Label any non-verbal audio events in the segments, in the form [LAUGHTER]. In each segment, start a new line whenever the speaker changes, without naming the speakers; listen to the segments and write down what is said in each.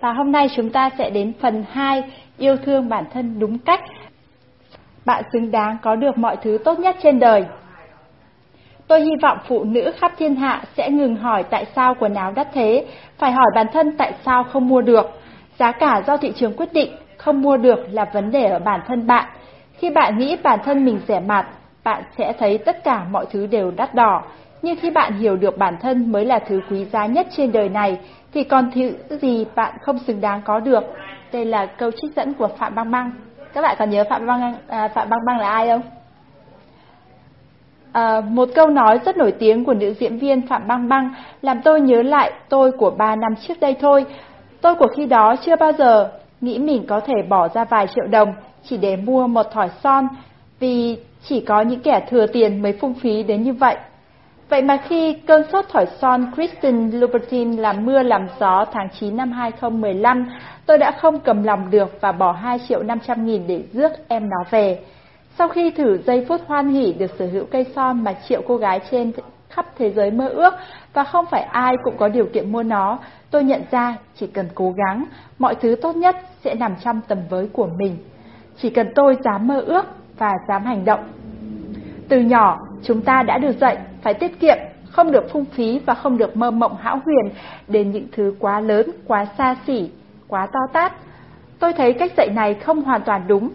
và hôm nay chúng ta sẽ đến phần 2, yêu thương bản thân đúng cách. Bạn xứng đáng có được mọi thứ tốt nhất trên đời. Tôi hy vọng phụ nữ khắp thiên hạ sẽ ngừng hỏi tại sao quần áo đắt thế, phải hỏi bản thân tại sao không mua được. Giá cả do thị trường quyết định, không mua được là vấn đề ở bản thân bạn. Khi bạn nghĩ bản thân mình rẻ mạt, bạn sẽ thấy tất cả mọi thứ đều đắt đỏ. Nhưng khi bạn hiểu được bản thân mới là thứ quý giá nhất trên đời này, thì còn thứ gì bạn không xứng đáng có được. Đây là câu trích dẫn của Phạm Băng Băng. Các bạn còn nhớ Phạm Băng à, Phạm Băng Băng là ai không? À, một câu nói rất nổi tiếng của nữ diễn viên Phạm Băng Băng làm tôi nhớ lại tôi của ba năm trước đây thôi. Tôi của khi đó chưa bao giờ nghĩ mình có thể bỏ ra vài triệu đồng chỉ để mua một thỏi son, vì chỉ có những kẻ thừa tiền mới phung phí đến như vậy. Vậy mà khi cơn sốt thỏi son Kristen Louboutin làm mưa làm gió tháng 9 năm 2015, tôi đã không cầm lòng được và bỏ 2 triệu 500 nghìn để rước em nó về. Sau khi thử giây phút hoan hỉ được sở hữu cây son mà triệu cô gái trên khắp thế giới mơ ước và không phải ai cũng có điều kiện mua nó, tôi nhận ra chỉ cần cố gắng, mọi thứ tốt nhất sẽ nằm trong tầm với của mình. Chỉ cần tôi dám mơ ước và dám hành động. Từ nhỏ, chúng ta đã được dạy phải tiết kiệm, không được phung phí và không được mơ mộng hão huyền đến những thứ quá lớn, quá xa xỉ, quá to tát. Tôi thấy cách dạy này không hoàn toàn đúng.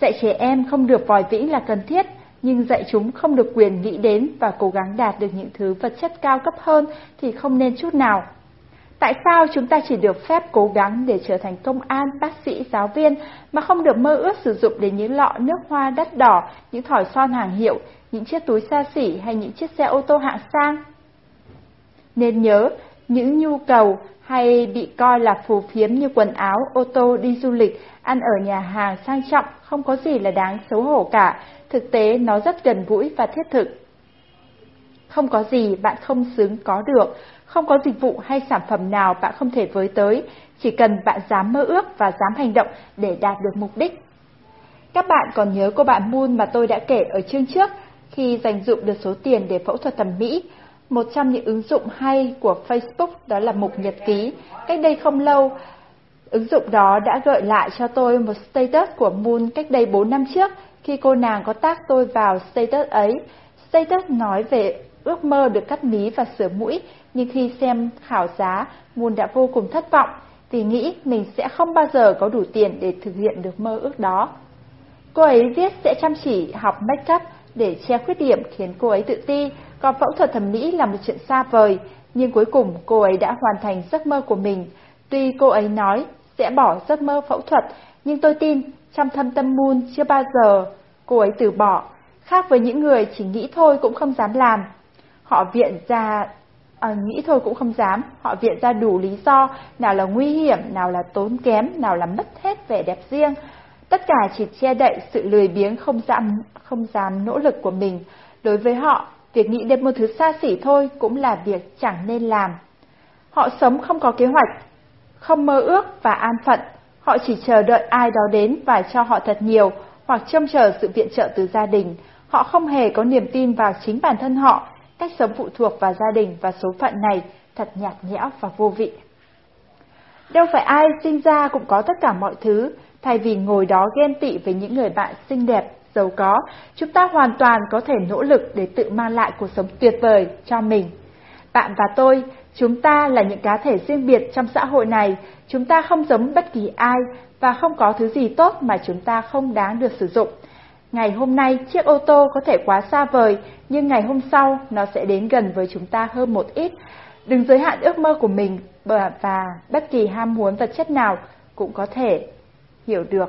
Dạy trẻ em không được vòi vĩnh là cần thiết, nhưng dạy chúng không được quyền nghĩ đến và cố gắng đạt được những thứ vật chất cao cấp hơn thì không nên chút nào. Tại sao chúng ta chỉ được phép cố gắng để trở thành công an, bác sĩ, giáo viên mà không được mơ ước sử dụng đến những lọ nước hoa đắt đỏ, những thỏi son hàng hiệu, những chiếc túi xa xỉ hay những chiếc xe ô tô hạng sang? Nên nhớ, những nhu cầu hay bị coi là phù phiếm như quần áo, ô tô, đi du lịch, ăn ở nhà hàng sang trọng không có gì là đáng xấu hổ cả, thực tế nó rất gần gũi và thiết thực. Không có gì bạn không xứng có được, không có dịch vụ hay sản phẩm nào bạn không thể với tới, chỉ cần bạn dám mơ ước và dám hành động để đạt được mục đích. Các bạn còn nhớ cô bạn Moon mà tôi đã kể ở chương trước khi dành dụng được số tiền để phẫu thuật thẩm mỹ. Một trong những ứng dụng hay của Facebook đó là mục nhật ký. Cách đây không lâu, ứng dụng đó đã gợi lại cho tôi một status của Moon cách đây 4 năm trước khi cô nàng có tác tôi vào status ấy. Status nói về ước mơ được cắt mí và sửa mũi, nhưng khi xem khảo giá, Moon đã vô cùng thất vọng vì nghĩ mình sẽ không bao giờ có đủ tiền để thực hiện được mơ ước đó. Cô ấy viết sẽ chăm chỉ học make up để che khuyết điểm khiến cô ấy tự ti, còn phẫu thuật thẩm mỹ là một chuyện xa vời, nhưng cuối cùng cô ấy đã hoàn thành giấc mơ của mình. Tuy cô ấy nói sẽ bỏ giấc mơ phẫu thuật, nhưng tôi tin trong thâm tâm Moon chưa bao giờ cô ấy từ bỏ, khác với những người chỉ nghĩ thôi cũng không dám làm. Họ viện ra à, nghĩ thôi cũng không dám, họ viện ra đủ lý do, nào là nguy hiểm, nào là tốn kém, nào là mất hết vẻ đẹp riêng. Tất cả chỉ che đậy sự lười biếng không dám, không dám nỗ lực của mình. Đối với họ, việc nghĩ đến một thứ xa xỉ thôi cũng là việc chẳng nên làm. Họ sống không có kế hoạch, không mơ ước và an phận. Họ chỉ chờ đợi ai đó đến và cho họ thật nhiều, hoặc trông chờ sự viện trợ từ gia đình. Họ không hề có niềm tin vào chính bản thân họ, cách sống phụ thuộc vào gia đình và số phận này thật nhạt nhẽo và vô vị. Đâu phải ai sinh ra cũng có tất cả mọi thứ, thay vì ngồi đó ghen tị với những người bạn xinh đẹp, giàu có, chúng ta hoàn toàn có thể nỗ lực để tự mang lại cuộc sống tuyệt vời cho mình. Bạn và tôi, chúng ta là những cá thể riêng biệt trong xã hội này, chúng ta không giống bất kỳ ai và không có thứ gì tốt mà chúng ta không đáng được sử dụng. Ngày hôm nay chiếc ô tô có thể quá xa vời, nhưng ngày hôm sau nó sẽ đến gần với chúng ta hơn một ít. Đừng giới hạn ước mơ của mình và bất kỳ ham muốn vật chất nào cũng có thể hiểu được.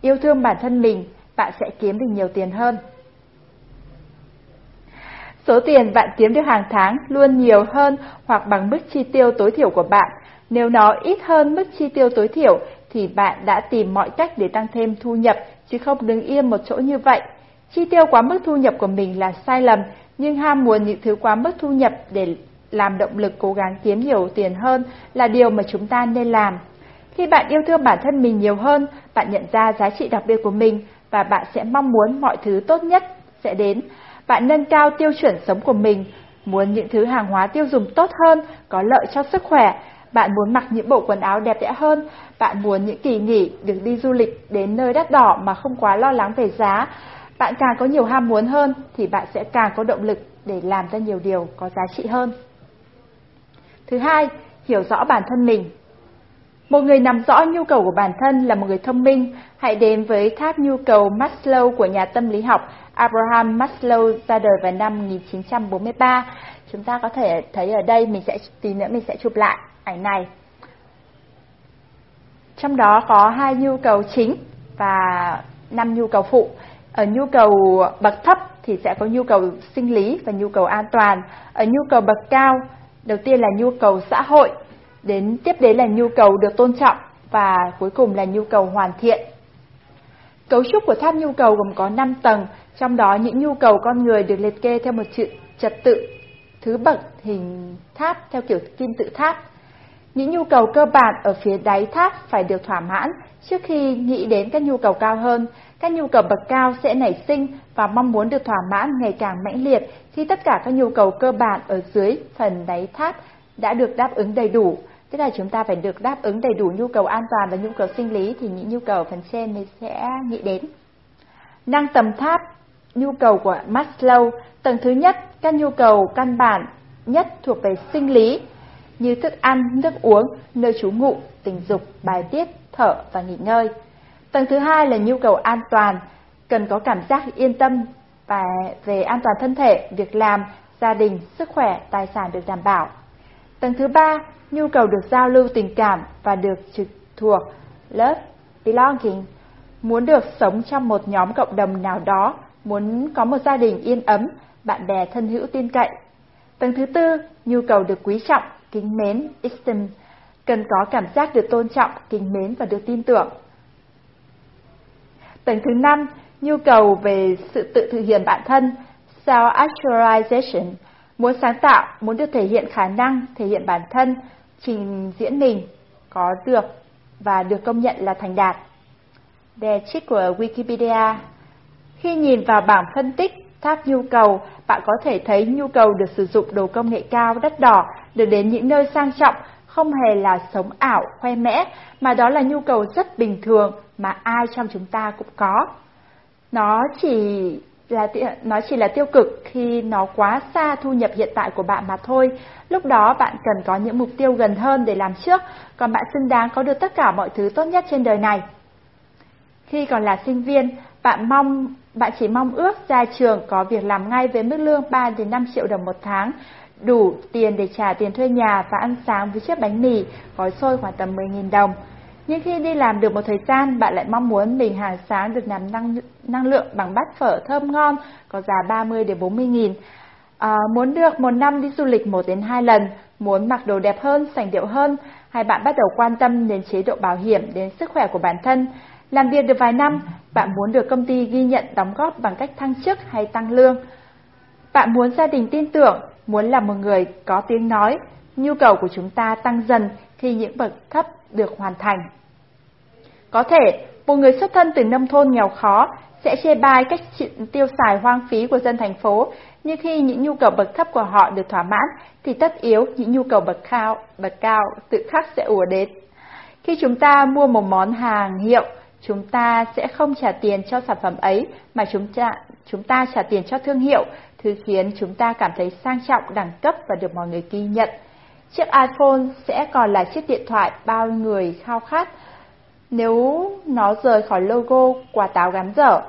Yêu thương bản thân mình, bạn sẽ kiếm được nhiều tiền hơn. Số tiền bạn kiếm được hàng tháng luôn nhiều hơn hoặc bằng mức chi tiêu tối thiểu của bạn. Nếu nó ít hơn mức chi tiêu tối thiểu thì bạn đã tìm mọi cách để tăng thêm thu nhập chứ không đứng yên một chỗ như vậy. Chi tiêu quá mức thu nhập của mình là sai lầm, nhưng ham muốn những thứ quá mức thu nhập để làm động lực cố gắng kiếm nhiều tiền hơn là điều mà chúng ta nên làm. Khi bạn yêu thương bản thân mình nhiều hơn, bạn nhận ra giá trị đặc biệt của mình và bạn sẽ mong muốn mọi thứ tốt nhất sẽ đến. Bạn nâng cao tiêu chuẩn sống của mình, muốn những thứ hàng hóa tiêu dùng tốt hơn, có lợi cho sức khỏe bạn muốn mặc những bộ quần áo đẹp đẽ hơn, bạn muốn những kỳ nghỉ được đi du lịch đến nơi đắt đỏ mà không quá lo lắng về giá. Bạn càng có nhiều ham muốn hơn thì bạn sẽ càng có động lực để làm ra nhiều điều có giá trị hơn. Thứ hai, hiểu rõ bản thân mình. Một người nắm rõ nhu cầu của bản thân là một người thông minh. Hãy đến với tháp nhu cầu Maslow của nhà tâm lý học Abraham Maslow ra đời vào năm 1943. Chúng ta có thể thấy ở đây mình sẽ tí nữa mình sẽ chụp lại ảnh này. Trong đó có hai nhu cầu chính và năm nhu cầu phụ. Ở nhu cầu bậc thấp thì sẽ có nhu cầu sinh lý và nhu cầu an toàn. Ở nhu cầu bậc cao, đầu tiên là nhu cầu xã hội, đến tiếp đến là nhu cầu được tôn trọng và cuối cùng là nhu cầu hoàn thiện. Cấu trúc của tháp nhu cầu gồm có 5 tầng, trong đó những nhu cầu con người được liệt kê theo một trật tự thứ bậc hình tháp theo kiểu kim tự tháp. Những nhu cầu cơ bản ở phía đáy tháp phải được thỏa mãn trước khi nghĩ đến các nhu cầu cao hơn. Các nhu cầu bậc cao sẽ nảy sinh và mong muốn được thỏa mãn ngày càng mãnh liệt khi tất cả các nhu cầu cơ bản ở dưới phần đáy tháp đã được đáp ứng đầy đủ. Tức là chúng ta phải được đáp ứng đầy đủ nhu cầu an toàn và nhu cầu sinh lý thì những nhu cầu phần trên mình sẽ nghĩ đến. năng tầm tháp nhu cầu của Maslow, tầng thứ nhất, các nhu cầu căn bản nhất thuộc về sinh lý, như thức ăn, nước uống, nơi trú ngụ, tình dục, bài tiết, thở và nghỉ ngơi. Tầng thứ hai là nhu cầu an toàn, cần có cảm giác yên tâm và về an toàn thân thể, việc làm, gia đình, sức khỏe, tài sản được đảm bảo. Tầng thứ ba, nhu cầu được giao lưu tình cảm và được trực thuộc, love, belonging, muốn được sống trong một nhóm cộng đồng nào đó, muốn có một gia đình yên ấm, bạn bè thân hữu tin cậy. Tầng thứ tư, nhu cầu được quý trọng, kính mến, esteem, cần có cảm giác được tôn trọng, kính mến và được tin tưởng. Tầng thứ năm, nhu cầu về sự tự thực hiện bản thân, self-actualization, muốn sáng tạo, muốn được thể hiện khả năng, thể hiện bản thân, trình diễn mình, có được và được công nhận là thành đạt. Đề trích của Wikipedia Khi nhìn vào bảng phân tích tháp nhu cầu, bạn có thể thấy nhu cầu được sử dụng đồ công nghệ cao đắt đỏ, được đến những nơi sang trọng, không hề là sống ảo, khoe mẽ, mà đó là nhu cầu rất bình thường mà ai trong chúng ta cũng có. Nó chỉ là nó chỉ là tiêu cực khi nó quá xa thu nhập hiện tại của bạn mà thôi. Lúc đó bạn cần có những mục tiêu gần hơn để làm trước, còn bạn xứng đáng có được tất cả mọi thứ tốt nhất trên đời này. Khi còn là sinh viên, bạn mong bạn chỉ mong ước ra trường có việc làm ngay với mức lương 3 đến 5 triệu đồng một tháng, đủ tiền để trả tiền thuê nhà và ăn sáng với chiếc bánh mì, gói xôi khoảng tầm 10.000 đồng. Nhưng khi đi làm được một thời gian, bạn lại mong muốn mình hàng sáng được làm năng, năng lượng bằng bát phở thơm ngon, có giá 30 đến 40 nghìn. À, muốn được một năm đi du lịch một đến hai lần, muốn mặc đồ đẹp hơn, sành điệu hơn, hay bạn bắt đầu quan tâm đến chế độ bảo hiểm, đến sức khỏe của bản thân. Làm việc được vài năm, bạn muốn được công ty ghi nhận đóng góp bằng cách thăng chức hay tăng lương. Bạn muốn gia đình tin tưởng, muốn là một người có tiếng nói, nhu cầu của chúng ta tăng dần khi những bậc thấp được hoàn thành. Có thể, một người xuất thân từ nông thôn nghèo khó sẽ chê bai cách tiêu xài hoang phí của dân thành phố, nhưng khi những nhu cầu bậc thấp của họ được thỏa mãn, thì tất yếu những nhu cầu bậc cao, bậc cao tự khắc sẽ ùa đến. Khi chúng ta mua một món hàng hiệu, chúng ta sẽ không trả tiền cho sản phẩm ấy, mà chúng ta, chúng ta trả tiền cho thương hiệu, thứ khiến chúng ta cảm thấy sang trọng, đẳng cấp và được mọi người ghi nhận. Chiếc iPhone sẽ còn là chiếc điện thoại bao người khao khát, nếu nó rời khỏi logo quả táo gắn dở,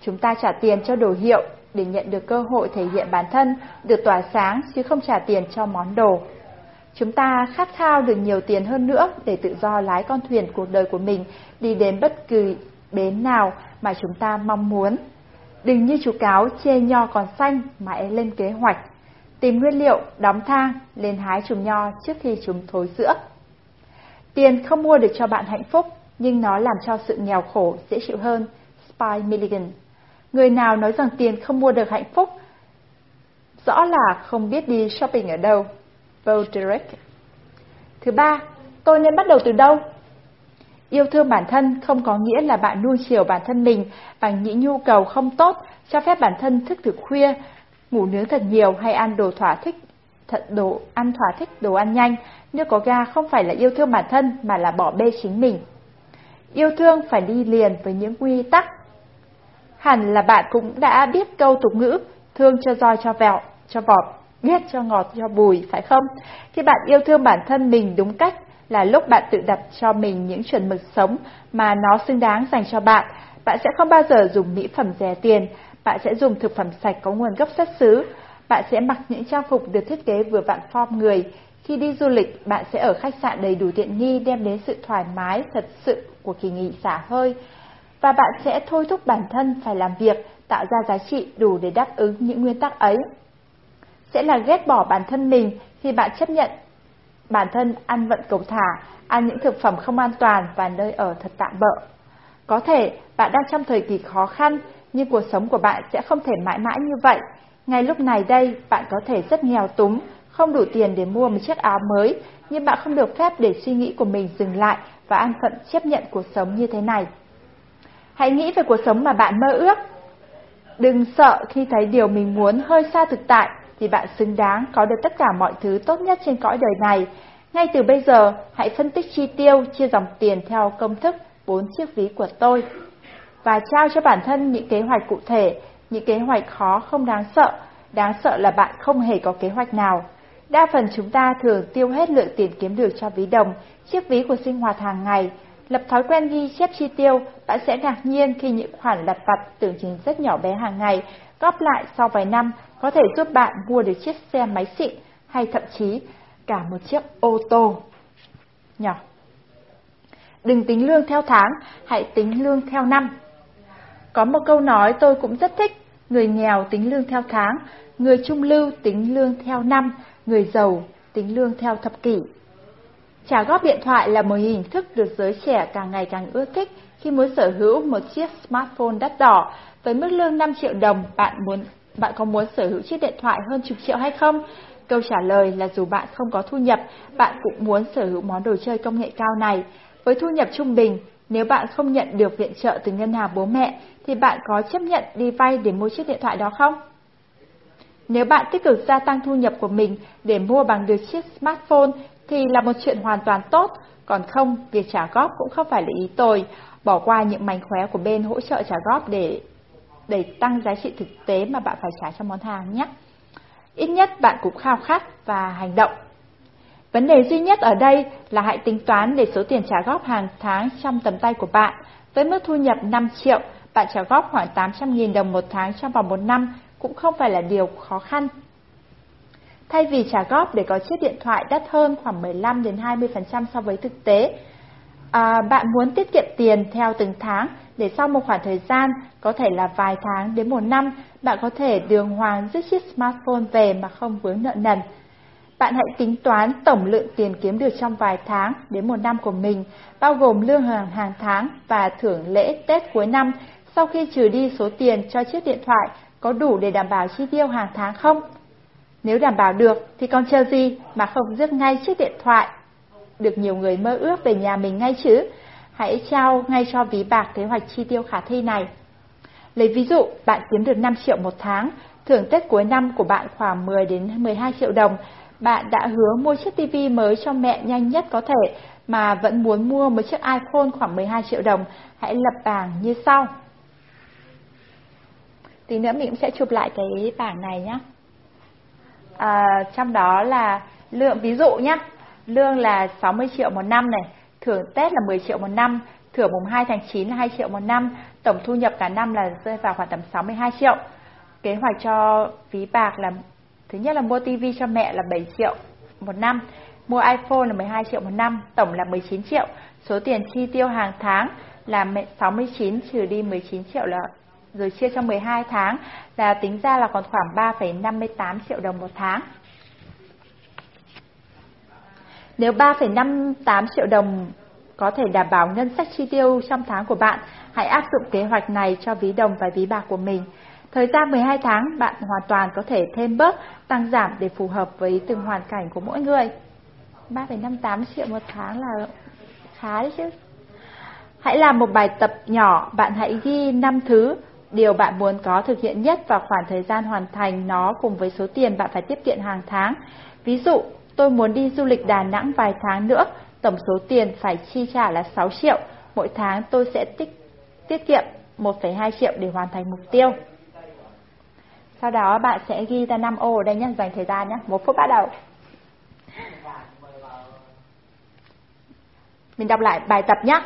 chúng ta trả tiền cho đồ hiệu để nhận được cơ hội thể hiện bản thân, được tỏa sáng chứ không trả tiền cho món đồ. Chúng ta khát khao được nhiều tiền hơn nữa để tự do lái con thuyền cuộc đời của mình đi đến bất kỳ bến nào mà chúng ta mong muốn. Đừng như chú cáo chê nho còn xanh mà hãy lên kế hoạch. Tìm nguyên liệu, đóng thang, lên hái chùm nho trước khi chúng thối rữa. Tiền không mua được cho bạn hạnh phúc, nhưng nó làm cho sự nghèo khổ dễ chịu hơn. Spy Milligan Người nào nói rằng tiền không mua được hạnh phúc, rõ là không biết đi shopping ở đâu. Direct. Thứ ba, tôi nên bắt đầu từ đâu? Yêu thương bản thân không có nghĩa là bạn nuôi chiều bản thân mình bằng những nhu cầu không tốt, cho phép bản thân thức từ khuya, ngủ nướng thật nhiều hay ăn đồ thỏa thích thật đồ ăn thỏa thích đồ ăn nhanh, nước có ga không phải là yêu thương bản thân mà là bỏ bê chính mình. Yêu thương phải đi liền với những quy tắc. Hẳn là bạn cũng đã biết câu tục ngữ, thương cho roi cho vẹo, cho vọt, ghét cho ngọt cho bùi, phải không? Khi bạn yêu thương bản thân mình đúng cách là lúc bạn tự đặt cho mình những chuẩn mực sống mà nó xứng đáng dành cho bạn. Bạn sẽ không bao giờ dùng mỹ phẩm rẻ tiền, bạn sẽ dùng thực phẩm sạch có nguồn gốc xuất xứ. Bạn sẽ mặc những trang phục được thiết kế vừa vặn form người. Khi đi du lịch, bạn sẽ ở khách sạn đầy đủ tiện nghi đem đến sự thoải mái thật sự của kỳ nghỉ xả hơi. Và bạn sẽ thôi thúc bản thân phải làm việc, tạo ra giá trị đủ để đáp ứng những nguyên tắc ấy. Sẽ là ghét bỏ bản thân mình khi bạn chấp nhận bản thân ăn vận cầu thả, ăn những thực phẩm không an toàn và nơi ở thật tạm bợ. Có thể bạn đang trong thời kỳ khó khăn, nhưng cuộc sống của bạn sẽ không thể mãi mãi như vậy. Ngay lúc này đây, bạn có thể rất nghèo túng, không đủ tiền để mua một chiếc áo mới, nhưng bạn không được phép để suy nghĩ của mình dừng lại và an phận chấp nhận cuộc sống như thế này. Hãy nghĩ về cuộc sống mà bạn mơ ước. Đừng sợ khi thấy điều mình muốn hơi xa thực tại, thì bạn xứng đáng có được tất cả mọi thứ tốt nhất trên cõi đời này. Ngay từ bây giờ, hãy phân tích chi tiêu, chia dòng tiền theo công thức bốn chiếc ví của tôi và trao cho bản thân những kế hoạch cụ thể, những kế hoạch khó không đáng sợ, đáng sợ là bạn không hề có kế hoạch nào. Đa phần chúng ta thường tiêu hết lượng tiền kiếm được cho ví đồng, chiếc ví của sinh hoạt hàng ngày. Lập thói quen ghi chép chi tiêu, bạn sẽ ngạc nhiên khi những khoản lặt vặt tưởng chừng rất nhỏ bé hàng ngày góp lại sau vài năm có thể giúp bạn mua được chiếc xe máy xịn hay thậm chí cả một chiếc ô tô nhỏ. Đừng tính lương theo tháng, hãy tính lương theo năm. Có một câu nói tôi cũng rất thích, người nghèo tính lương theo tháng, người trung lưu tính lương theo năm, người giàu tính lương theo thập kỷ. Trả góp điện thoại là một hình thức được giới trẻ càng ngày càng ưa thích khi muốn sở hữu một chiếc smartphone đắt đỏ với mức lương 5 triệu đồng, bạn muốn bạn có muốn sở hữu chiếc điện thoại hơn chục triệu hay không? Câu trả lời là dù bạn không có thu nhập, bạn cũng muốn sở hữu món đồ chơi công nghệ cao này. Với thu nhập trung bình, nếu bạn không nhận được viện trợ từ ngân hàng bố mẹ, thì bạn có chấp nhận đi vay để mua chiếc điện thoại đó không? Nếu bạn tích cực gia tăng thu nhập của mình để mua bằng được chiếc smartphone thì là một chuyện hoàn toàn tốt, còn không, việc trả góp cũng không phải là ý tồi, bỏ qua những mánh khóe của bên hỗ trợ trả góp để để tăng giá trị thực tế mà bạn phải trả cho món hàng nhé. Ít nhất bạn cũng khao khát và hành động. Vấn đề duy nhất ở đây là hãy tính toán để số tiền trả góp hàng tháng trong tầm tay của bạn. Với mức thu nhập 5 triệu, bạn trả góp khoảng 800.000 đồng một tháng trong vòng một năm cũng không phải là điều khó khăn. Thay vì trả góp để có chiếc điện thoại đắt hơn khoảng 15 đến 20% so với thực tế, à, bạn muốn tiết kiệm tiền theo từng tháng để sau một khoảng thời gian, có thể là vài tháng đến một năm, bạn có thể đường hoàng rút chiếc smartphone về mà không vướng nợ nần. Bạn hãy tính toán tổng lượng tiền kiếm được trong vài tháng đến một năm của mình, bao gồm lương hàng hàng tháng và thưởng lễ Tết cuối năm, sau khi trừ đi số tiền cho chiếc điện thoại có đủ để đảm bảo chi tiêu hàng tháng không? Nếu đảm bảo được thì còn chờ gì mà không rước ngay chiếc điện thoại? Được nhiều người mơ ước về nhà mình ngay chứ, hãy trao ngay cho ví bạc kế hoạch chi tiêu khả thi này. Lấy ví dụ, bạn kiếm được 5 triệu một tháng, thưởng Tết cuối năm của bạn khoảng 10 đến 12 triệu đồng, bạn đã hứa mua chiếc TV mới cho mẹ nhanh nhất có thể mà vẫn muốn mua một chiếc iPhone khoảng 12 triệu đồng, hãy lập bảng như sau. Tí nữa mình cũng sẽ chụp lại cái bảng này nhé. À, trong đó là lượng ví dụ nhé, lương là 60 triệu một năm này, thưởng Tết là 10 triệu một năm, thưởng mùng 2 tháng 9 là 2 triệu một năm, tổng thu nhập cả năm là rơi vào khoảng tầm 62 triệu. Kế hoạch cho ví bạc là thứ nhất là mua tivi cho mẹ là 7 triệu một năm, mua iPhone là 12 triệu một năm, tổng là 19 triệu. Số tiền chi tiêu hàng tháng là 69 trừ đi 19 triệu là rồi chia cho 12 tháng là tính ra là còn khoảng 3,58 triệu đồng một tháng. Nếu 3,58 triệu đồng có thể đảm bảo ngân sách chi tiêu trong tháng của bạn, hãy áp dụng kế hoạch này cho ví đồng và ví bạc của mình. Thời gian 12 tháng, bạn hoàn toàn có thể thêm bớt, tăng giảm để phù hợp với từng hoàn cảnh của mỗi người. 3,58 triệu một tháng là khá đấy chứ. Hãy làm một bài tập nhỏ, bạn hãy ghi 5 thứ điều bạn muốn có thực hiện nhất và khoảng thời gian hoàn thành nó cùng với số tiền bạn phải tiết kiệm hàng tháng. Ví dụ, Tôi muốn đi du lịch Đà Nẵng vài tháng nữa, tổng số tiền phải chi trả là 6 triệu. Mỗi tháng tôi sẽ tích, tiết kiệm 1,2 triệu để hoàn thành mục tiêu. Sau đó bạn sẽ ghi ra 5 ô ở đây nhé, dành thời gian nhé. Một phút bắt đầu. Mình đọc lại bài tập nhé.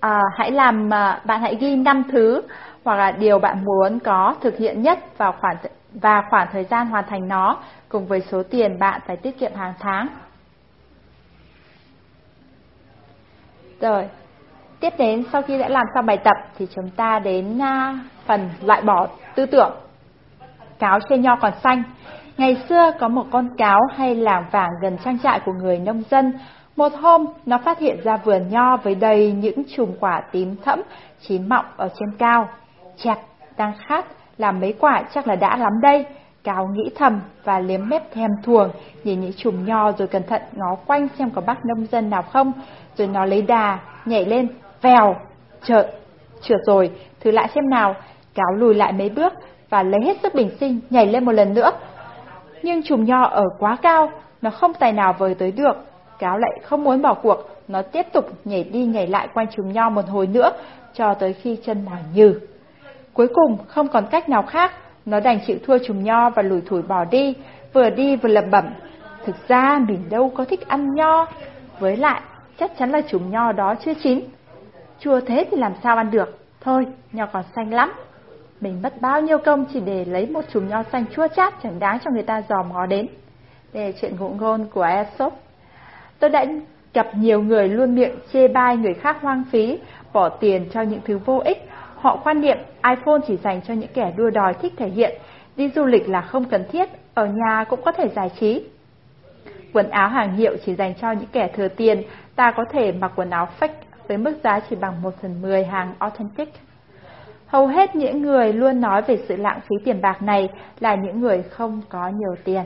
À, hãy làm à, bạn hãy ghi 5 thứ hoặc là điều bạn muốn có thực hiện nhất vào khoảng và khoảng thời gian hoàn thành nó cùng với số tiền bạn phải tiết kiệm hàng tháng. Rồi, tiếp đến sau khi đã làm xong bài tập thì chúng ta đến à, phần loại bỏ tư tưởng. Cáo trên nho còn xanh. Ngày xưa có một con cáo hay làng vàng gần trang trại của người nông dân. Một hôm, nó phát hiện ra vườn nho với đầy những chùm quả tím thẫm, chín mọng ở trên cao. Chẹt, đang khát, làm mấy quả chắc là đã lắm đây. Cáo nghĩ thầm và liếm mép thèm thuồng, nhìn những chùm nho rồi cẩn thận ngó quanh xem có bác nông dân nào không, rồi nó lấy đà, nhảy lên, vèo, chợt, trượt rồi, thử lại xem nào, cáo lùi lại mấy bước và lấy hết sức bình sinh nhảy lên một lần nữa. Nhưng chùm nho ở quá cao, nó không tài nào vời tới được, cáo lại không muốn bỏ cuộc, nó tiếp tục nhảy đi nhảy lại quanh chùm nho một hồi nữa, cho tới khi chân mỏi nhừ. Cuối cùng không còn cách nào khác, nó đành chịu thua chùm nho và lùi thủi bỏ đi, vừa đi vừa lẩm bẩm. Thực ra mình đâu có thích ăn nho, với lại chắc chắn là chùm nho đó chưa chín. Chua thế thì làm sao ăn được, thôi, nho còn xanh lắm. Mình mất bao nhiêu công chỉ để lấy một chùm nho xanh chua chát chẳng đáng cho người ta dòm ngó đến. Đây là chuyện ngụ ngôn của Aesop. Tôi đã gặp nhiều người luôn miệng chê bai người khác hoang phí, bỏ tiền cho những thứ vô ích. Họ quan niệm iPhone chỉ dành cho những kẻ đua đòi thích thể hiện, đi du lịch là không cần thiết, ở nhà cũng có thể giải trí. Quần áo hàng hiệu chỉ dành cho những kẻ thừa tiền, ta có thể mặc quần áo fake với mức giá chỉ bằng 1 phần 10 hàng authentic. Hầu hết những người luôn nói về sự lãng phí tiền bạc này là những người không có nhiều tiền.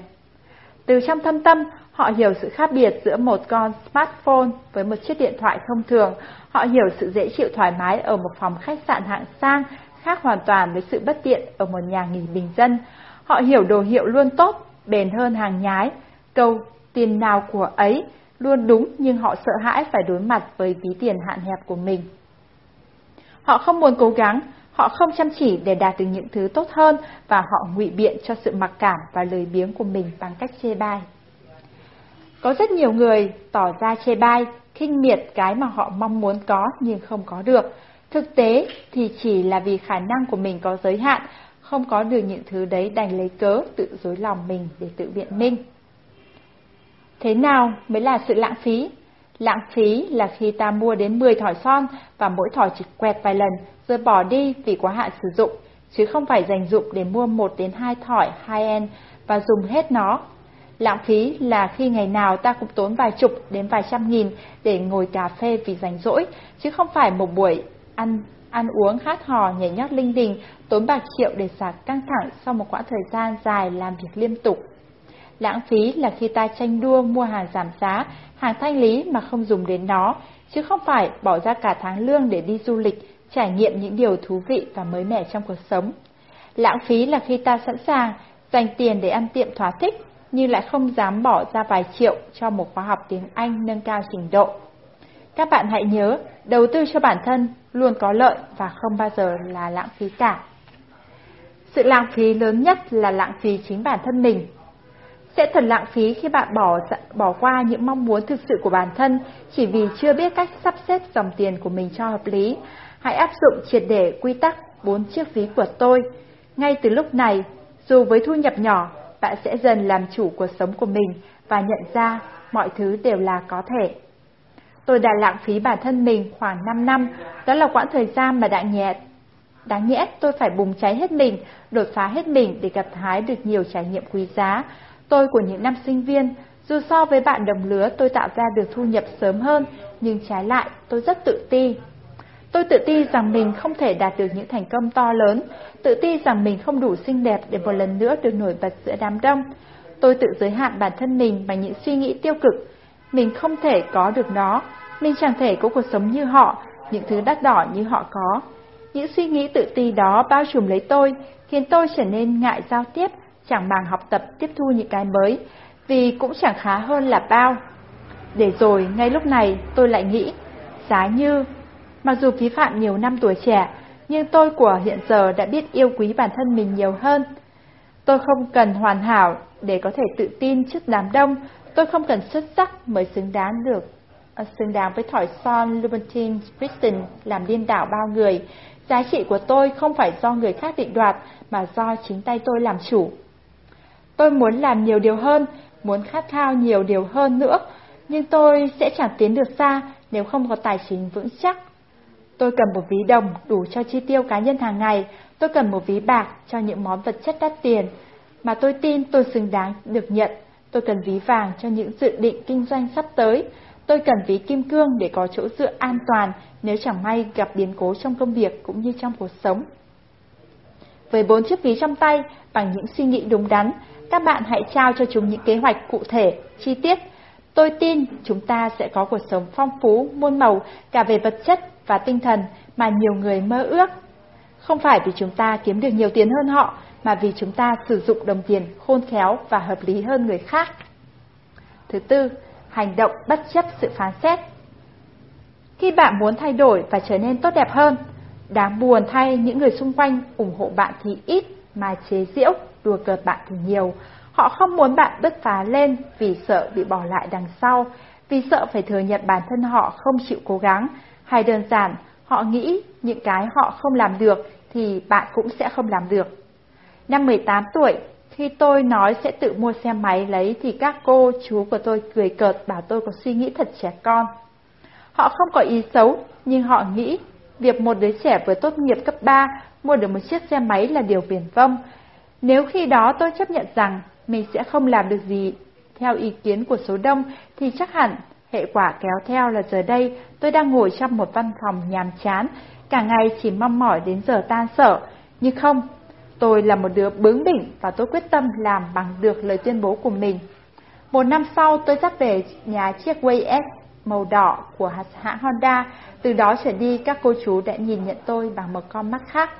Từ trong thâm tâm, họ hiểu sự khác biệt giữa một con smartphone với một chiếc điện thoại thông thường. Họ hiểu sự dễ chịu thoải mái ở một phòng khách sạn hạng sang, khác hoàn toàn với sự bất tiện ở một nhà nghỉ bình dân. Họ hiểu đồ hiệu luôn tốt, bền hơn hàng nhái. Câu tiền nào của ấy luôn đúng nhưng họ sợ hãi phải đối mặt với ví tiền hạn hẹp của mình. Họ không muốn cố gắng, họ không chăm chỉ để đạt được những thứ tốt hơn và họ ngụy biện cho sự mặc cảm và lời biếng của mình bằng cách chê bai. Có rất nhiều người tỏ ra chê bai, khinh miệt cái mà họ mong muốn có nhưng không có được. Thực tế thì chỉ là vì khả năng của mình có giới hạn, không có được những thứ đấy đành lấy cớ tự dối lòng mình để tự biện minh. Thế nào mới là sự lãng phí? Lãng phí là khi ta mua đến 10 thỏi son và mỗi thỏi chỉ quẹt vài lần rồi bỏ đi vì quá hạn sử dụng, chứ không phải dành dụng để mua 1 đến 2 thỏi high-end và dùng hết nó. Lãng phí là khi ngày nào ta cũng tốn vài chục đến vài trăm nghìn để ngồi cà phê vì rảnh rỗi, chứ không phải một buổi ăn ăn uống hát hò nhảy nhót linh đình, tốn bạc triệu để xả căng thẳng sau một quãng thời gian dài làm việc liên tục. Lãng phí là khi ta tranh đua mua hàng giảm giá, hàng thanh lý mà không dùng đến nó, chứ không phải bỏ ra cả tháng lương để đi du lịch, trải nghiệm những điều thú vị và mới mẻ trong cuộc sống. Lãng phí là khi ta sẵn sàng dành tiền để ăn tiệm thỏa thích, nhưng lại không dám bỏ ra vài triệu cho một khóa học tiếng Anh nâng cao trình độ. Các bạn hãy nhớ, đầu tư cho bản thân luôn có lợi và không bao giờ là lãng phí cả. Sự lãng phí lớn nhất là lãng phí chính bản thân mình. Sẽ thật lãng phí khi bạn bỏ bỏ qua những mong muốn thực sự của bản thân chỉ vì chưa biết cách sắp xếp dòng tiền của mình cho hợp lý. Hãy áp dụng triệt để quy tắc bốn chiếc ví của tôi. Ngay từ lúc này, dù với thu nhập nhỏ, bạn sẽ dần làm chủ cuộc sống của mình và nhận ra mọi thứ đều là có thể. Tôi đã lãng phí bản thân mình khoảng 5 năm, đó là quãng thời gian mà đã nhẹ. Đáng nhẽ tôi phải bùng cháy hết mình, đột phá hết mình để gặt hái được nhiều trải nghiệm quý giá. Tôi của những năm sinh viên, dù so với bạn đồng lứa tôi tạo ra được thu nhập sớm hơn, nhưng trái lại tôi rất tự ti. Tôi tự ti rằng mình không thể đạt được những thành công to lớn, tự ti rằng mình không đủ xinh đẹp để một lần nữa được nổi bật giữa đám đông. Tôi tự giới hạn bản thân mình bằng những suy nghĩ tiêu cực. Mình không thể có được nó, mình chẳng thể có cuộc sống như họ, những thứ đắt đỏ như họ có. Những suy nghĩ tự ti đó bao trùm lấy tôi, khiến tôi trở nên ngại giao tiếp, chẳng màng học tập tiếp thu những cái mới. vì cũng chẳng khá hơn là bao. Để rồi, ngay lúc này, tôi lại nghĩ, giá như, mặc dù phí phạm nhiều năm tuổi trẻ, nhưng tôi của hiện giờ đã biết yêu quý bản thân mình nhiều hơn. Tôi không cần hoàn hảo để có thể tự tin trước đám đông, tôi không cần xuất sắc mới xứng đáng được, à, xứng đáng với thỏi son Lumentine Christian làm điên đảo bao người. Giá trị của tôi không phải do người khác định đoạt, mà do chính tay tôi làm chủ. Tôi muốn làm nhiều điều hơn, muốn khát khao nhiều điều hơn nữa, nhưng tôi sẽ chẳng tiến được xa nếu không có tài chính vững chắc. Tôi cần một ví đồng đủ cho chi tiêu cá nhân hàng ngày, tôi cần một ví bạc cho những món vật chất đắt tiền, mà tôi tin tôi xứng đáng được nhận. Tôi cần ví vàng cho những dự định kinh doanh sắp tới. Tôi cần ví kim cương để có chỗ dựa an toàn nếu chẳng may gặp biến cố trong công việc cũng như trong cuộc sống. Với bốn chiếc ví trong tay, bằng những suy nghĩ đúng đắn, các bạn hãy trao cho chúng những kế hoạch cụ thể, chi tiết. Tôi tin chúng ta sẽ có cuộc sống phong phú, muôn màu cả về vật chất và tinh thần mà nhiều người mơ ước. Không phải vì chúng ta kiếm được nhiều tiền hơn họ, mà vì chúng ta sử dụng đồng tiền khôn khéo và hợp lý hơn người khác. Thứ tư, hành động bất chấp sự phán xét. Khi bạn muốn thay đổi và trở nên tốt đẹp hơn, đáng buồn thay những người xung quanh ủng hộ bạn thì ít mà chế giễu, đùa cợt bạn thì nhiều. Họ không muốn bạn bứt phá lên vì sợ bị bỏ lại đằng sau, vì sợ phải thừa nhận bản thân họ không chịu cố gắng, hay đơn giản, họ nghĩ những cái họ không làm được thì bạn cũng sẽ không làm được. Năm 18 tuổi, khi tôi nói sẽ tự mua xe máy lấy thì các cô, chú của tôi cười cợt bảo tôi có suy nghĩ thật trẻ con. Họ không có ý xấu, nhưng họ nghĩ việc một đứa trẻ vừa tốt nghiệp cấp 3 mua được một chiếc xe máy là điều viển vông. Nếu khi đó tôi chấp nhận rằng mình sẽ không làm được gì theo ý kiến của số đông thì chắc hẳn hệ quả kéo theo là giờ đây tôi đang ngồi trong một văn phòng nhàm chán, cả ngày chỉ mong mỏi đến giờ tan sở. Nhưng không, tôi là một đứa bướng bỉnh và tôi quyết tâm làm bằng được lời tuyên bố của mình. Một năm sau tôi dắt về nhà chiếc Way S màu đỏ của hãng Honda, từ đó trở đi các cô chú đã nhìn nhận tôi bằng một con mắt khác.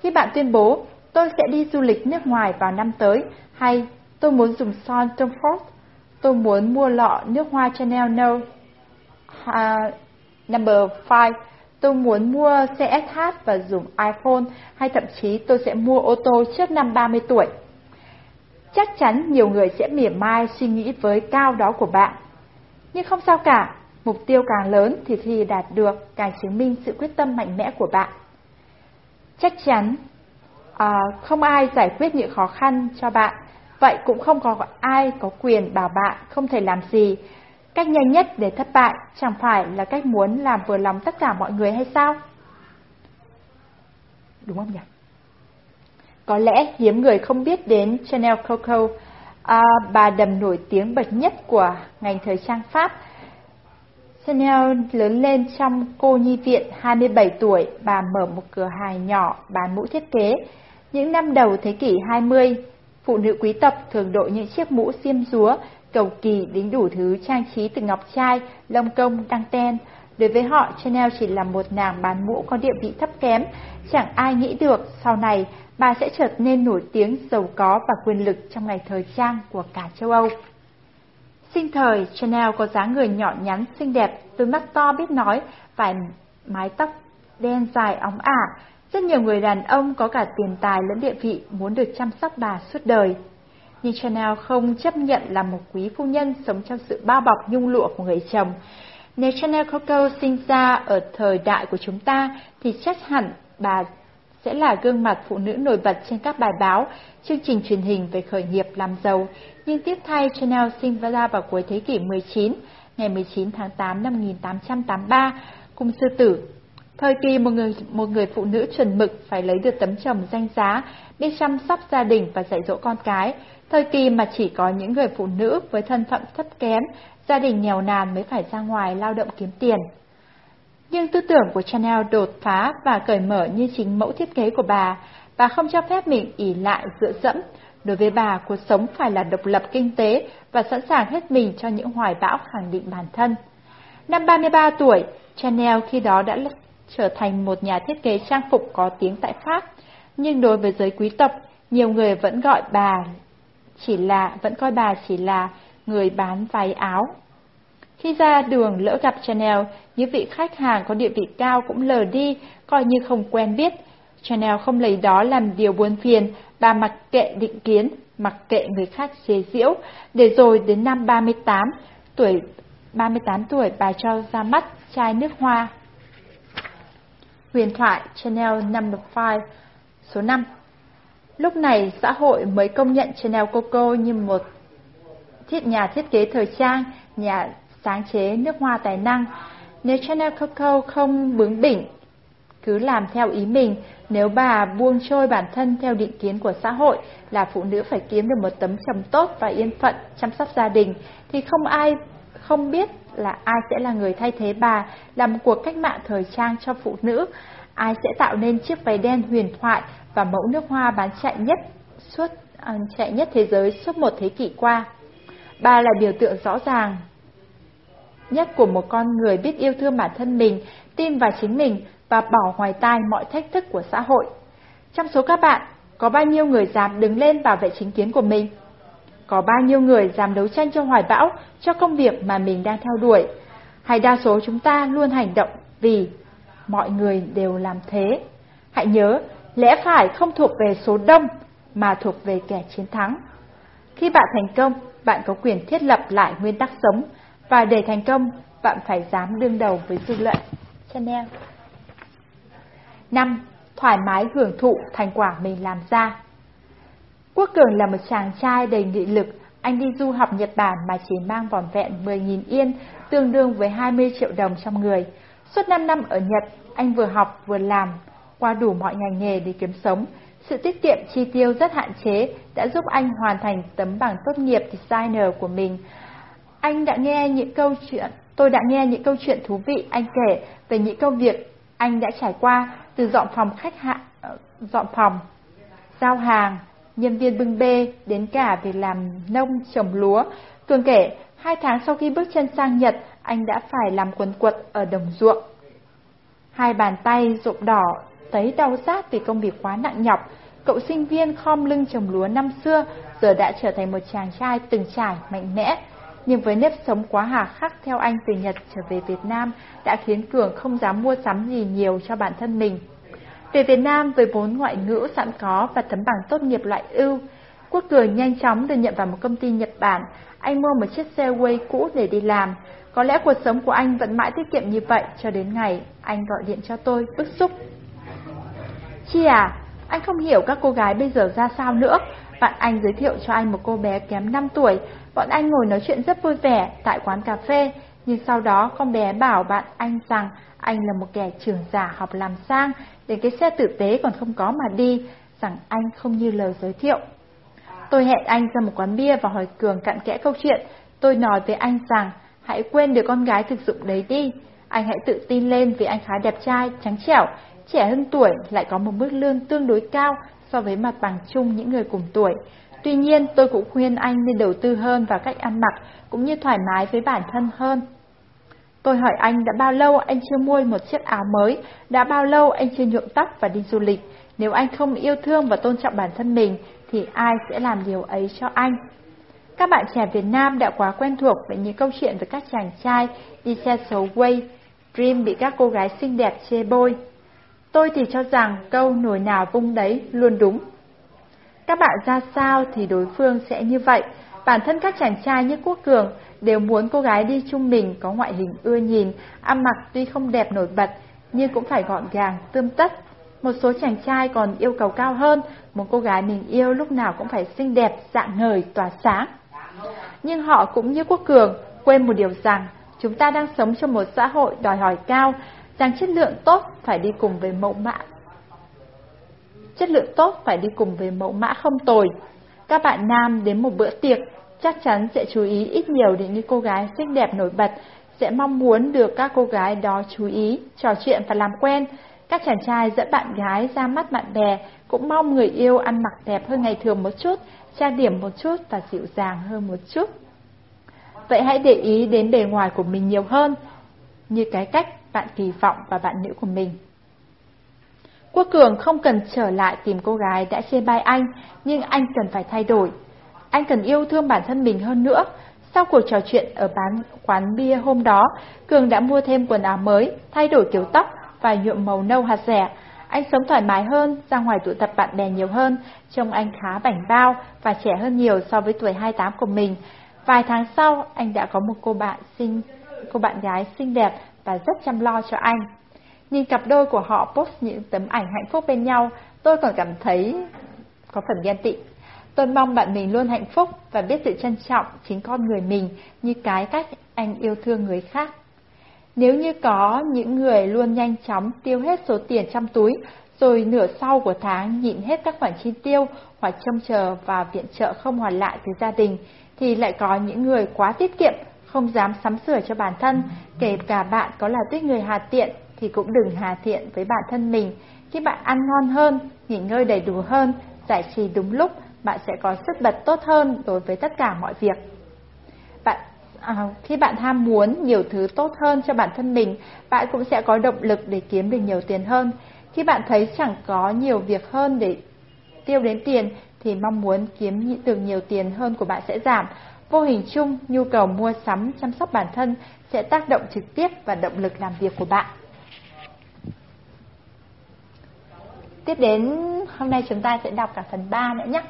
Khi bạn tuyên bố, tôi sẽ đi du lịch nước ngoài vào năm tới, hay tôi muốn dùng son Tom Ford, tôi muốn mua lọ nước hoa Chanel No uh, à, number 5, tôi muốn mua xe SH và dùng iPhone, hay thậm chí tôi sẽ mua ô tô trước năm 30 tuổi. Chắc chắn nhiều người sẽ mỉa mai suy nghĩ với cao đó của bạn. Nhưng không sao cả, mục tiêu càng lớn thì thì đạt được càng chứng minh sự quyết tâm mạnh mẽ của bạn. Chắc chắn à, không ai giải quyết những khó khăn cho bạn, vậy cũng không có ai có quyền bảo bạn không thể làm gì. Cách nhanh nhất để thất bại chẳng phải là cách muốn làm vừa lòng tất cả mọi người hay sao? Đúng không nhỉ? Có lẽ hiếm người không biết đến Chanel Coco, à, bà đầm nổi tiếng bậc nhất của ngành thời trang Pháp. Chanel lớn lên trong cô nhi viện 27 tuổi, bà mở một cửa hàng nhỏ bán mũ thiết kế. Những năm đầu thế kỷ 20, phụ nữ quý tộc thường đội những chiếc mũ xiêm rúa, cầu kỳ đính đủ thứ trang trí từ ngọc trai, lông công, đăng ten. Đối với họ, Chanel chỉ là một nàng bán mũ có địa vị thấp kém, chẳng ai nghĩ được sau này bà sẽ trở nên nổi tiếng giàu có và quyền lực trong ngày thời trang của cả châu Âu. Sinh thời, Chanel có dáng người nhỏ nhắn, xinh đẹp, đôi mắt to biết nói, vài mái tóc đen dài óng ả. Rất nhiều người đàn ông có cả tiền tài lẫn địa vị muốn được chăm sóc bà suốt đời. Nhưng Chanel không chấp nhận là một quý phu nhân sống trong sự bao bọc nhung lụa của người chồng. Nếu Chanel Coco sinh ra ở thời đại của chúng ta thì chắc hẳn bà sẽ là gương mặt phụ nữ nổi bật trên các bài báo, chương trình truyền hình về khởi nghiệp làm giàu, nhưng tiếp thay Chanel sinh ra vào cuối thế kỷ 19, ngày 19 tháng 8 năm 1883, cùng sư tử. Thời kỳ một người, một người phụ nữ chuẩn mực phải lấy được tấm chồng danh giá, biết chăm sóc gia đình và dạy dỗ con cái, thời kỳ mà chỉ có những người phụ nữ với thân phận thấp kém, gia đình nghèo nàn mới phải ra ngoài lao động kiếm tiền. Nhưng tư tưởng của Chanel đột phá và cởi mở như chính mẫu thiết kế của bà, bà không cho phép mình ỉ lại dựa dẫm. Đối với bà, cuộc sống phải là độc lập kinh tế và sẵn sàng hết mình cho những hoài bão khẳng định bản thân. Năm 33 tuổi, Chanel khi đó đã trở thành một nhà thiết kế trang phục có tiếng tại Pháp. Nhưng đối với giới quý tộc, nhiều người vẫn gọi bà chỉ là, vẫn coi bà chỉ là người bán váy áo. Khi ra đường lỡ gặp Chanel, những vị khách hàng có địa vị cao cũng lờ đi, coi như không quen biết. Chanel không lấy đó làm điều buồn phiền, bà mặc kệ định kiến, mặc kệ người khác chế giễu, để rồi đến năm 38, tuổi 38 tuổi bà cho ra mắt chai nước hoa. Huyền thoại Chanel number 5 số 5 Lúc này xã hội mới công nhận Chanel Coco như một thiết nhà thiết kế thời trang, nhà sáng chế nước hoa tài năng. Nếu Chanel Coco không bướng bỉnh, cứ làm theo ý mình, nếu bà buông trôi bản thân theo định kiến của xã hội là phụ nữ phải kiếm được một tấm chồng tốt và yên phận chăm sóc gia đình, thì không ai không biết là ai sẽ là người thay thế bà làm một cuộc cách mạng thời trang cho phụ nữ, ai sẽ tạo nên chiếc váy đen huyền thoại và mẫu nước hoa bán chạy nhất suốt à, chạy nhất thế giới suốt một thế kỷ qua. Bà là biểu tượng rõ ràng nhất của một con người biết yêu thương bản thân mình, tin vào chính mình và bỏ ngoài tai mọi thách thức của xã hội. Trong số các bạn, có bao nhiêu người dám đứng lên bảo vệ chính kiến của mình? Có bao nhiêu người dám đấu tranh cho hoài bão, cho công việc mà mình đang theo đuổi? Hay đa số chúng ta luôn hành động vì mọi người đều làm thế? Hãy nhớ, lẽ phải không thuộc về số đông, mà thuộc về kẻ chiến thắng. Khi bạn thành công, bạn có quyền thiết lập lại nguyên tắc sống, và để thành công, bạn phải dám đương đầu với dư luận. Chanel 5. Thoải mái hưởng thụ thành quả mình làm ra Quốc Cường là một chàng trai đầy nghị lực, anh đi du học Nhật Bản mà chỉ mang vỏn vẹn 10.000 yên, tương đương với 20 triệu đồng trong người. Suốt 5 năm ở Nhật, anh vừa học vừa làm, qua đủ mọi ngành nghề để kiếm sống. Sự tiết kiệm chi tiêu rất hạn chế đã giúp anh hoàn thành tấm bằng tốt nghiệp designer của mình. Anh đã nghe những câu chuyện, tôi đã nghe những câu chuyện thú vị anh kể về những công việc anh đã trải qua từ dọn phòng khách hạ, ờ, dọn phòng, giao hàng, nhân viên bưng bê, đến cả việc làm nông trồng lúa. Cường kể, hai tháng sau khi bước chân sang Nhật, anh đã phải làm quần quật ở đồng ruộng. Hai bàn tay rộm đỏ, thấy đau rát vì công việc quá nặng nhọc. Cậu sinh viên khom lưng trồng lúa năm xưa, giờ đã trở thành một chàng trai từng trải, mạnh mẽ. Nhưng với nếp sống quá hà khắc theo anh từ Nhật trở về Việt Nam đã khiến Cường không dám mua sắm gì nhiều cho bản thân mình. Về Việt Nam với vốn ngoại ngữ sẵn có và tấm bằng tốt nghiệp loại ưu, Quốc Cường nhanh chóng được nhận vào một công ty Nhật Bản. Anh mua một chiếc xe quay cũ để đi làm. Có lẽ cuộc sống của anh vẫn mãi tiết kiệm như vậy cho đến ngày anh gọi điện cho tôi bức xúc. Chi à, anh không hiểu các cô gái bây giờ ra sao nữa. Bạn anh giới thiệu cho anh một cô bé kém 5 tuổi. Bọn anh ngồi nói chuyện rất vui vẻ tại quán cà phê. Nhưng sau đó con bé bảo bạn anh rằng anh là một kẻ trưởng giả học làm sang, đến cái xe tử tế còn không có mà đi, rằng anh không như lời giới thiệu. Tôi hẹn anh ra một quán bia và hỏi Cường cặn kẽ câu chuyện. Tôi nói với anh rằng, hãy quên đứa con gái thực dụng đấy đi. Anh hãy tự tin lên vì anh khá đẹp trai, trắng trẻo, trẻ hơn tuổi lại có một mức lương tương đối cao so với mặt bằng chung những người cùng tuổi. Tuy nhiên, tôi cũng khuyên anh nên đầu tư hơn vào cách ăn mặc, cũng như thoải mái với bản thân hơn. Tôi hỏi anh đã bao lâu anh chưa mua một chiếc áo mới, đã bao lâu anh chưa nhuộm tóc và đi du lịch. Nếu anh không yêu thương và tôn trọng bản thân mình, thì ai sẽ làm điều ấy cho anh? Các bạn trẻ Việt Nam đã quá quen thuộc với những câu chuyện về các chàng trai đi xe xấu quay, Dream bị các cô gái xinh đẹp chê bôi. Tôi thì cho rằng câu nổi nào vung đấy luôn đúng. Các bạn ra sao thì đối phương sẽ như vậy. Bản thân các chàng trai như Quốc Cường đều muốn cô gái đi chung mình có ngoại hình ưa nhìn, ăn mặc tuy không đẹp nổi bật, nhưng cũng phải gọn gàng, tươm tất. Một số chàng trai còn yêu cầu cao hơn, một cô gái mình yêu lúc nào cũng phải xinh đẹp, dạng ngời, tỏa sáng. Nhưng họ cũng như Quốc Cường, quên một điều rằng, chúng ta đang sống trong một xã hội đòi hỏi cao, rằng chất lượng tốt phải đi cùng với mẫu mã. Chất lượng tốt phải đi cùng với mẫu mã không tồi. Các bạn nam đến một bữa tiệc chắc chắn sẽ chú ý ít nhiều đến những cô gái xinh đẹp nổi bật, sẽ mong muốn được các cô gái đó chú ý, trò chuyện và làm quen. Các chàng trai dẫn bạn gái ra mắt bạn bè cũng mong người yêu ăn mặc đẹp hơn ngày thường một chút, trang điểm một chút và dịu dàng hơn một chút. Vậy hãy để ý đến bề ngoài của mình nhiều hơn, như cái cách bạn kỳ vọng và bạn nữ của mình. Quốc Cường không cần trở lại tìm cô gái đã chê bai anh, nhưng anh cần phải thay đổi anh cần yêu thương bản thân mình hơn nữa. Sau cuộc trò chuyện ở bán quán bia hôm đó, Cường đã mua thêm quần áo mới, thay đổi kiểu tóc và nhuộm màu nâu hạt rẻ. Anh sống thoải mái hơn, ra ngoài tụ tập bạn bè nhiều hơn, trông anh khá bảnh bao và trẻ hơn nhiều so với tuổi 28 của mình. Vài tháng sau, anh đã có một cô bạn xinh, cô bạn gái xinh đẹp và rất chăm lo cho anh. Nhìn cặp đôi của họ post những tấm ảnh hạnh phúc bên nhau, tôi còn cảm thấy có phần ghen tị. Tôi mong bạn mình luôn hạnh phúc và biết sự trân trọng chính con người mình như cái cách anh yêu thương người khác. Nếu như có những người luôn nhanh chóng tiêu hết số tiền trong túi, rồi nửa sau của tháng nhịn hết các khoản chi tiêu hoặc trông chờ vào viện trợ không hoàn lại từ gia đình, thì lại có những người quá tiết kiệm, không dám sắm sửa cho bản thân, kể cả bạn có là tuyết người hà tiện thì cũng đừng hà tiện với bản thân mình. Khi bạn ăn ngon hơn, nghỉ ngơi đầy đủ hơn, giải trí đúng lúc, bạn sẽ có sức bật tốt hơn đối với tất cả mọi việc. Bạn à, khi bạn ham muốn nhiều thứ tốt hơn cho bản thân mình, bạn cũng sẽ có động lực để kiếm được nhiều tiền hơn. Khi bạn thấy chẳng có nhiều việc hơn để tiêu đến tiền, thì mong muốn kiếm được nhiều tiền hơn của bạn sẽ giảm. Vô hình chung, nhu cầu mua sắm, chăm sóc bản thân sẽ tác động trực tiếp vào động lực làm việc của bạn. Tiếp đến, hôm nay chúng ta sẽ đọc cả phần 3 nữa nhé.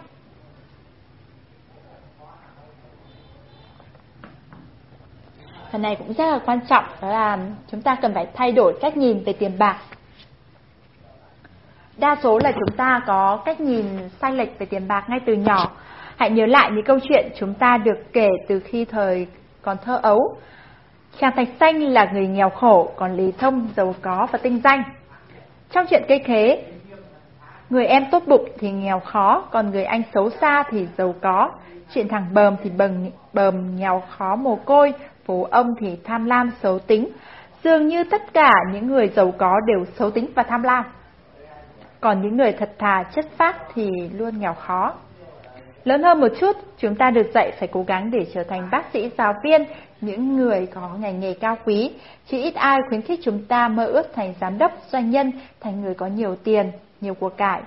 Phần này cũng rất là quan trọng, đó là chúng ta cần phải thay đổi cách nhìn về tiền bạc. Đa số là chúng ta có cách nhìn sai lệch về tiền bạc ngay từ nhỏ. Hãy nhớ lại những câu chuyện chúng ta được kể từ khi thời còn thơ ấu. Chàng Thạch Xanh là người nghèo khổ, còn Lý Thông giàu có và tinh danh. Trong chuyện cây khế, người em tốt bụng thì nghèo khó, còn người anh xấu xa thì giàu có. Chuyện thằng bờm thì bầm, bờm nghèo khó mồ côi, phú ông thì tham lam xấu tính. Dường như tất cả những người giàu có đều xấu tính và tham lam. Còn những người thật thà, chất phác thì luôn nghèo khó. Lớn hơn một chút, chúng ta được dạy phải cố gắng để trở thành bác sĩ, giáo viên, những người có ngành nghề cao quý. Chỉ ít ai khuyến khích chúng ta mơ ước thành giám đốc, doanh nhân, thành người có nhiều tiền, nhiều của cải.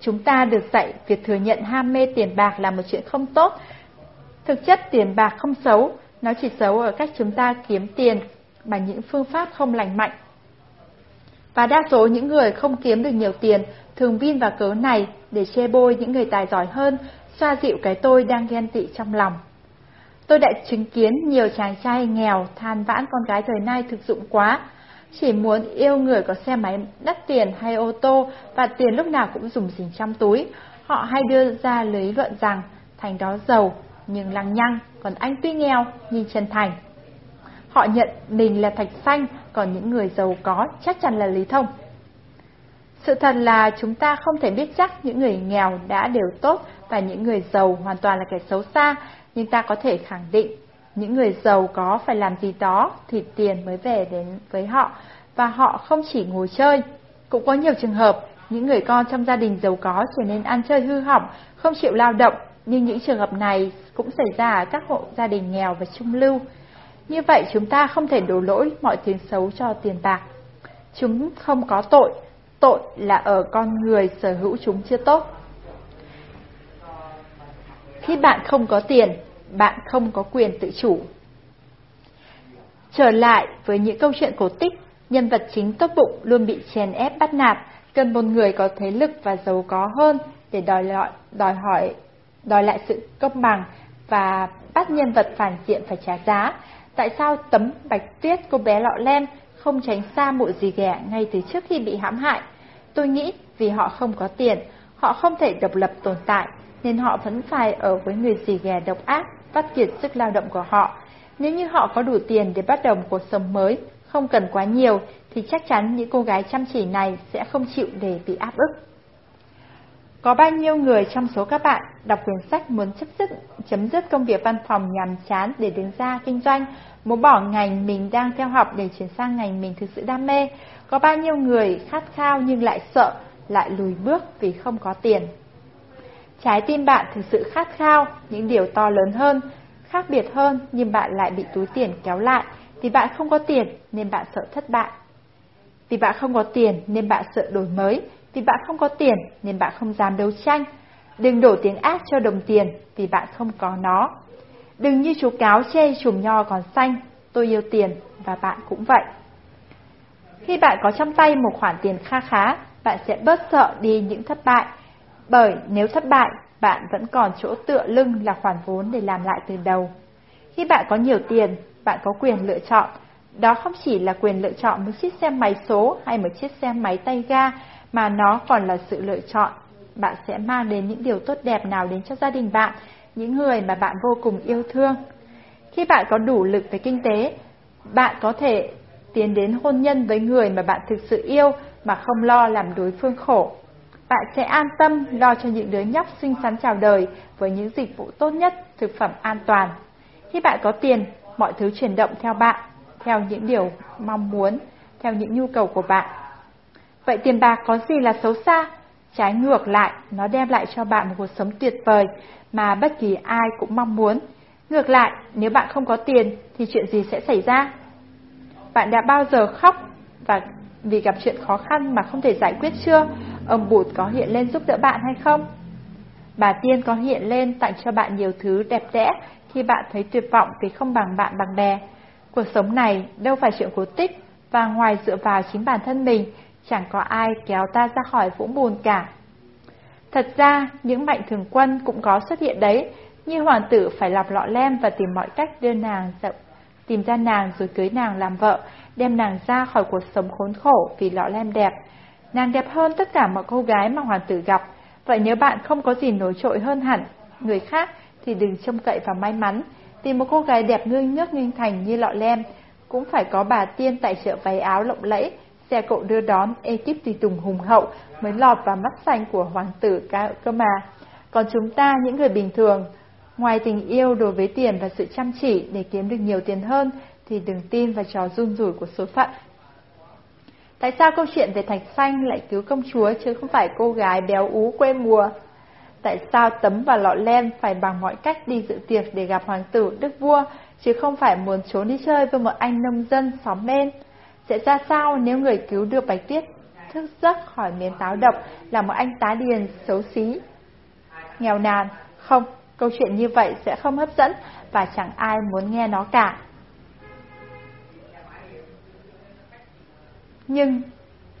Chúng ta được dạy việc thừa nhận ham mê tiền bạc là một chuyện không tốt. Thực chất tiền bạc không xấu, nó chỉ xấu ở cách chúng ta kiếm tiền bằng những phương pháp không lành mạnh. Và đa số những người không kiếm được nhiều tiền thường vin vào cớ này để chê bôi những người tài giỏi hơn, xoa dịu cái tôi đang ghen tị trong lòng. Tôi đã chứng kiến nhiều chàng trai nghèo than vãn con gái thời nay thực dụng quá, chỉ muốn yêu người có xe máy đắt tiền hay ô tô và tiền lúc nào cũng dùng dình trong túi. Họ hay đưa ra lý luận rằng Thành đó giàu nhưng lăng nhăng, còn anh tuy nghèo nhưng chân thành. Họ nhận mình là thạch xanh, còn những người giàu có chắc chắn là Lý Thông. Sự thật là chúng ta không thể biết chắc những người nghèo đã đều tốt và những người giàu hoàn toàn là kẻ xấu xa, nhưng ta có thể khẳng định những người giàu có phải làm gì đó thì tiền mới về đến với họ và họ không chỉ ngồi chơi. Cũng có nhiều trường hợp những người con trong gia đình giàu có trở nên ăn chơi hư hỏng, không chịu lao động, nhưng những trường hợp này cũng xảy ra ở các hộ gia đình nghèo và trung lưu. Như vậy chúng ta không thể đổ lỗi mọi tiếng xấu cho tiền bạc. Chúng không có tội, tội là ở con người sở hữu chúng chưa tốt. Khi bạn không có tiền, bạn không có quyền tự chủ. Trở lại với những câu chuyện cổ tích, nhân vật chính tốt bụng luôn bị chèn ép bắt nạt, cần một người có thế lực và giàu có hơn để đòi, lại đòi hỏi đòi lại sự công bằng và bắt nhân vật phản diện phải trả giá. Tại sao tấm bạch tuyết cô bé lọ lem không tránh xa mụ gì ghẻ ngay từ trước khi bị hãm hại? Tôi nghĩ vì họ không có tiền, họ không thể độc lập tồn tại, nên họ vẫn phải ở với người gì ghẻ độc ác, vắt kiệt sức lao động của họ. Nếu như họ có đủ tiền để bắt đầu một cuộc sống mới, không cần quá nhiều, thì chắc chắn những cô gái chăm chỉ này sẽ không chịu để bị áp ức. Có bao nhiêu người trong số các bạn đọc quyển sách muốn chấm dứt, chấm dứt công việc văn phòng nhàm chán để đứng ra kinh doanh, muốn bỏ ngành mình đang theo học để chuyển sang ngành mình thực sự đam mê? Có bao nhiêu người khát khao nhưng lại sợ, lại lùi bước vì không có tiền? Trái tim bạn thực sự khát khao những điều to lớn hơn, khác biệt hơn nhưng bạn lại bị túi tiền kéo lại vì bạn không có tiền nên bạn sợ thất bại. Vì bạn không có tiền nên bạn sợ đổi mới, vì bạn không có tiền nên bạn không dám đấu tranh. Đừng đổ tiếng ác cho đồng tiền vì bạn không có nó. Đừng như chú cáo chê chùm nho còn xanh, tôi yêu tiền và bạn cũng vậy. Khi bạn có trong tay một khoản tiền kha khá, bạn sẽ bớt sợ đi những thất bại. Bởi nếu thất bại, bạn vẫn còn chỗ tựa lưng là khoản vốn để làm lại từ đầu. Khi bạn có nhiều tiền, bạn có quyền lựa chọn. Đó không chỉ là quyền lựa chọn một chiếc xe máy số hay một chiếc xe máy tay ga, mà nó còn là sự lựa chọn. Bạn sẽ mang đến những điều tốt đẹp nào đến cho gia đình bạn, những người mà bạn vô cùng yêu thương. Khi bạn có đủ lực về kinh tế, bạn có thể tiến đến hôn nhân với người mà bạn thực sự yêu mà không lo làm đối phương khổ. Bạn sẽ an tâm lo cho những đứa nhóc xinh xắn chào đời với những dịch vụ tốt nhất, thực phẩm an toàn. Khi bạn có tiền, mọi thứ chuyển động theo bạn, theo những điều mong muốn, theo những nhu cầu của bạn. Vậy tiền bạc có gì là xấu xa? Trái ngược lại, nó đem lại cho bạn một cuộc sống tuyệt vời mà bất kỳ ai cũng mong muốn. Ngược lại, nếu bạn không có tiền thì chuyện gì sẽ xảy ra? Bạn đã bao giờ khóc và vì gặp chuyện khó khăn mà không thể giải quyết chưa? Ông Bụt có hiện lên giúp đỡ bạn hay không? Bà Tiên có hiện lên tặng cho bạn nhiều thứ đẹp đẽ khi bạn thấy tuyệt vọng vì không bằng bạn bằng bè. Cuộc sống này đâu phải chuyện cố tích và ngoài dựa vào chính bản thân mình, chẳng có ai kéo ta ra khỏi vũng bùn cả. Thật ra, những mạnh thường quân cũng có xuất hiện đấy, như hoàng tử phải lọc lọ lem và tìm mọi cách đưa nàng tìm ra nàng rồi cưới nàng làm vợ, đem nàng ra khỏi cuộc sống khốn khổ vì lọ lem đẹp. Nàng đẹp hơn tất cả mọi cô gái mà hoàng tử gặp, vậy nếu bạn không có gì nổi trội hơn hẳn người khác thì đừng trông cậy vào may mắn. Tìm một cô gái đẹp ngưng nước nghênh thành như lọ lem, cũng phải có bà tiên tại chợ váy áo lộng lẫy, xe cộ đưa đón ekip tùy tùng hùng hậu mới lọt vào mắt xanh của hoàng tử cơ mà. Còn chúng ta, những người bình thường, ngoài tình yêu đối với tiền và sự chăm chỉ để kiếm được nhiều tiền hơn, thì đừng tin vào trò run rủi của số phận. Tại sao câu chuyện về thạch xanh lại cứu công chúa chứ không phải cô gái béo ú quê mùa? Tại sao tấm và lọ len phải bằng mọi cách đi dự tiệc để gặp hoàng tử đức vua, chứ không phải muốn trốn đi chơi với một anh nông dân xóm bên? Sẽ ra sao nếu người cứu được Bạch Tuyết thức giấc khỏi miếng táo độc là một anh tá điền xấu xí? Nghèo nàn, không, câu chuyện như vậy sẽ không hấp dẫn và chẳng ai muốn nghe nó cả. Nhưng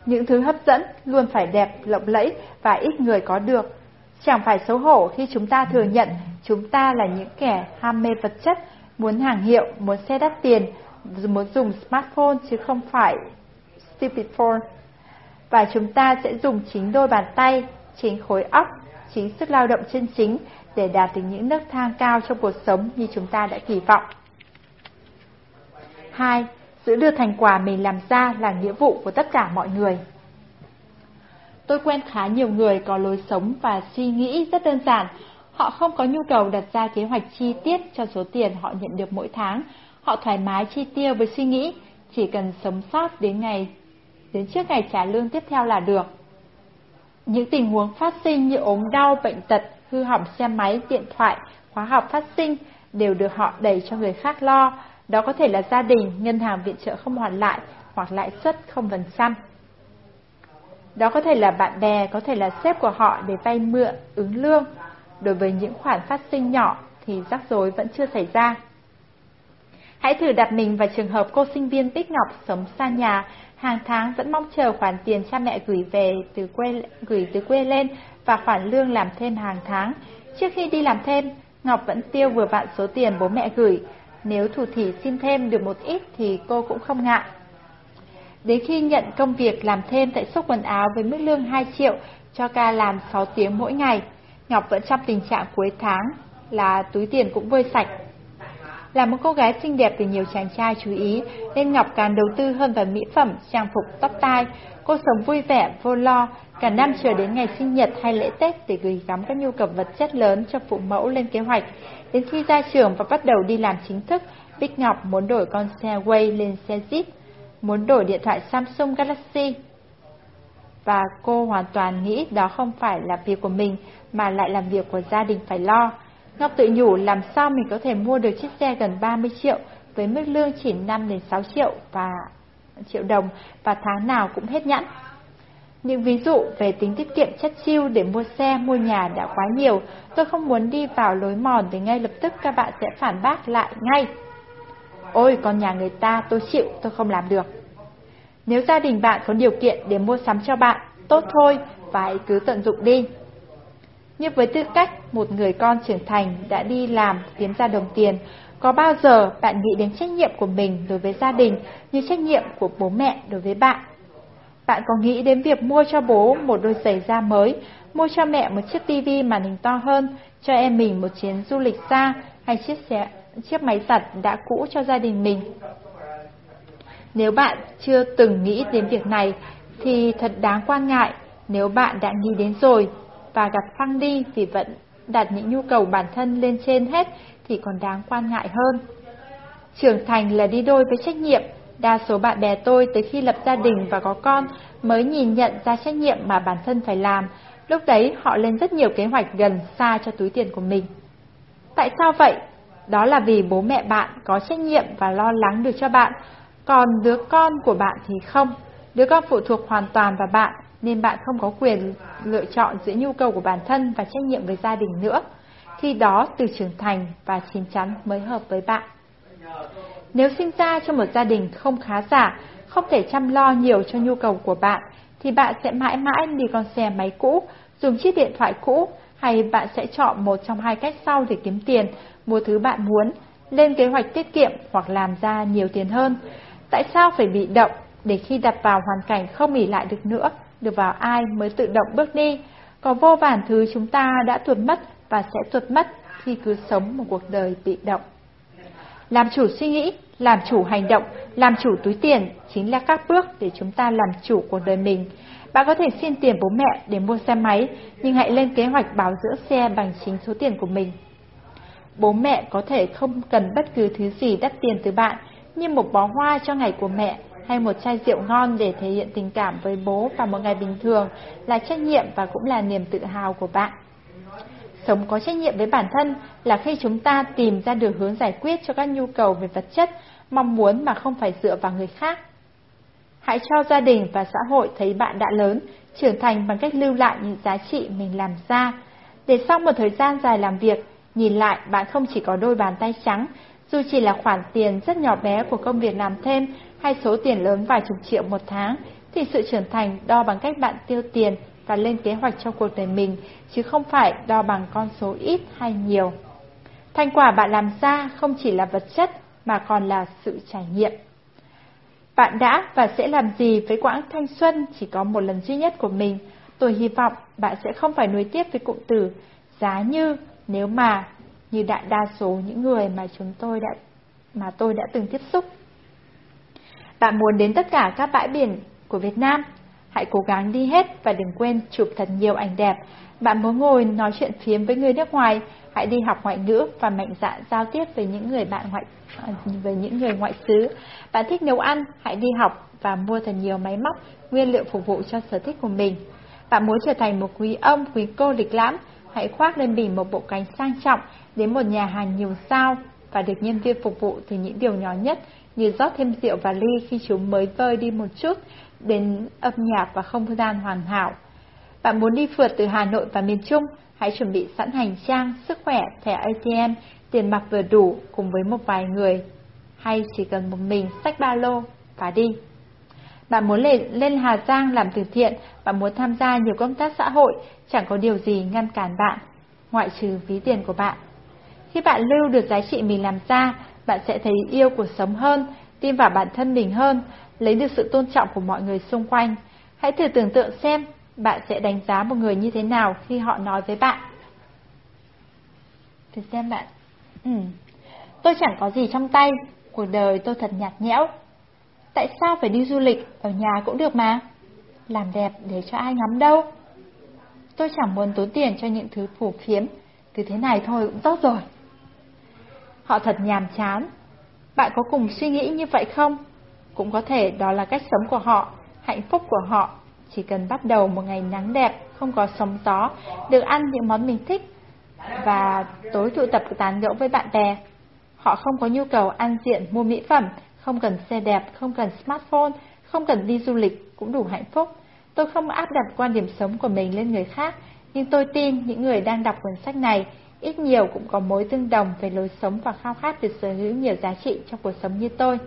những thứ hấp dẫn luôn phải đẹp, lộng lẫy và ít người có được. Chẳng phải xấu hổ khi chúng ta thừa nhận chúng ta là những kẻ ham mê vật chất, muốn hàng hiệu, muốn xe đắt tiền, muốn dùng smartphone chứ không phải stupid phone. Và chúng ta sẽ dùng chính đôi bàn tay, chính khối óc, chính sức lao động chân chính để đạt được những nấc thang cao trong cuộc sống như chúng ta đã kỳ vọng. 2. Giữ được thành quả mình làm ra là nghĩa vụ của tất cả mọi người. Tôi quen khá nhiều người có lối sống và suy nghĩ rất đơn giản. Họ không có nhu cầu đặt ra kế hoạch chi tiết cho số tiền họ nhận được mỗi tháng. Họ thoải mái chi tiêu với suy nghĩ, chỉ cần sống sót đến ngày đến trước ngày trả lương tiếp theo là được. Những tình huống phát sinh như ốm đau, bệnh tật, hư hỏng xe máy, điện thoại, khóa học phát sinh đều được họ đẩy cho người khác lo. Đó có thể là gia đình, ngân hàng viện trợ không hoàn lại hoặc lãi suất không phần trăm. Đó có thể là bạn bè, có thể là sếp của họ để vay mượn, ứng lương. Đối với những khoản phát sinh nhỏ thì rắc rối vẫn chưa xảy ra. Hãy thử đặt mình vào trường hợp cô sinh viên Bích Ngọc sống xa nhà, hàng tháng vẫn mong chờ khoản tiền cha mẹ gửi về từ quê gửi từ quê lên và khoản lương làm thêm hàng tháng. Trước khi đi làm thêm, Ngọc vẫn tiêu vừa vặn số tiền bố mẹ gửi. Nếu thủ thỉ xin thêm được một ít thì cô cũng không ngại. Đến khi nhận công việc làm thêm tại xúc quần áo với mức lương 2 triệu cho ca làm 6 tiếng mỗi ngày, Ngọc vẫn trong tình trạng cuối tháng là túi tiền cũng vơi sạch. Là một cô gái xinh đẹp được nhiều chàng trai chú ý, nên Ngọc càng đầu tư hơn vào mỹ phẩm, trang phục, tóc tai. Cô sống vui vẻ, vô lo, cả năm chờ đến ngày sinh nhật hay lễ Tết để gửi gắm các nhu cầu vật chất lớn cho phụ mẫu lên kế hoạch. Đến khi ra trường và bắt đầu đi làm chính thức, Bích Ngọc muốn đổi con xe Way lên xe Jeep muốn đổi điện thoại Samsung Galaxy. Và cô hoàn toàn nghĩ đó không phải là việc của mình, mà lại là việc của gia đình phải lo. Ngọc tự nhủ làm sao mình có thể mua được chiếc xe gần 30 triệu với mức lương chỉ 5 đến 6 triệu và triệu đồng và tháng nào cũng hết nhẵn. Những ví dụ về tính tiết kiệm chất chiêu để mua xe, mua nhà đã quá nhiều, tôi không muốn đi vào lối mòn thì ngay lập tức các bạn sẽ phản bác lại ngay. Ôi, con nhà người ta tôi chịu, tôi không làm được. Nếu gia đình bạn có điều kiện để mua sắm cho bạn, tốt thôi, và hãy cứ tận dụng đi. Như với tư cách một người con trưởng thành đã đi làm kiếm ra đồng tiền, có bao giờ bạn nghĩ đến trách nhiệm của mình đối với gia đình như trách nhiệm của bố mẹ đối với bạn? Bạn có nghĩ đến việc mua cho bố một đôi giày da mới, mua cho mẹ một chiếc tivi màn hình to hơn, cho em mình một chuyến du lịch xa hay chiếc xe, chiếc máy giặt đã cũ cho gia đình mình? Nếu bạn chưa từng nghĩ đến việc này thì thật đáng quan ngại nếu bạn đã nghĩ đến rồi và gặp phăng đi vì vẫn đặt những nhu cầu bản thân lên trên hết thì còn đáng quan ngại hơn. Trưởng thành là đi đôi với trách nhiệm. Đa số bạn bè tôi tới khi lập gia đình và có con mới nhìn nhận ra trách nhiệm mà bản thân phải làm. Lúc đấy họ lên rất nhiều kế hoạch gần xa cho túi tiền của mình. Tại sao vậy? Đó là vì bố mẹ bạn có trách nhiệm và lo lắng được cho bạn, còn đứa con của bạn thì không. Đứa con phụ thuộc hoàn toàn vào bạn, nên bạn không có quyền lựa chọn giữa nhu cầu của bản thân và trách nhiệm với gia đình nữa. Khi đó từ trưởng thành và chín chắn mới hợp với bạn. Nếu sinh ra trong một gia đình không khá giả, không thể chăm lo nhiều cho nhu cầu của bạn, thì bạn sẽ mãi mãi đi con xe máy cũ, dùng chiếc điện thoại cũ, hay bạn sẽ chọn một trong hai cách sau để kiếm tiền, mua thứ bạn muốn, lên kế hoạch tiết kiệm hoặc làm ra nhiều tiền hơn. Tại sao phải bị động để khi đặt vào hoàn cảnh không ỉ lại được nữa, được vào ai mới tự động bước đi? Có vô vàn thứ chúng ta đã tuột mất và sẽ tuột mất khi cứ sống một cuộc đời bị động. Làm chủ suy nghĩ, làm chủ hành động, làm chủ túi tiền chính là các bước để chúng ta làm chủ cuộc đời mình. Bạn có thể xin tiền bố mẹ để mua xe máy, nhưng hãy lên kế hoạch bảo dưỡng xe bằng chính số tiền của mình. Bố mẹ có thể không cần bất cứ thứ gì đắt tiền từ bạn, như một bó hoa cho ngày của mẹ hay một chai rượu ngon để thể hiện tình cảm với bố vào một ngày bình thường là trách nhiệm và cũng là niềm tự hào của bạn. Sống có trách nhiệm với bản thân là khi chúng ta tìm ra được hướng giải quyết cho các nhu cầu về vật chất, mong muốn mà không phải dựa vào người khác. Hãy cho gia đình và xã hội thấy bạn đã lớn, trưởng thành bằng cách lưu lại những giá trị mình làm ra. Để sau một thời gian dài làm việc, nhìn lại bạn không chỉ có đôi bàn tay trắng, dù chỉ là khoản tiền rất nhỏ bé của công việc làm thêm hay số tiền lớn vài chục triệu một tháng, thì sự trưởng thành đo bằng cách bạn tiêu tiền và lên kế hoạch cho cuộc đời mình, chứ không phải đo bằng con số ít hay nhiều. Thành quả bạn làm ra không chỉ là vật chất mà còn là sự trải nghiệm. Bạn đã và sẽ làm gì với quãng thanh xuân chỉ có một lần duy nhất của mình? Tôi hy vọng bạn sẽ không phải nuối tiếc với cụm từ giá như, nếu mà, như đại đa số những người mà chúng tôi đã mà tôi đã từng tiếp xúc. Bạn muốn đến tất cả các bãi biển của Việt Nam, hãy cố gắng đi hết và đừng quên chụp thật nhiều ảnh đẹp. Bạn muốn ngồi nói chuyện phiếm với người nước ngoài, hãy đi học ngoại ngữ và mạnh dạn giao tiếp với những người bạn ngoại à, với những người ngoại xứ. Bạn thích nấu ăn, hãy đi học và mua thật nhiều máy móc, nguyên liệu phục vụ cho sở thích của mình. Bạn muốn trở thành một quý ông, quý cô lịch lãm, hãy khoác lên mình một bộ cánh sang trọng đến một nhà hàng nhiều sao và được nhân viên phục vụ từ những điều nhỏ nhất như rót thêm rượu và ly khi chúng mới vơi đi một chút, đến âm nhạc và không gian hoàn hảo. Bạn muốn đi phượt từ Hà Nội và miền Trung, hãy chuẩn bị sẵn hành trang, sức khỏe, thẻ ATM, tiền mặt vừa đủ cùng với một vài người, hay chỉ cần một mình sách ba lô và đi. Bạn muốn lên, lên Hà Giang làm từ thiện, bạn muốn tham gia nhiều công tác xã hội, chẳng có điều gì ngăn cản bạn, ngoại trừ ví tiền của bạn. Khi bạn lưu được giá trị mình làm ra, bạn sẽ thấy yêu cuộc sống hơn, tin vào bản thân mình hơn, lấy được sự tôn trọng của mọi người xung quanh. Hãy thử tưởng tượng xem bạn sẽ đánh giá một người như thế nào khi họ nói với bạn. Thử xem bạn. Ừ, tôi chẳng có gì trong tay, cuộc đời tôi thật nhạt nhẽo. Tại sao phải đi du lịch, ở nhà cũng được mà. Làm đẹp để cho ai ngắm đâu. Tôi chẳng muốn tốn tiền cho những thứ phù phiếm, cứ thế này thôi cũng tốt rồi. Họ thật nhàm chán. Bạn có cùng suy nghĩ như vậy không? Cũng có thể đó là cách sống của họ, hạnh phúc của họ. Chỉ cần bắt đầu một ngày nắng đẹp, không có sóng gió, được ăn những món mình thích, và tối tụ tập tán gẫu với bạn bè. Họ không có nhu cầu ăn diện mua mỹ phẩm, không cần xe đẹp, không cần smartphone, không cần đi du lịch, cũng đủ hạnh phúc. Tôi không áp đặt quan điểm sống của mình lên người khác, nhưng tôi tin những người đang đọc cuốn sách này ít nhiều cũng có mối tương đồng về lối sống và khao khát được sở hữu nhiều giá trị trong cuộc sống như tôi.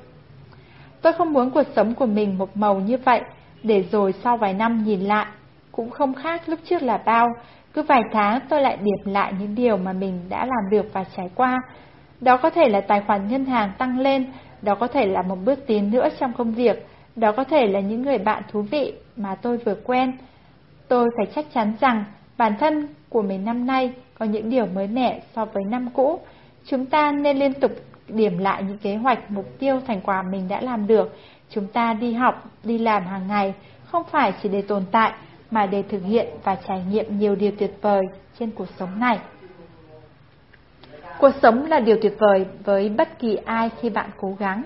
Tôi không muốn cuộc sống của mình một màu như vậy, để rồi sau vài năm nhìn lại, cũng không khác lúc trước là bao, cứ vài tháng tôi lại điểm lại những điều mà mình đã làm được và trải qua. Đó có thể là tài khoản ngân hàng tăng lên, đó có thể là một bước tiến nữa trong công việc, đó có thể là những người bạn thú vị mà tôi vừa quen. Tôi phải chắc chắn rằng bản thân của mình năm nay có những điều mới mẻ so với năm cũ. Chúng ta nên liên tục điểm lại những kế hoạch, mục tiêu, thành quả mình đã làm được. Chúng ta đi học, đi làm hàng ngày, không phải chỉ để tồn tại, mà để thực hiện và trải nghiệm nhiều điều tuyệt vời trên cuộc sống này. Cuộc sống là điều tuyệt vời với bất kỳ ai khi bạn cố gắng.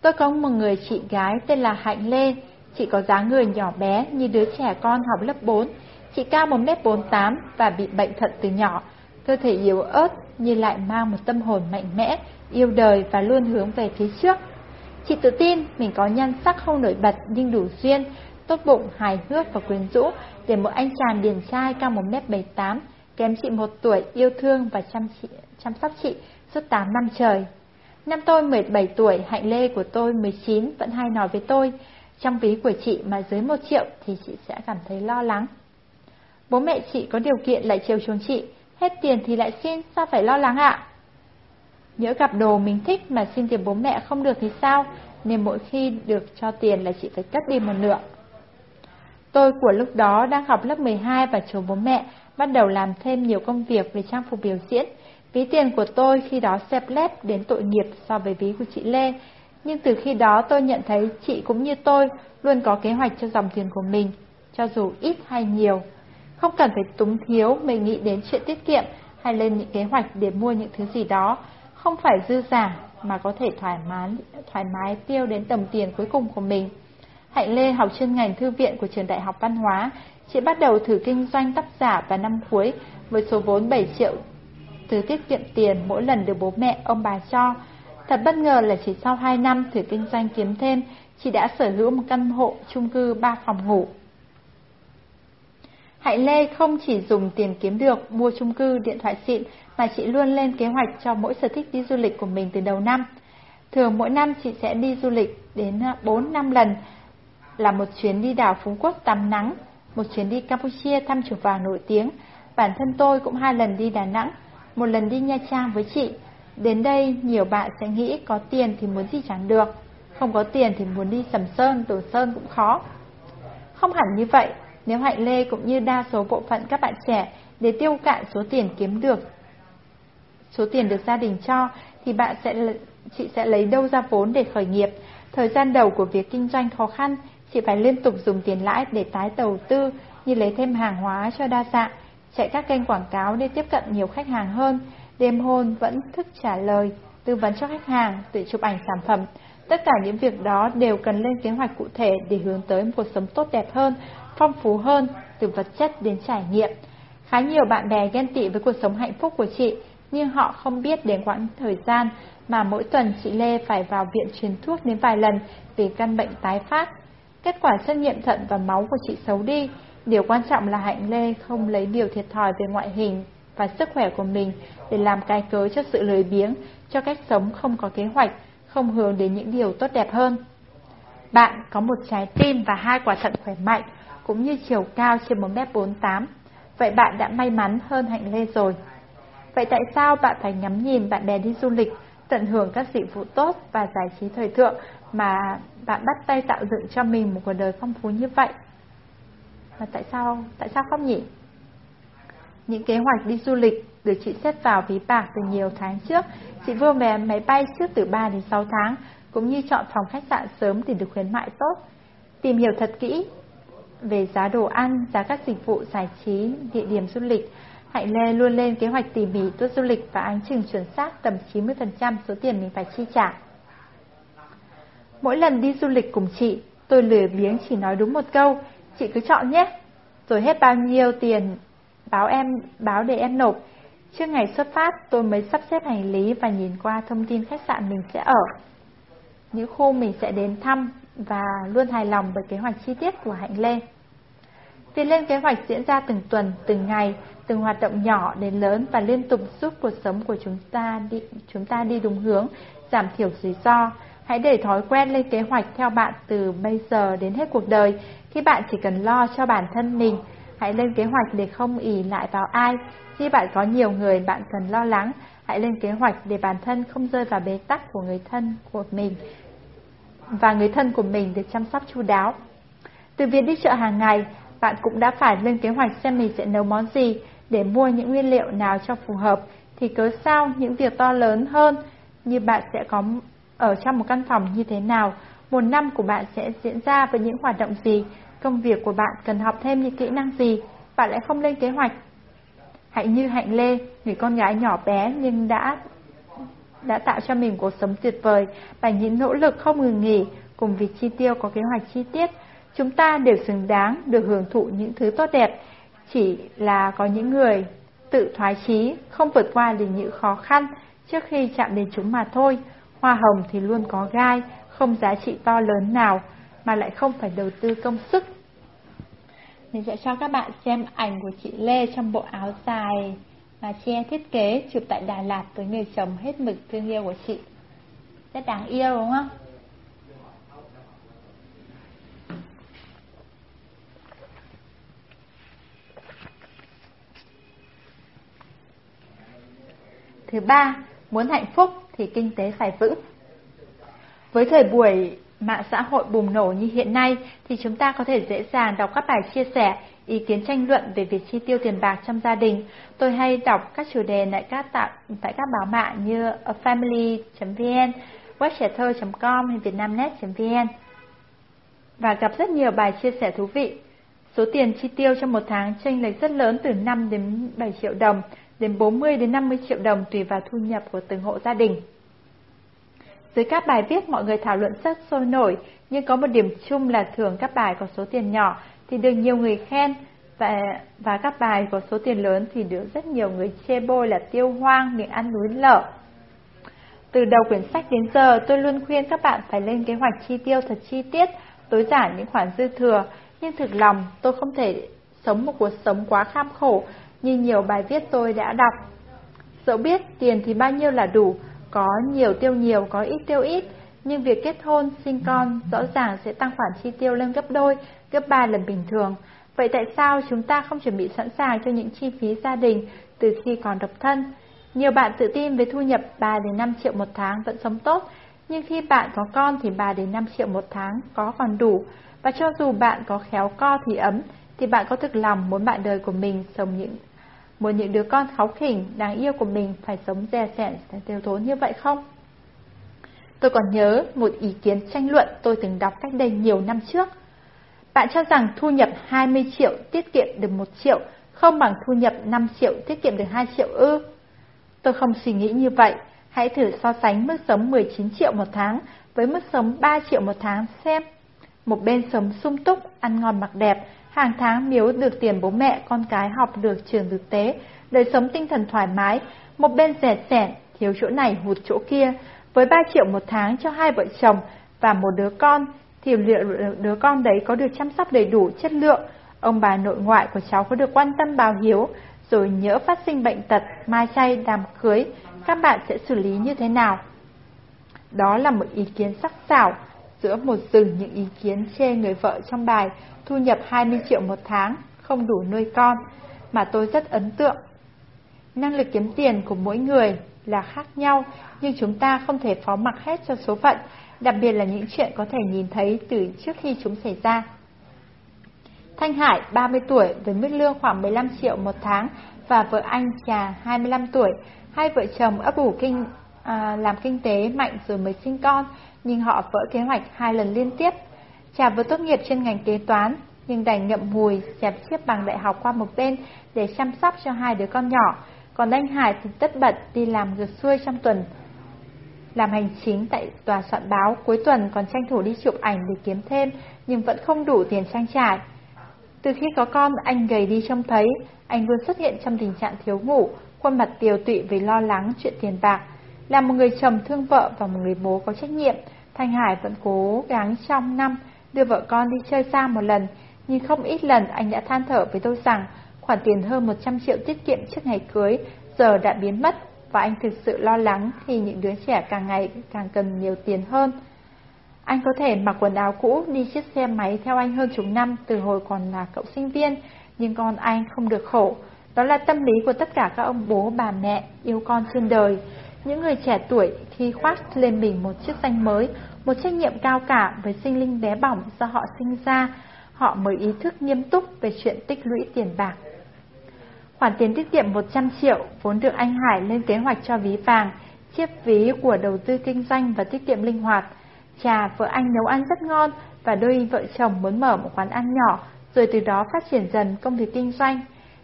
Tôi có một người chị gái tên là Hạnh Lê, chị có dáng người nhỏ bé như đứa trẻ con học lớp 4, chị cao 1m48 và bị bệnh thận từ nhỏ, cơ thể yếu ớt nhưng lại mang một tâm hồn mạnh mẽ, yêu đời và luôn hướng về phía trước. Chị tự tin mình có nhan sắc không nổi bật nhưng đủ duyên, tốt bụng, hài hước và quyến rũ để một anh chàng điển trai cao 1m78, kém chị một tuổi, yêu thương và chăm, chị, chăm sóc chị suốt 8 năm trời. Năm tôi 17 tuổi, hạnh lê của tôi 19 vẫn hay nói với tôi, trong ví của chị mà dưới 1 triệu thì chị sẽ cảm thấy lo lắng. Bố mẹ chị có điều kiện lại chiều chuộng chị, hết tiền thì lại xin, sao phải lo lắng ạ? Nhớ gặp đồ mình thích mà xin tiền bố mẹ không được thì sao, nên mỗi khi được cho tiền là chị phải cất đi một nửa. Tôi của lúc đó đang học lớp 12 và chiều bố mẹ, bắt đầu làm thêm nhiều công việc về trang phục biểu diễn. Ví tiền của tôi khi đó xẹp lép đến tội nghiệp so với ví của chị Lê, nhưng từ khi đó tôi nhận thấy chị cũng như tôi luôn có kế hoạch cho dòng tiền của mình, cho dù ít hay nhiều. Không cần phải túng thiếu mình nghĩ đến chuyện tiết kiệm hay lên những kế hoạch để mua những thứ gì đó, không phải dư giả mà có thể thoải mái thoải mái tiêu đến tầm tiền cuối cùng của mình. Hạnh Lê học chuyên ngành thư viện của trường Đại học Văn hóa, chị bắt đầu thử kinh doanh tác giả vào năm cuối với số vốn 7 triệu từ tiết kiệm tiền mỗi lần được bố mẹ ông bà cho. Thật bất ngờ là chỉ sau 2 năm thử kinh doanh kiếm thêm, chị đã sở hữu một căn hộ chung cư 3 phòng ngủ. Hạnh Lê không chỉ dùng tiền kiếm được mua chung cư điện thoại xịn mà chị luôn lên kế hoạch cho mỗi sở thích đi du lịch của mình từ đầu năm. Thường mỗi năm chị sẽ đi du lịch đến ờ, 4 năm lần là một chuyến đi đảo Phú Quốc tắm nắng, một chuyến đi Campuchia thăm chùa vàng nổi tiếng. Bản thân tôi cũng hai lần đi Đà Nẵng, một lần đi Nha Trang với chị. Đến đây, nhiều bạn sẽ nghĩ có tiền thì muốn gì chẳng được, không có tiền thì muốn đi Sầm Sơn, Đồ Sơn cũng khó. Không hẳn như vậy, nếu Hạnh Lê cũng như đa số bộ phận các bạn trẻ để tiêu cạn số tiền kiếm được, số tiền được gia đình cho, thì bạn sẽ chị sẽ lấy đâu ra vốn để khởi nghiệp. Thời gian đầu của việc kinh doanh khó khăn, chị phải liên tục dùng tiền lãi để tái đầu tư như lấy thêm hàng hóa cho đa dạng, chạy các kênh quảng cáo để tiếp cận nhiều khách hàng hơn, đêm hôn vẫn thức trả lời, tư vấn cho khách hàng, tự chụp ảnh sản phẩm. Tất cả những việc đó đều cần lên kế hoạch cụ thể để hướng tới một cuộc sống tốt đẹp hơn, phong phú hơn, từ vật chất đến trải nghiệm. Khá nhiều bạn bè ghen tị với cuộc sống hạnh phúc của chị, nhưng họ không biết đến quãng thời gian mà mỗi tuần chị Lê phải vào viện truyền thuốc đến vài lần vì căn bệnh tái phát. Kết quả xét nghiệm thận và máu của chị xấu đi. Điều quan trọng là Hạnh Lê không lấy điều thiệt thòi về ngoại hình và sức khỏe của mình để làm cái cớ cho sự lười biếng, cho cách sống không có kế hoạch, không hướng đến những điều tốt đẹp hơn. Bạn có một trái tim và hai quả thận khỏe mạnh, cũng như chiều cao trên 1m48. Vậy bạn đã may mắn hơn Hạnh Lê rồi. Vậy tại sao bạn phải ngắm nhìn bạn bè đi du lịch, tận hưởng các dịch vụ tốt và giải trí thời thượng mà bạn bắt tay tạo dựng cho mình một cuộc đời phong phú như vậy? Mà tại sao, tại sao không nhỉ? Những kế hoạch đi du lịch được chị xếp vào ví bạc từ nhiều tháng trước. Chị vừa về máy bay trước từ 3 đến 6 tháng, cũng như chọn phòng khách sạn sớm để được khuyến mại tốt. Tìm hiểu thật kỹ về giá đồ ăn, giá các dịch vụ giải trí, địa điểm du lịch. Hạnh Lê luôn lên kế hoạch tỉ mỉ tour du lịch và ánh chừng chuẩn xác tầm 90% số tiền mình phải chi trả. Mỗi lần đi du lịch cùng chị, tôi lười biếng chỉ nói đúng một câu, chị cứ chọn nhé. Rồi hết bao nhiêu tiền báo em báo để em nộp. Trước ngày xuất phát, tôi mới sắp xếp hành lý và nhìn qua thông tin khách sạn mình sẽ ở. Những khu mình sẽ đến thăm và luôn hài lòng với kế hoạch chi tiết của Hạnh Lê. Tiến lên kế hoạch diễn ra từng tuần, từng ngày, từng hoạt động nhỏ đến lớn và liên tục giúp cuộc sống của chúng ta đi, chúng ta đi đúng hướng, giảm thiểu rủi ro. Hãy để thói quen lên kế hoạch theo bạn từ bây giờ đến hết cuộc đời, khi bạn chỉ cần lo cho bản thân mình. Hãy lên kế hoạch để không ỉ lại vào ai. Khi bạn có nhiều người bạn cần lo lắng, hãy lên kế hoạch để bản thân không rơi vào bế tắc của người thân của mình và người thân của mình được chăm sóc chu đáo. Từ việc đi chợ hàng ngày, bạn cũng đã phải lên kế hoạch xem mình sẽ nấu món gì để mua những nguyên liệu nào cho phù hợp, thì cớ sao những việc to lớn hơn như bạn sẽ có ở trong một căn phòng như thế nào, một năm của bạn sẽ diễn ra với những hoạt động gì, công việc của bạn cần học thêm những kỹ năng gì, bạn lại không lên kế hoạch. Hãy như Hạnh Lê, người con gái nhỏ bé nhưng đã đã tạo cho mình cuộc sống tuyệt vời bằng những nỗ lực không ngừng nghỉ cùng việc chi tiêu có kế hoạch chi tiết. Chúng ta đều xứng đáng được hưởng thụ những thứ tốt đẹp, chỉ là có những người tự thoái chí, không vượt qua được những khó khăn trước khi chạm đến chúng mà thôi. Hoa hồng thì luôn có gai, không giá trị to lớn nào, mà lại không phải đầu tư công sức. Mình sẽ cho các bạn xem ảnh của chị Lê trong bộ áo dài mà che thiết kế chụp tại Đà Lạt với người chồng hết mực thương yêu của chị. Rất đáng yêu đúng không? Thứ ba, muốn hạnh phúc thì kinh tế phải vững. Với thời buổi mạng xã hội bùng nổ như hiện nay thì chúng ta có thể dễ dàng đọc các bài chia sẻ, ý kiến tranh luận về việc chi tiêu tiền bạc trong gia đình. Tôi hay đọc các chủ đề tại các tạo, tại các báo mạng như family.vn, webchatter.com hay vietnamnet.vn và gặp rất nhiều bài chia sẻ thú vị. Số tiền chi tiêu trong một tháng chênh lệch rất lớn từ 5 đến 7 triệu đồng đến 40 đến 50 triệu đồng tùy vào thu nhập của từng hộ gia đình. Dưới các bài viết mọi người thảo luận rất sôi nổi, nhưng có một điểm chung là thường các bài có số tiền nhỏ thì được nhiều người khen và, và các bài có số tiền lớn thì được rất nhiều người chê bôi là tiêu hoang, miệng ăn núi lở. Từ đầu quyển sách đến giờ, tôi luôn khuyên các bạn phải lên kế hoạch chi tiêu thật chi tiết, tối giản những khoản dư thừa, nhưng thực lòng tôi không thể sống một cuộc sống quá kham khổ như nhiều bài viết tôi đã đọc. Dẫu biết tiền thì bao nhiêu là đủ, có nhiều tiêu nhiều, có ít tiêu ít, nhưng việc kết hôn, sinh con rõ ràng sẽ tăng khoản chi tiêu lên gấp đôi, gấp ba lần bình thường. Vậy tại sao chúng ta không chuẩn bị sẵn sàng cho những chi phí gia đình từ khi còn độc thân? Nhiều bạn tự tin với thu nhập 3 đến 5 triệu một tháng vẫn sống tốt, nhưng khi bạn có con thì 3 đến 5 triệu một tháng có còn đủ. Và cho dù bạn có khéo co thì ấm, thì bạn có thực lòng muốn bạn đời của mình sống những muốn những đứa con kháu khỉnh, đáng yêu của mình phải sống dè sẻn, tiêu tốn như vậy không? Tôi còn nhớ một ý kiến tranh luận tôi từng đọc cách đây nhiều năm trước. Bạn cho rằng thu nhập 20 triệu tiết kiệm được 1 triệu không bằng thu nhập 5 triệu tiết kiệm được 2 triệu ư? Tôi không suy nghĩ như vậy. Hãy thử so sánh mức sống 19 triệu một tháng với mức sống 3 triệu một tháng xem. Một bên sống sung túc, ăn ngon mặc đẹp, hàng tháng miếu được tiền bố mẹ, con cái học được trường thực tế, đời sống tinh thần thoải mái, một bên rẻ sẻn, thiếu chỗ này hụt chỗ kia, với 3 triệu một tháng cho hai vợ chồng và một đứa con, thì liệu đứa con đấy có được chăm sóc đầy đủ chất lượng, ông bà nội ngoại của cháu có được quan tâm bao hiếu, rồi nhỡ phát sinh bệnh tật, mai chay, đàm cưới, các bạn sẽ xử lý như thế nào? Đó là một ý kiến sắc sảo giữa một rừng những ý kiến chê người vợ trong bài thu nhập 20 triệu một tháng, không đủ nuôi con, mà tôi rất ấn tượng. Năng lực kiếm tiền của mỗi người là khác nhau, nhưng chúng ta không thể phó mặc hết cho số phận, đặc biệt là những chuyện có thể nhìn thấy từ trước khi chúng xảy ra. Thanh Hải, 30 tuổi, với mức lương khoảng 15 triệu một tháng, và vợ anh trà 25 tuổi, hai vợ chồng ấp ủ kinh à, làm kinh tế mạnh rồi mới sinh con, nhưng họ vỡ kế hoạch hai lần liên tiếp. Trà vừa tốt nghiệp trên ngành kế toán, nhưng đành ngậm ngùi dẹp chiếc bằng đại học qua một bên để chăm sóc cho hai đứa con nhỏ. Còn anh Hải thì tất bật đi làm rượt xuôi trong tuần. Làm hành chính tại tòa soạn báo, cuối tuần còn tranh thủ đi chụp ảnh để kiếm thêm, nhưng vẫn không đủ tiền trang trải. Từ khi có con, anh gầy đi trông thấy, anh luôn xuất hiện trong tình trạng thiếu ngủ, khuôn mặt tiều tụy vì lo lắng chuyện tiền bạc. Là một người chồng thương vợ và một người bố có trách nhiệm, Thanh Hải vẫn cố gắng trong năm đưa vợ con đi chơi xa một lần, nhưng không ít lần anh đã than thở với tôi rằng khoản tiền hơn 100 triệu tiết kiệm trước ngày cưới giờ đã biến mất và anh thực sự lo lắng khi những đứa trẻ càng ngày càng cần nhiều tiền hơn. Anh có thể mặc quần áo cũ đi chiếc xe máy theo anh hơn chục năm từ hồi còn là cậu sinh viên, nhưng con anh không được khổ. Đó là tâm lý của tất cả các ông bố bà mẹ yêu con trên đời. Những người trẻ tuổi khi khoác lên mình một chiếc danh mới, một trách nhiệm cao cả với sinh linh bé bỏng do họ sinh ra, họ mới ý thức nghiêm túc về chuyện tích lũy tiền bạc. Khoản tiền tiết kiệm 100 triệu vốn được anh Hải lên kế hoạch cho ví vàng, chiếc ví của đầu tư kinh doanh và tiết kiệm linh hoạt. Trà vợ anh nấu ăn rất ngon và đôi vợ chồng muốn mở một quán ăn nhỏ, rồi từ đó phát triển dần công việc kinh doanh.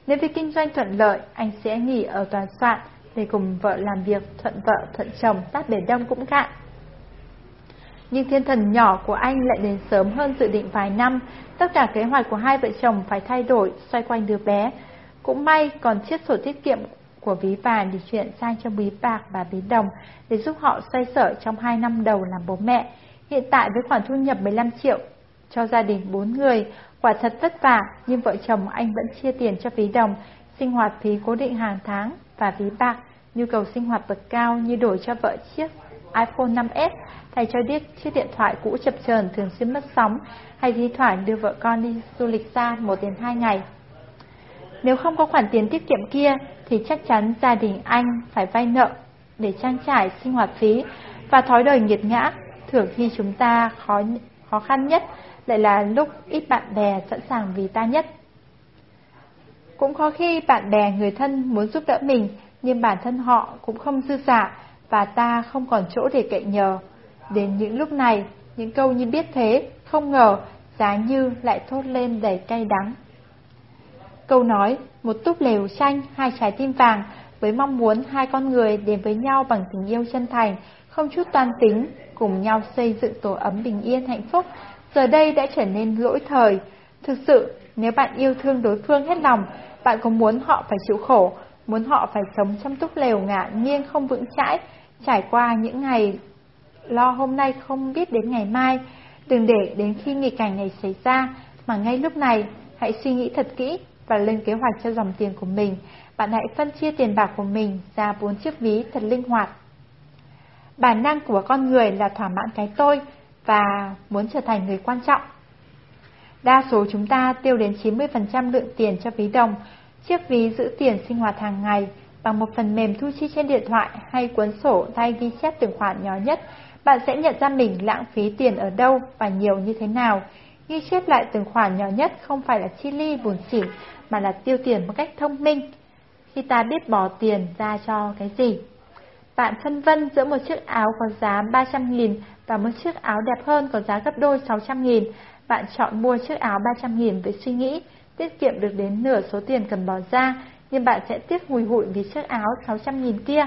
Nếu việc kinh doanh thuận lợi, anh sẽ nghỉ ở toàn soạn để cùng vợ làm việc thuận vợ thuận chồng tát bể đông cũng cạn. Nhưng thiên thần nhỏ của anh lại đến sớm hơn dự định vài năm, tất cả kế hoạch của hai vợ chồng phải thay đổi xoay quanh đứa bé. Cũng may còn chiếc sổ tiết kiệm của ví vàng để chuyển sang cho ví bạc và ví đồng để giúp họ xoay sở trong hai năm đầu làm bố mẹ. Hiện tại với khoản thu nhập 15 triệu cho gia đình bốn người, quả thật vất vả nhưng vợ chồng anh vẫn chia tiền cho ví đồng, sinh hoạt phí cố định hàng tháng và ví bạc, nhu cầu sinh hoạt bậc cao như đổi cho vợ chiếc iPhone 5S thay cho chiếc điện thoại cũ chập chờn thường xuyên mất sóng hay thi thoảng đưa vợ con đi du lịch xa một đến hai ngày. Nếu không có khoản tiền tiết kiệm kia thì chắc chắn gia đình anh phải vay nợ để trang trải sinh hoạt phí và thói đời nghiệt ngã. Thường khi chúng ta khó khó khăn nhất lại là lúc ít bạn bè sẵn sàng vì ta nhất. Cũng có khi bạn bè người thân muốn giúp đỡ mình nhưng bản thân họ cũng không dư giả và ta không còn chỗ để cậy nhờ. Đến những lúc này, những câu như biết thế, không ngờ, giá như lại thốt lên đầy cay đắng. Câu nói, một túp lều xanh, hai trái tim vàng, với mong muốn hai con người đến với nhau bằng tình yêu chân thành, không chút toan tính, cùng nhau xây dựng tổ ấm bình yên hạnh phúc, giờ đây đã trở nên lỗi thời. Thực sự, nếu bạn yêu thương đối phương hết lòng, bạn có muốn họ phải chịu khổ, muốn họ phải sống trong túp lều ngả nghiêng không vững chãi, trải qua những ngày lo hôm nay không biết đến ngày mai, đừng để đến khi nghịch cảnh này xảy ra, mà ngay lúc này, hãy suy nghĩ thật kỹ và lên kế hoạch cho dòng tiền của mình. Bạn hãy phân chia tiền bạc của mình ra bốn chiếc ví thật linh hoạt. Bản năng của con người là thỏa mãn cái tôi và muốn trở thành người quan trọng. Đa số chúng ta tiêu đến 90% lượng tiền cho ví đồng, chiếc ví giữ tiền sinh hoạt hàng ngày bằng một phần mềm thu chi trên điện thoại hay cuốn sổ tay ghi chép từng khoản nhỏ nhất, bạn sẽ nhận ra mình lãng phí tiền ở đâu và nhiều như thế nào. Ghi chép lại từng khoản nhỏ nhất không phải là chi ly buồn xỉn, mà là tiêu tiền một cách thông minh. Khi ta biết bỏ tiền ra cho cái gì. Bạn phân vân giữa một chiếc áo có giá 300.000 và một chiếc áo đẹp hơn có giá gấp đôi 600.000. Bạn chọn mua chiếc áo 300.000 với suy nghĩ tiết kiệm được đến nửa số tiền cần bỏ ra, nhưng bạn sẽ tiếc hùi hụi vì chiếc áo 600.000 kia.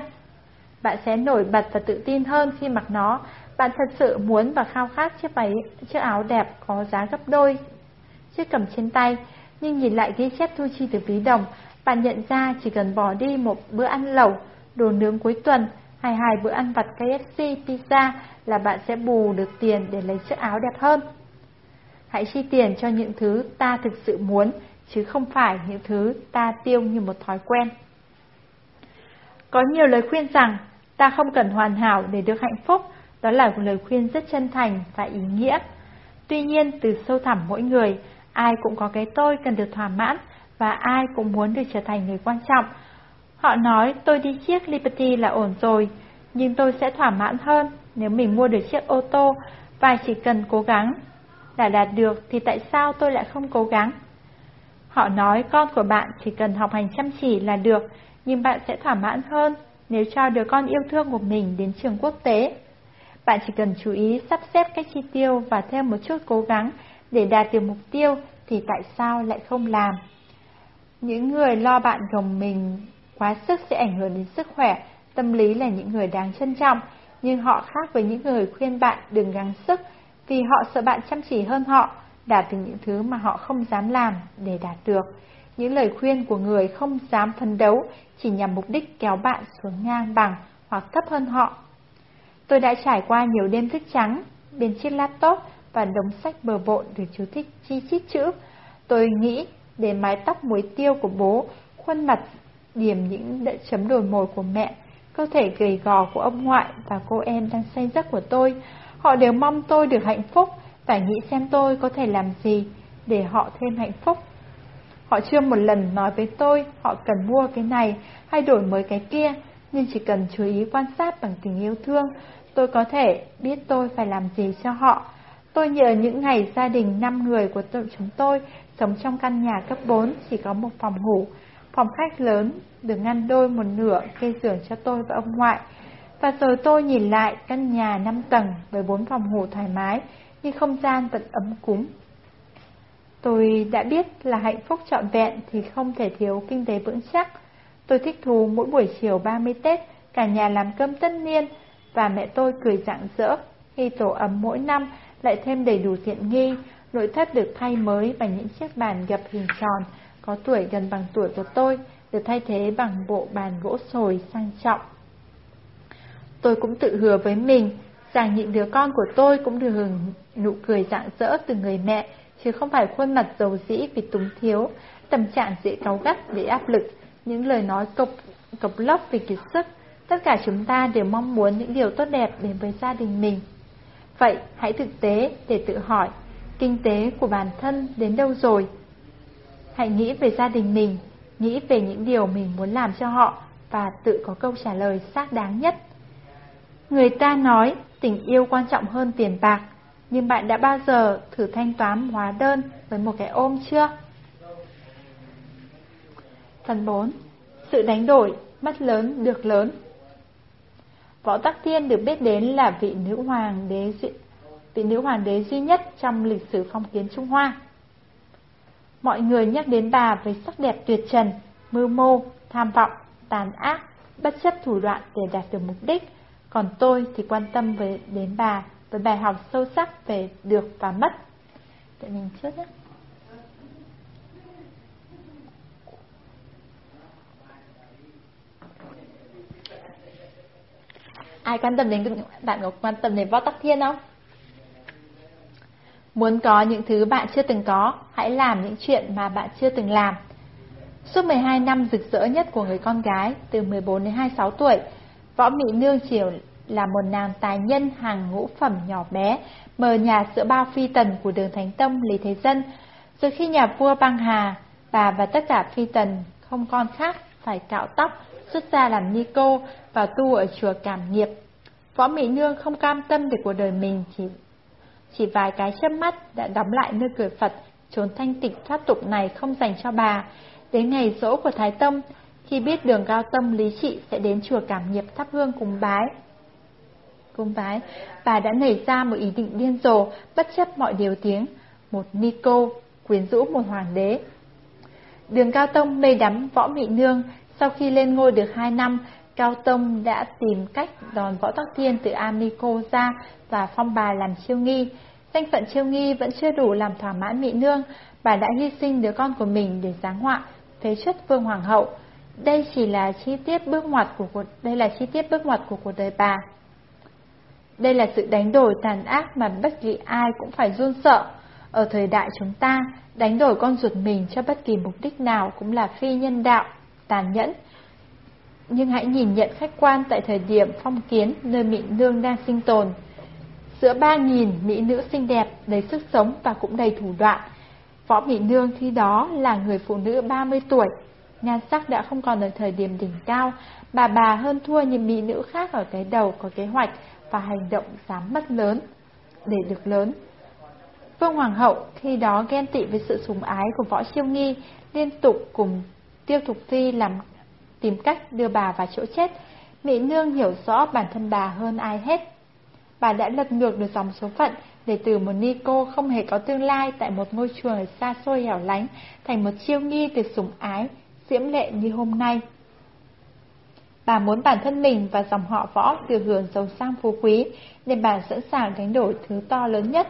Bạn sẽ nổi bật và tự tin hơn khi mặc nó. Bạn thật sự muốn và khao khát chiếc váy, chiếc áo đẹp có giá gấp đôi. Chiếc cầm trên tay, nhưng nhìn lại ghi chép thu chi từ ví đồng, bạn nhận ra chỉ cần bỏ đi một bữa ăn lẩu, đồ nướng cuối tuần, hay hai bữa ăn vặt KFC, pizza là bạn sẽ bù được tiền để lấy chiếc áo đẹp hơn. Hãy chi tiền cho những thứ ta thực sự muốn, chứ không phải những thứ ta tiêu như một thói quen. Có nhiều lời khuyên rằng ta không cần hoàn hảo để được hạnh phúc, đó là một lời khuyên rất chân thành và ý nghĩa. Tuy nhiên, từ sâu thẳm mỗi người, ai cũng có cái tôi cần được thỏa mãn và ai cũng muốn được trở thành người quan trọng. Họ nói tôi đi chiếc Liberty là ổn rồi, nhưng tôi sẽ thỏa mãn hơn nếu mình mua được chiếc ô tô và chỉ cần cố gắng. Đã đạt được thì tại sao tôi lại không cố gắng? Họ nói con của bạn chỉ cần học hành chăm chỉ là được, nhưng bạn sẽ thỏa mãn hơn nếu cho đứa con yêu thương của mình đến trường quốc tế. Bạn chỉ cần chú ý sắp xếp cách chi tiêu và thêm một chút cố gắng để đạt được mục tiêu thì tại sao lại không làm? Những người lo bạn gồng mình quá sức sẽ ảnh hưởng đến sức khỏe, tâm lý là những người đáng trân trọng, nhưng họ khác với những người khuyên bạn đừng gắng sức vì họ sợ bạn chăm chỉ hơn họ, đạt được những thứ mà họ không dám làm để đạt được. Những lời khuyên của người không dám phấn đấu chỉ nhằm mục đích kéo bạn xuống ngang bằng hoặc thấp hơn họ. Tôi đã trải qua nhiều đêm thức trắng bên chiếc laptop và đống sách bờ bộn được chú thích chi chít chữ. Tôi nghĩ để mái tóc muối tiêu của bố, khuôn mặt điểm những đợi chấm đồi mồi của mẹ, cơ thể gầy gò của ông ngoại và cô em đang say giấc của tôi. Họ đều mong tôi được hạnh phúc và nghĩ xem tôi có thể làm gì để họ thêm hạnh phúc. Họ chưa một lần nói với tôi họ cần mua cái này hay đổi mới cái kia, nhưng chỉ cần chú ý quan sát bằng tình yêu thương, tôi có thể biết tôi phải làm gì cho họ. Tôi nhớ những ngày gia đình năm người của tụi chúng tôi sống trong căn nhà cấp 4 chỉ có một phòng ngủ, phòng khách lớn được ngăn đôi một nửa cây giường cho tôi và ông ngoại. Và rồi tôi nhìn lại căn nhà 5 tầng với bốn phòng ngủ thoải mái, như không gian vẫn ấm cúng. Tôi đã biết là hạnh phúc trọn vẹn thì không thể thiếu kinh tế vững chắc. Tôi thích thú mỗi buổi chiều 30 Tết, cả nhà làm cơm tất niên, và mẹ tôi cười rạng rỡ khi tổ ấm mỗi năm lại thêm đầy đủ tiện nghi, nội thất được thay mới bằng những chiếc bàn gập hình tròn, có tuổi gần bằng tuổi của tôi, được thay thế bằng bộ bàn gỗ sồi sang trọng. Tôi cũng tự hứa với mình rằng những đứa con của tôi cũng được hưởng nụ cười rạng rỡ từ người mẹ, chứ không phải khuôn mặt dầu dĩ vì túng thiếu, tâm trạng dễ cáu gắt vì áp lực, những lời nói cộc, cộc lốc vì kiệt sức. Tất cả chúng ta đều mong muốn những điều tốt đẹp đến với gia đình mình. Vậy hãy thực tế để tự hỏi, kinh tế của bản thân đến đâu rồi? Hãy nghĩ về gia đình mình, nghĩ về những điều mình muốn làm cho họ và tự có câu trả lời xác đáng nhất. Người ta nói tình yêu quan trọng hơn tiền bạc, nhưng bạn đã bao giờ thử thanh toán hóa đơn với một cái ôm chưa? Phần 4. Sự đánh đổi, mất lớn được lớn Võ Tắc Thiên được biết đến là vị nữ hoàng đế vị nữ hoàng đế duy nhất trong lịch sử phong kiến Trung Hoa. Mọi người nhắc đến bà với sắc đẹp tuyệt trần, mưu mô, tham vọng, tàn ác, bất chấp thủ đoạn để đạt được mục đích, còn tôi thì quan tâm về đến bà với bài học sâu sắc về được và mất. Để mình trước nhé. Ai quan tâm đến bạn có quan tâm đến võ tắc thiên không? Muốn có những thứ bạn chưa từng có, hãy làm những chuyện mà bạn chưa từng làm. Suốt 12 năm rực rỡ nhất của người con gái, từ 14 đến 26 tuổi, Võ Mỹ Nương chỉ là một nàng tài nhân hàng ngũ phẩm nhỏ bé, mờ nhà giữa bao phi tần của đường Thánh Tông Lý Thế Dân. Rồi khi nhà vua băng hà, bà và tất cả phi tần không con khác phải cạo tóc, xuất gia làm ni cô và tu ở chùa Cảm Nghiệp. Võ Mỹ Nương không cam tâm về cuộc đời mình chỉ chỉ vài cái chớp mắt đã đóng lại nơi cửa Phật, trốn thanh tịnh thoát tục này không dành cho bà. Đến ngày dỗ của Thái Tông, khi biết đường cao tâm lý trị sẽ đến chùa cảm nghiệp thắp hương cùng bái. Cùng bái, bà đã nảy ra một ý định điên rồ, bất chấp mọi điều tiếng, một ni cô, quyến rũ một hoàng đế. Đường Cao Tông mê đắm võ mị nương, sau khi lên ngôi được hai năm, Cao Tông đã tìm cách đòn võ tắc thiên từ Amico ra và phong bà làm chiêu nghi. Danh phận chiêu nghi vẫn chưa đủ làm thỏa mãn mỹ nương, bà đã hy sinh đứa con của mình để giáng họa, phế chất vương hoàng hậu. Đây chỉ là chi tiết bước ngoặt của cuộc đây là chi tiết bước ngoặt của cuộc đời bà. Đây là sự đánh đổi tàn ác mà bất kỳ ai cũng phải run sợ. Ở thời đại chúng ta, đánh đổi con ruột mình cho bất kỳ mục đích nào cũng là phi nhân đạo, tàn nhẫn. Nhưng hãy nhìn nhận khách quan tại thời điểm phong kiến nơi Mỹ Nương đang sinh tồn. Giữa ba nghìn mỹ nữ xinh đẹp, đầy sức sống và cũng đầy thủ đoạn, Võ Mỹ Nương khi đó là người phụ nữ 30 tuổi, nhan sắc đã không còn ở thời điểm đỉnh cao, bà bà hơn thua những mỹ nữ khác ở cái đầu có kế hoạch và hành động dám mất lớn, để được lớn. Vương Hoàng hậu khi đó ghen tị với sự sủng ái của Võ siêu Nghi, liên tục cùng Tiêu Thục Phi làm tìm cách đưa bà vào chỗ chết. Mỹ Nương hiểu rõ bản thân bà hơn ai hết. Bà đã lật ngược được dòng số phận để từ một ni cô không hề có tương lai tại một ngôi trường xa xôi hẻo lánh thành một chiêu nghi từ sủng ái, diễm lệ như hôm nay. Bà muốn bản thân mình và dòng họ võ được hưởng giàu sang phú quý, nên bà sẵn sàng đánh đổi thứ to lớn nhất.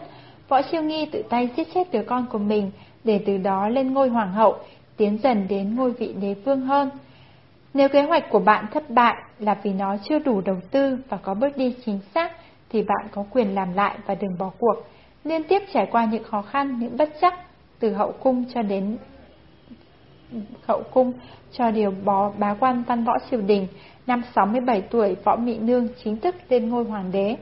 Võ Chiêu Nghi tự tay giết chết đứa con của mình, để từ đó lên ngôi hoàng hậu, tiến dần đến ngôi vị đế vương hơn. Nếu kế hoạch của bạn thất bại là vì nó chưa đủ đầu tư và có bước đi chính xác, thì bạn có quyền làm lại và đừng bỏ cuộc. Liên tiếp trải qua những khó khăn, những bất chắc, từ hậu cung cho đến hậu cung cho điều bó bá quan văn võ triều đình, năm 67 tuổi võ Mị Nương chính thức lên ngôi hoàng đế.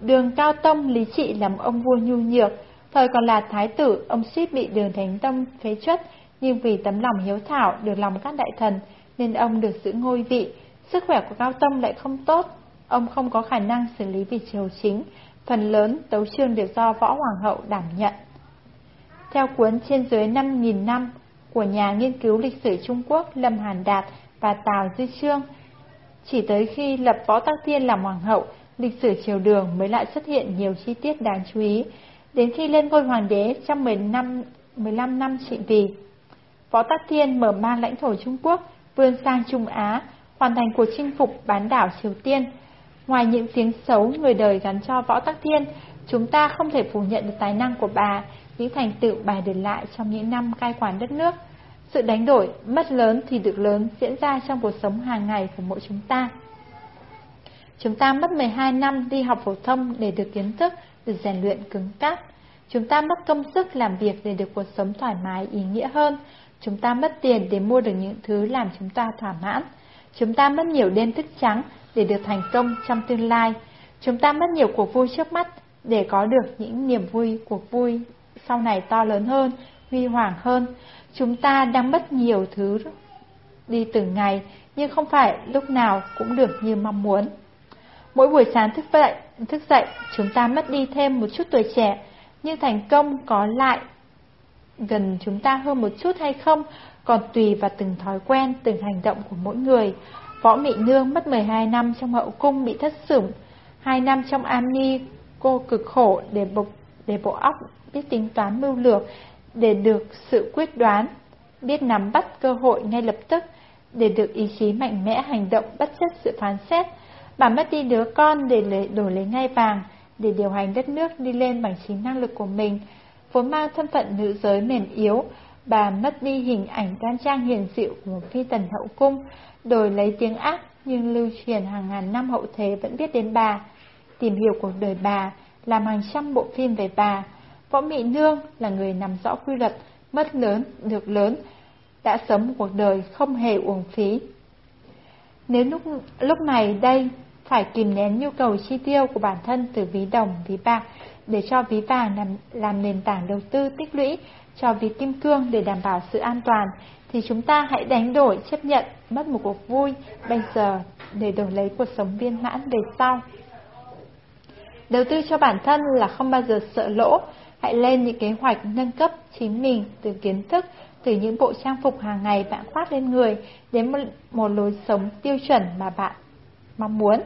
Đường Cao Tông lý trị làm ông vua nhu nhược, thời còn là thái tử, ông suýt bị đường Thánh Tông phế chất nhưng vì tấm lòng hiếu thảo được lòng các đại thần nên ông được giữ ngôi vị. Sức khỏe của Cao Tông lại không tốt, ông không có khả năng xử lý việc triều chính, phần lớn tấu chương đều do võ hoàng hậu đảm nhận. Theo cuốn Trên dưới 5.000 năm của nhà nghiên cứu lịch sử Trung Quốc Lâm Hàn Đạt và Tào Duy Trương, chỉ tới khi lập Võ Tắc Thiên làm hoàng hậu, lịch sử triều đường mới lại xuất hiện nhiều chi tiết đáng chú ý. Đến khi lên ngôi hoàng đế trong 15, 15 năm trị vì, Võ Tắc Thiên mở mang lãnh thổ Trung Quốc, vươn sang Trung Á, hoàn thành cuộc chinh phục bán đảo Triều Tiên. Ngoài những tiếng xấu người đời gắn cho Võ Tắc Thiên, chúng ta không thể phủ nhận được tài năng của bà, những thành tựu bà để lại trong những năm cai quản đất nước. Sự đánh đổi, mất lớn thì được lớn diễn ra trong cuộc sống hàng ngày của mỗi chúng ta. Chúng ta mất 12 năm đi học phổ thông để được kiến thức, được rèn luyện cứng cáp. Chúng ta mất công sức làm việc để được cuộc sống thoải mái, ý nghĩa hơn. Chúng ta mất tiền để mua được những thứ làm chúng ta thỏa mãn. Chúng ta mất nhiều đêm thức trắng để được thành công trong tương lai. Chúng ta mất nhiều cuộc vui trước mắt để có được những niềm vui, cuộc vui sau này to lớn hơn, huy hoàng hơn. Chúng ta đang mất nhiều thứ đi từng ngày, nhưng không phải lúc nào cũng được như mong muốn. Mỗi buổi sáng thức dậy, thức dậy, chúng ta mất đi thêm một chút tuổi trẻ, nhưng thành công có lại gần chúng ta hơn một chút hay không, còn tùy vào từng thói quen, từng hành động của mỗi người. Võ Mị Nương mất 12 năm trong hậu cung bị thất sủng, 2 năm trong am ni cô cực khổ để bộ, để bộ óc biết tính toán mưu lược, để được sự quyết đoán, biết nắm bắt cơ hội ngay lập tức, để được ý chí mạnh mẽ hành động bất chấp sự phán xét. Bà mất đi đứa con để lấy, đổi lấy ngai vàng, để điều hành đất nước đi lên bằng chính năng lực của mình. Vốn mang thân phận nữ giới mềm yếu, bà mất đi hình ảnh đoan trang hiền dịu của một phi tần hậu cung, đổi lấy tiếng ác nhưng lưu truyền hàng ngàn năm hậu thế vẫn biết đến bà. Tìm hiểu cuộc đời bà, làm hàng trăm bộ phim về bà. Võ Mị Nương là người nằm rõ quy luật, mất lớn, được lớn, đã sống một cuộc đời không hề uổng phí. Nếu lúc, lúc này đây phải kìm nén nhu cầu chi tiêu của bản thân từ ví đồng, ví bạc, để cho ví vàng làm, làm nền tảng đầu tư tích lũy, cho ví kim cương để đảm bảo sự an toàn, thì chúng ta hãy đánh đổi chấp nhận mất một cuộc vui bây giờ để đổi lấy cuộc sống viên mãn về sau. Đầu tư cho bản thân là không bao giờ sợ lỗ, hãy lên những kế hoạch nâng cấp chính mình từ kiến thức, từ những bộ trang phục hàng ngày bạn khoác lên người đến một, một lối sống tiêu chuẩn mà bạn mong muốn.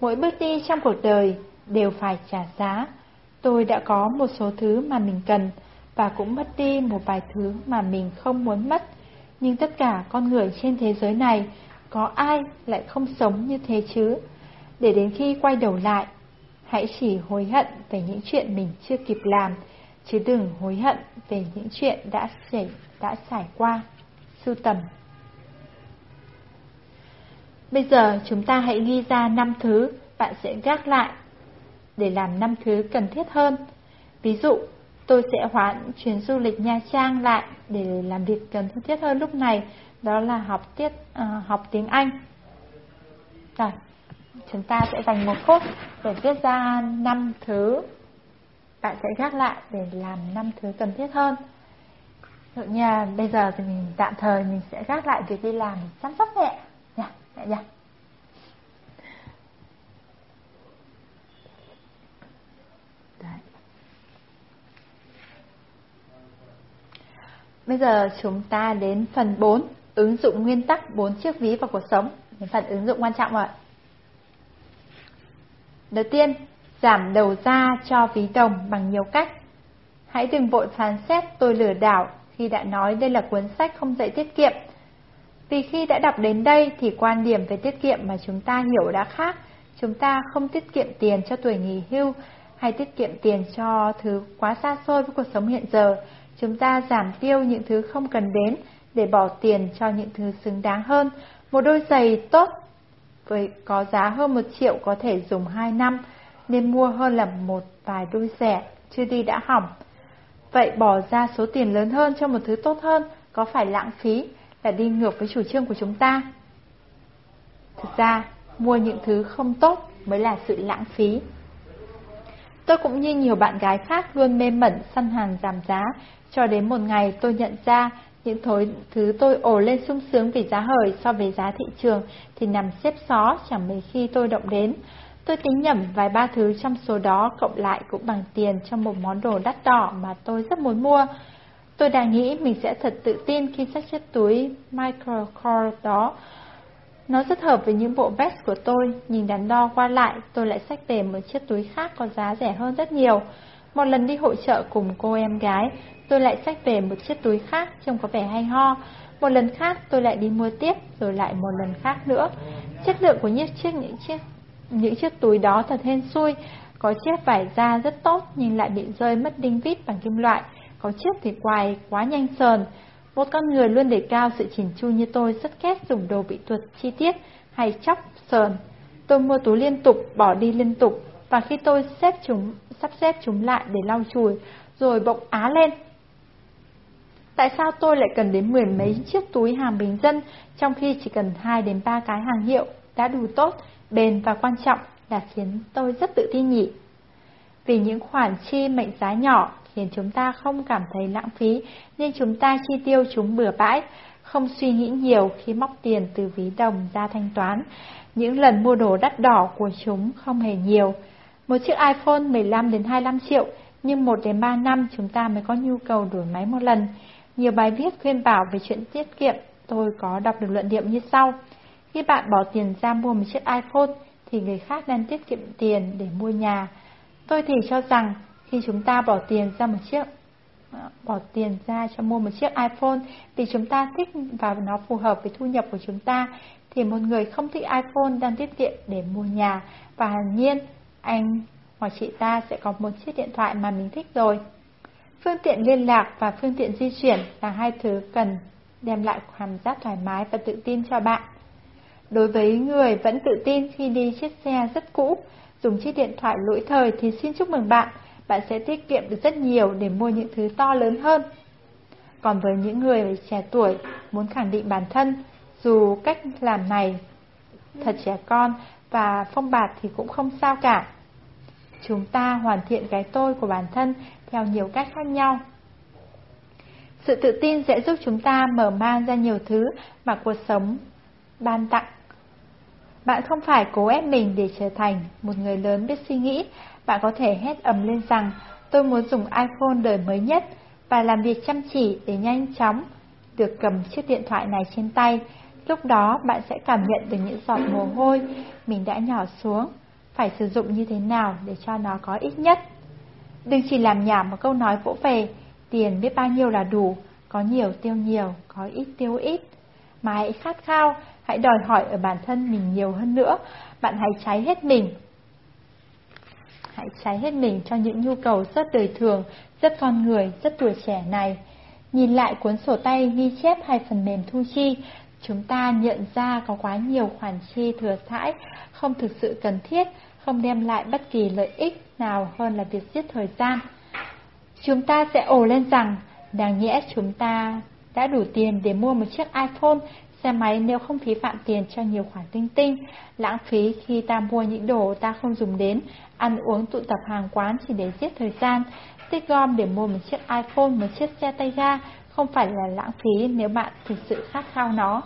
Mỗi bước đi trong cuộc đời đều phải trả giá. Tôi đã có một số thứ mà mình cần và cũng mất đi một vài thứ mà mình không muốn mất. Nhưng tất cả con người trên thế giới này có ai lại không sống như thế chứ? Để đến khi quay đầu lại, hãy chỉ hối hận về những chuyện mình chưa kịp làm, chứ đừng hối hận về những chuyện đã xảy đã trải qua. Sưu tầm Bây giờ chúng ta hãy ghi ra 5 thứ bạn sẽ gác lại để làm năm thứ cần thiết hơn. Ví dụ, tôi sẽ hoãn chuyến du lịch Nha Trang lại để làm việc cần thiết hơn lúc này, đó là học tiết uh, học tiếng Anh. Rồi, chúng ta sẽ dành một phút để viết ra năm thứ bạn sẽ gác lại để làm năm thứ cần thiết hơn. Dụ như bây giờ thì mình tạm thời mình sẽ gác lại việc đi làm chăm sóc mẹ nha, mẹ nha. Bây giờ chúng ta đến phần 4, ứng dụng nguyên tắc 4 chiếc ví vào cuộc sống. Đến phần ứng dụng quan trọng rồi. Đầu tiên, giảm đầu ra cho ví đồng bằng nhiều cách. Hãy đừng vội phán xét tôi lừa đảo khi đã nói đây là cuốn sách không dạy tiết kiệm. Vì khi đã đọc đến đây thì quan điểm về tiết kiệm mà chúng ta hiểu đã khác. Chúng ta không tiết kiệm tiền cho tuổi nghỉ hưu hay tiết kiệm tiền cho thứ quá xa xôi với cuộc sống hiện giờ. Chúng ta giảm tiêu những thứ không cần đến để bỏ tiền cho những thứ xứng đáng hơn. Một đôi giày tốt với có giá hơn một triệu có thể dùng 2 năm, nên mua hơn là một vài đôi rẻ, chưa đi đã hỏng. Vậy bỏ ra số tiền lớn hơn cho một thứ tốt hơn có phải lãng phí, là đi ngược với chủ trương của chúng ta? Thực ra, mua những thứ không tốt mới là sự lãng phí. Tôi cũng như nhiều bạn gái khác luôn mê mẩn săn hàng giảm giá, cho đến một ngày tôi nhận ra những thối, thứ tôi ổ lên sung sướng vì giá hời so với giá thị trường thì nằm xếp xó chẳng mấy khi tôi động đến. Tôi tính nhẩm vài ba thứ trong số đó cộng lại cũng bằng tiền cho một món đồ đắt đỏ mà tôi rất muốn mua. Tôi đang nghĩ mình sẽ thật tự tin khi xách chiếc túi Microcore đó. Nó rất hợp với những bộ vest của tôi, nhìn đắn đo qua lại, tôi lại xách về một chiếc túi khác có giá rẻ hơn rất nhiều. Một lần đi hội trợ cùng cô em gái, tôi lại xách về một chiếc túi khác trông có vẻ hay ho. Một lần khác tôi lại đi mua tiếp, rồi lại một lần khác nữa. Chất lượng của những chiếc những chiếc những chiếc túi đó thật hên xui, có chiếc vải da rất tốt nhưng lại bị rơi mất đinh vít bằng kim loại, có chiếc thì quài quá nhanh sờn. Một con người luôn đề cao sự chỉnh chu như tôi rất ghét dùng đồ bị tuột chi tiết hay chóc sờn. Tôi mua túi liên tục, bỏ đi liên tục, và khi tôi xếp chúng, sắp xếp chúng lại để lau chùi, rồi bỗng á lên. Tại sao tôi lại cần đến mười mấy chiếc túi hàng bình dân, trong khi chỉ cần hai đến ba cái hàng hiệu đã đủ tốt, bền và quan trọng là khiến tôi rất tự tin nhỉ. Vì những khoản chi mệnh giá nhỏ khiến chúng ta không cảm thấy lãng phí, nên chúng ta chi tiêu chúng bừa bãi, không suy nghĩ nhiều khi móc tiền từ ví đồng ra thanh toán. Những lần mua đồ đắt đỏ của chúng không hề nhiều. Một chiếc iPhone 15 đến 25 triệu, nhưng 1 đến 3 năm chúng ta mới có nhu cầu đổi máy một lần. Nhiều bài viết khuyên bảo về chuyện tiết kiệm, tôi có đọc được luận điểm như sau. Khi bạn bỏ tiền ra mua một chiếc iPhone, thì người khác đang tiết kiệm tiền để mua nhà. Tôi thì cho rằng khi chúng ta bỏ tiền ra một chiếc ờ, bỏ tiền ra cho mua một chiếc iPhone vì chúng ta thích và nó phù hợp với thu nhập của chúng ta, thì một người không thích iPhone đang tiết kiệm để mua nhà và hẳn nhiên anh hoặc chị ta sẽ có một chiếc điện thoại mà mình thích rồi. Phương tiện liên lạc và phương tiện di chuyển là hai thứ cần đem lại cảm giác thoải mái và tự tin cho bạn. Đối với người vẫn tự tin khi đi chiếc xe rất cũ, dùng chiếc điện thoại lỗi thời thì xin chúc mừng bạn, bạn sẽ tiết kiệm được rất nhiều để mua những thứ to lớn hơn. Còn với những người trẻ tuổi muốn khẳng định bản thân, dù cách làm này thật trẻ con và phong bạt thì cũng không sao cả. Chúng ta hoàn thiện cái tôi của bản thân theo nhiều cách khác nhau. Sự tự tin sẽ giúp chúng ta mở mang ra nhiều thứ mà cuộc sống ban tặng. Bạn không phải cố ép mình để trở thành một người lớn biết suy nghĩ, bạn có thể hét ầm lên rằng tôi muốn dùng iPhone đời mới nhất và làm việc chăm chỉ để nhanh chóng được cầm chiếc điện thoại này trên tay. Lúc đó bạn sẽ cảm nhận được những giọt mồ hôi mình đã nhỏ xuống, phải sử dụng như thế nào để cho nó có ít nhất. Đừng chỉ làm nhảm một câu nói vỗ về, tiền biết bao nhiêu là đủ, có nhiều tiêu nhiều, có ít tiêu ít. Mà hãy khát khao, hãy đòi hỏi ở bản thân mình nhiều hơn nữa, bạn hãy cháy hết mình. Hãy cháy hết mình cho những nhu cầu rất đời thường, rất con người, rất tuổi trẻ này. Nhìn lại cuốn sổ tay ghi chép hay phần mềm thu chi, chúng ta nhận ra có quá nhiều khoản chi thừa thãi, không thực sự cần thiết, không đem lại bất kỳ lợi ích nào hơn là việc giết thời gian. Chúng ta sẽ ồ lên rằng, đáng nhẽ chúng ta đã đủ tiền để mua một chiếc iPhone, xe máy nếu không phí phạm tiền cho nhiều khoản tinh tinh, lãng phí khi ta mua những đồ ta không dùng đến, ăn uống tụ tập hàng quán chỉ để giết thời gian, tích gom để mua một chiếc iPhone, một chiếc xe tay ga, không phải là lãng phí nếu bạn thực sự khát khao nó.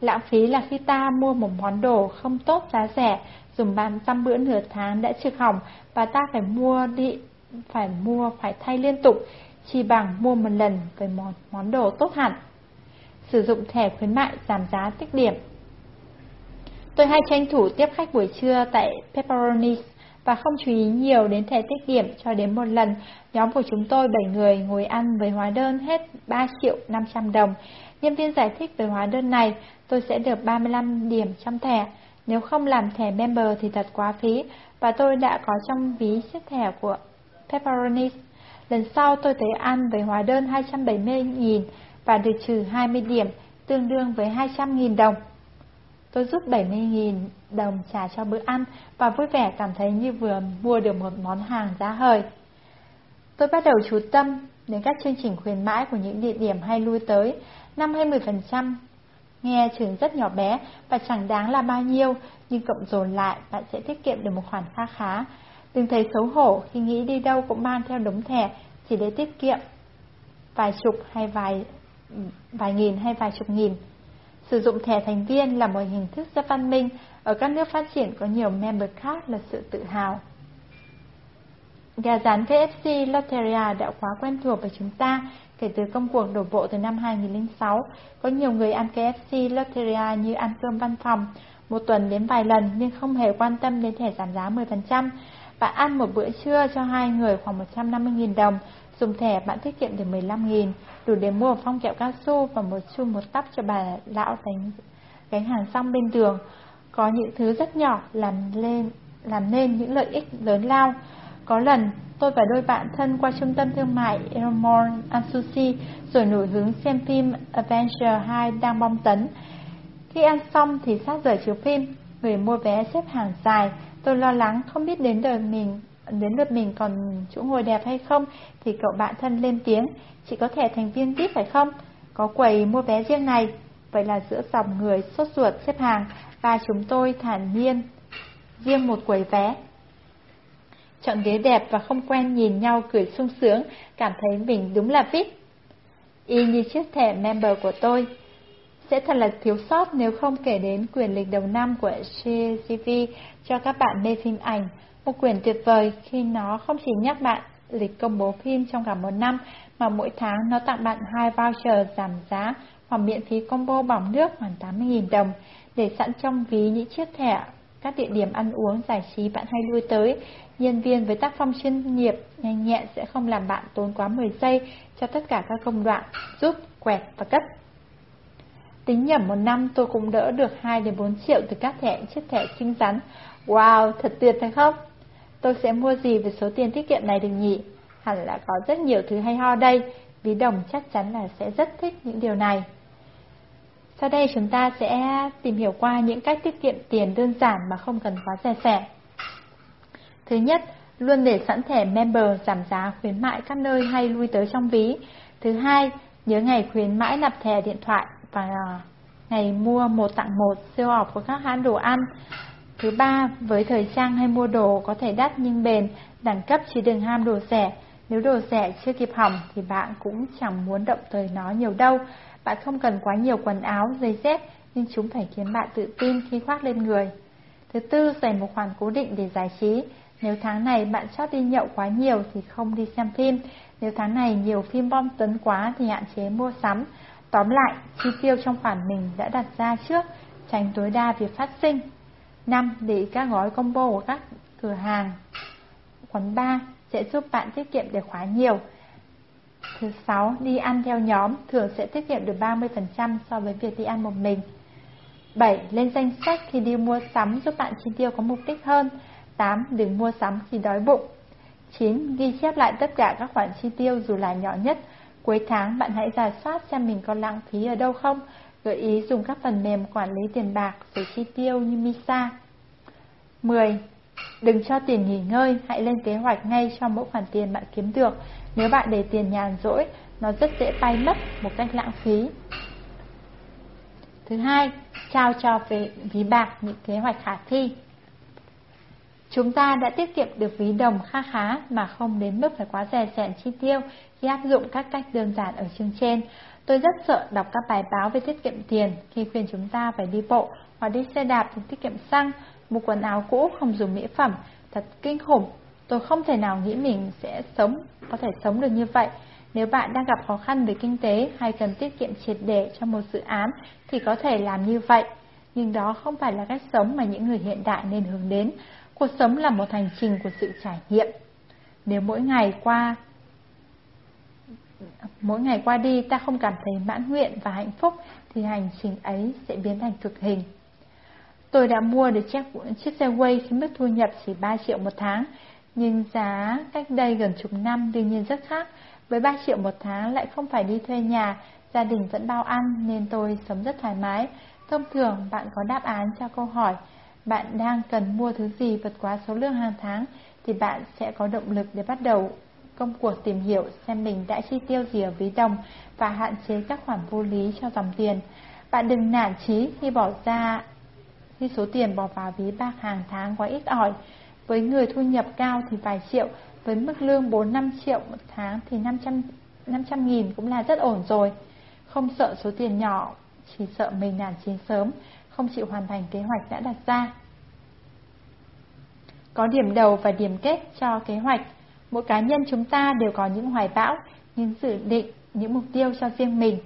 Lãng phí là khi ta mua một món đồ không tốt giá rẻ, dùng bàn trăm bữa nửa tháng đã trực hỏng và ta phải mua đi, phải mua phải thay liên tục, chỉ bằng mua một lần với món món đồ tốt hẳn. Sử dụng thẻ khuyến mại giảm giá tích điểm. Tôi hay tranh thủ tiếp khách buổi trưa tại Pepperoni và không chú ý nhiều đến thẻ tích điểm cho đến một lần, nhóm của chúng tôi 7 người ngồi ăn với hóa đơn hết 3 triệu 500 đồng. Nhân viên giải thích về hóa đơn này, tôi sẽ được 35 điểm trong thẻ. Nếu không làm thẻ member thì thật quá phí, và tôi đã có trong ví chiếc thẻ của Pepperoni. Lần sau tôi thấy ăn với hóa đơn 270.000 và được trừ 20 điểm, tương đương với 200.000 đồng. Tôi rút 70.000 đồng trả cho bữa ăn và vui vẻ cảm thấy như vừa mua được một món hàng giá hời. Tôi bắt đầu chú tâm đến các chương trình khuyến mãi của những địa điểm hay lui tới, 5 hay 10%. Nghe chừng rất nhỏ bé và chẳng đáng là bao nhiêu, nhưng cộng dồn lại bạn sẽ tiết kiệm được một khoản khá khá. Đừng thấy xấu hổ khi nghĩ đi đâu cũng mang theo đống thẻ chỉ để tiết kiệm vài chục hay vài vài nghìn hay vài chục nghìn. Sử dụng thẻ thành viên là một hình thức rất văn minh, ở các nước phát triển có nhiều member card là sự tự hào. Gà rán KFC Lotteria đã quá quen thuộc với chúng ta kể từ công cuộc đổ bộ từ năm 2006. Có nhiều người ăn KFC Lotteria như ăn cơm văn phòng, một tuần đến vài lần nhưng không hề quan tâm đến thẻ giảm giá 10%. Bạn ăn một bữa trưa cho hai người khoảng 150.000 đồng, dùng thẻ bạn tiết kiệm được 15.000, đủ để mua một phong kẹo cao su và một chung một tắp cho bà lão đánh gánh hàng xong bên đường. Có những thứ rất nhỏ làm lên làm nên những lợi ích lớn lao. Có lần, tôi và đôi bạn thân qua trung tâm thương mại Elmore ăn rồi nổi hướng xem phim Adventure 2 đang bom tấn. Khi ăn xong thì sát giờ chiếu phim, người mua vé xếp hàng dài, tôi lo lắng không biết đến đời mình đến lượt mình còn chỗ ngồi đẹp hay không thì cậu bạn thân lên tiếng, chị có thẻ thành viên VIP phải không? Có quầy mua vé riêng này. Vậy là giữa dòng người sốt ruột xếp hàng và chúng tôi thản nhiên riêng một quầy vé. Chọn ghế đẹp và không quen nhìn nhau cười sung sướng, cảm thấy mình đúng là VIP. Y như chiếc thẻ member của tôi. Sẽ thật là thiếu sót nếu không kể đến quyền lịch đầu năm của CGV cho các bạn mê phim ảnh. Một quyển tuyệt vời khi nó không chỉ nhắc bạn lịch công bố phim trong cả một năm, mà mỗi tháng nó tặng bạn hai voucher giảm giá hoặc miễn phí combo bỏng nước khoảng 80.000 đồng để sẵn trong ví những chiếc thẻ các địa điểm ăn uống giải trí bạn hay lui tới. Nhân viên với tác phong chuyên nghiệp, nhanh nhẹn sẽ không làm bạn tốn quá 10 giây cho tất cả các công đoạn, giúp, quẹt và cất. Tính nhẩm một năm tôi cũng đỡ được 2 đến 4 triệu từ các thẻ chiếc thẻ xinh xắn. Wow, thật tuyệt phải không? Tôi sẽ mua gì với số tiền tiết kiệm này được nhỉ? Hẳn là có rất nhiều thứ hay ho đây, Ví đồng chắc chắn là sẽ rất thích những điều này. Sau đây chúng ta sẽ tìm hiểu qua những cách tiết kiệm tiền đơn giản mà không cần quá rẻ rẻ. Thứ nhất, luôn để sẵn thẻ member giảm giá khuyến mại các nơi hay lui tới trong ví. Thứ hai, nhớ ngày khuyến mãi nạp thẻ điện thoại và à, ngày mua một tặng một siêu off của các hãng đồ ăn. Thứ ba, với thời trang hay mua đồ có thể đắt nhưng bền, đẳng cấp chỉ đừng ham đồ rẻ. Nếu đồ rẻ chưa kịp hỏng thì bạn cũng chẳng muốn động tới nó nhiều đâu. Bạn không cần quá nhiều quần áo, giày dép, nhưng chúng phải khiến bạn tự tin khi khoác lên người. Thứ tư, dành một khoản cố định để giải trí. Nếu tháng này bạn chót đi nhậu quá nhiều thì không đi xem phim. Nếu tháng này nhiều phim bom tấn quá thì hạn chế mua sắm. Tóm lại, chi tiêu trong khoản mình đã đặt ra trước, tránh tối đa việc phát sinh. 5. Để các gói combo của các cửa hàng quán 3 sẽ giúp bạn tiết kiệm để khóa nhiều. Thứ sáu, đi ăn theo nhóm thường sẽ tiết kiệm được 30% so với việc đi ăn một mình. 7. Lên danh sách khi đi mua sắm giúp bạn chi tiêu có mục đích hơn. 8. Đừng mua sắm khi đói bụng. 9. Ghi chép lại tất cả các khoản chi tiêu dù là nhỏ nhất. Cuối tháng bạn hãy giả soát xem mình có lãng phí ở đâu không. Gợi ý dùng các phần mềm quản lý tiền bạc để chi tiêu như Misa. 10. Đừng cho tiền nghỉ ngơi, hãy lên kế hoạch ngay cho mỗi khoản tiền bạn kiếm được. Nếu bạn để tiền nhàn rỗi, nó rất dễ bay mất một cách lãng phí. Thứ hai, trao cho về ví bạc những kế hoạch khả thi. Chúng ta đã tiết kiệm được ví đồng kha khá mà không đến mức phải quá rẻ rẻn chi tiêu khi áp dụng các cách đơn giản ở chương trên. Tôi rất sợ đọc các bài báo về tiết kiệm tiền khi khuyên chúng ta phải đi bộ hoặc đi xe đạp để tiết kiệm xăng, mua quần áo cũ không dùng mỹ phẩm, thật kinh khủng. Tôi không thể nào nghĩ mình sẽ sống, có thể sống được như vậy. Nếu bạn đang gặp khó khăn về kinh tế hay cần tiết kiệm triệt để cho một dự án thì có thể làm như vậy. Nhưng đó không phải là cách sống mà những người hiện đại nên hướng đến. Cuộc sống là một hành trình của sự trải nghiệm. Nếu mỗi ngày qua mỗi ngày qua đi ta không cảm thấy mãn nguyện và hạnh phúc thì hành trình ấy sẽ biến thành thực hình. Tôi đã mua được chiếc, chiếc xe quay khi mức thu nhập chỉ 3 triệu một tháng, nhưng giá cách đây gần chục năm đương nhiên rất khác. Với 3 triệu một tháng lại không phải đi thuê nhà, gia đình vẫn bao ăn nên tôi sống rất thoải mái. Thông thường bạn có đáp án cho câu hỏi bạn đang cần mua thứ gì vượt quá số lượng hàng tháng thì bạn sẽ có động lực để bắt đầu công cuộc tìm hiểu xem mình đã chi tiêu gì ở ví đồng và hạn chế các khoản vô lý cho dòng tiền. Bạn đừng nản chí khi bỏ ra khi số tiền bỏ vào ví bạc hàng tháng quá ít ỏi. Với người thu nhập cao thì vài triệu, với mức lương 4-5 triệu một tháng thì 500, 500 nghìn cũng là rất ổn rồi. Không sợ số tiền nhỏ, chỉ sợ mình nản chiến sớm, không chịu hoàn thành kế hoạch đã đặt ra. Có điểm đầu và điểm kết cho kế hoạch. Mỗi cá nhân chúng ta đều có những hoài bão, những dự định, những mục tiêu cho riêng mình.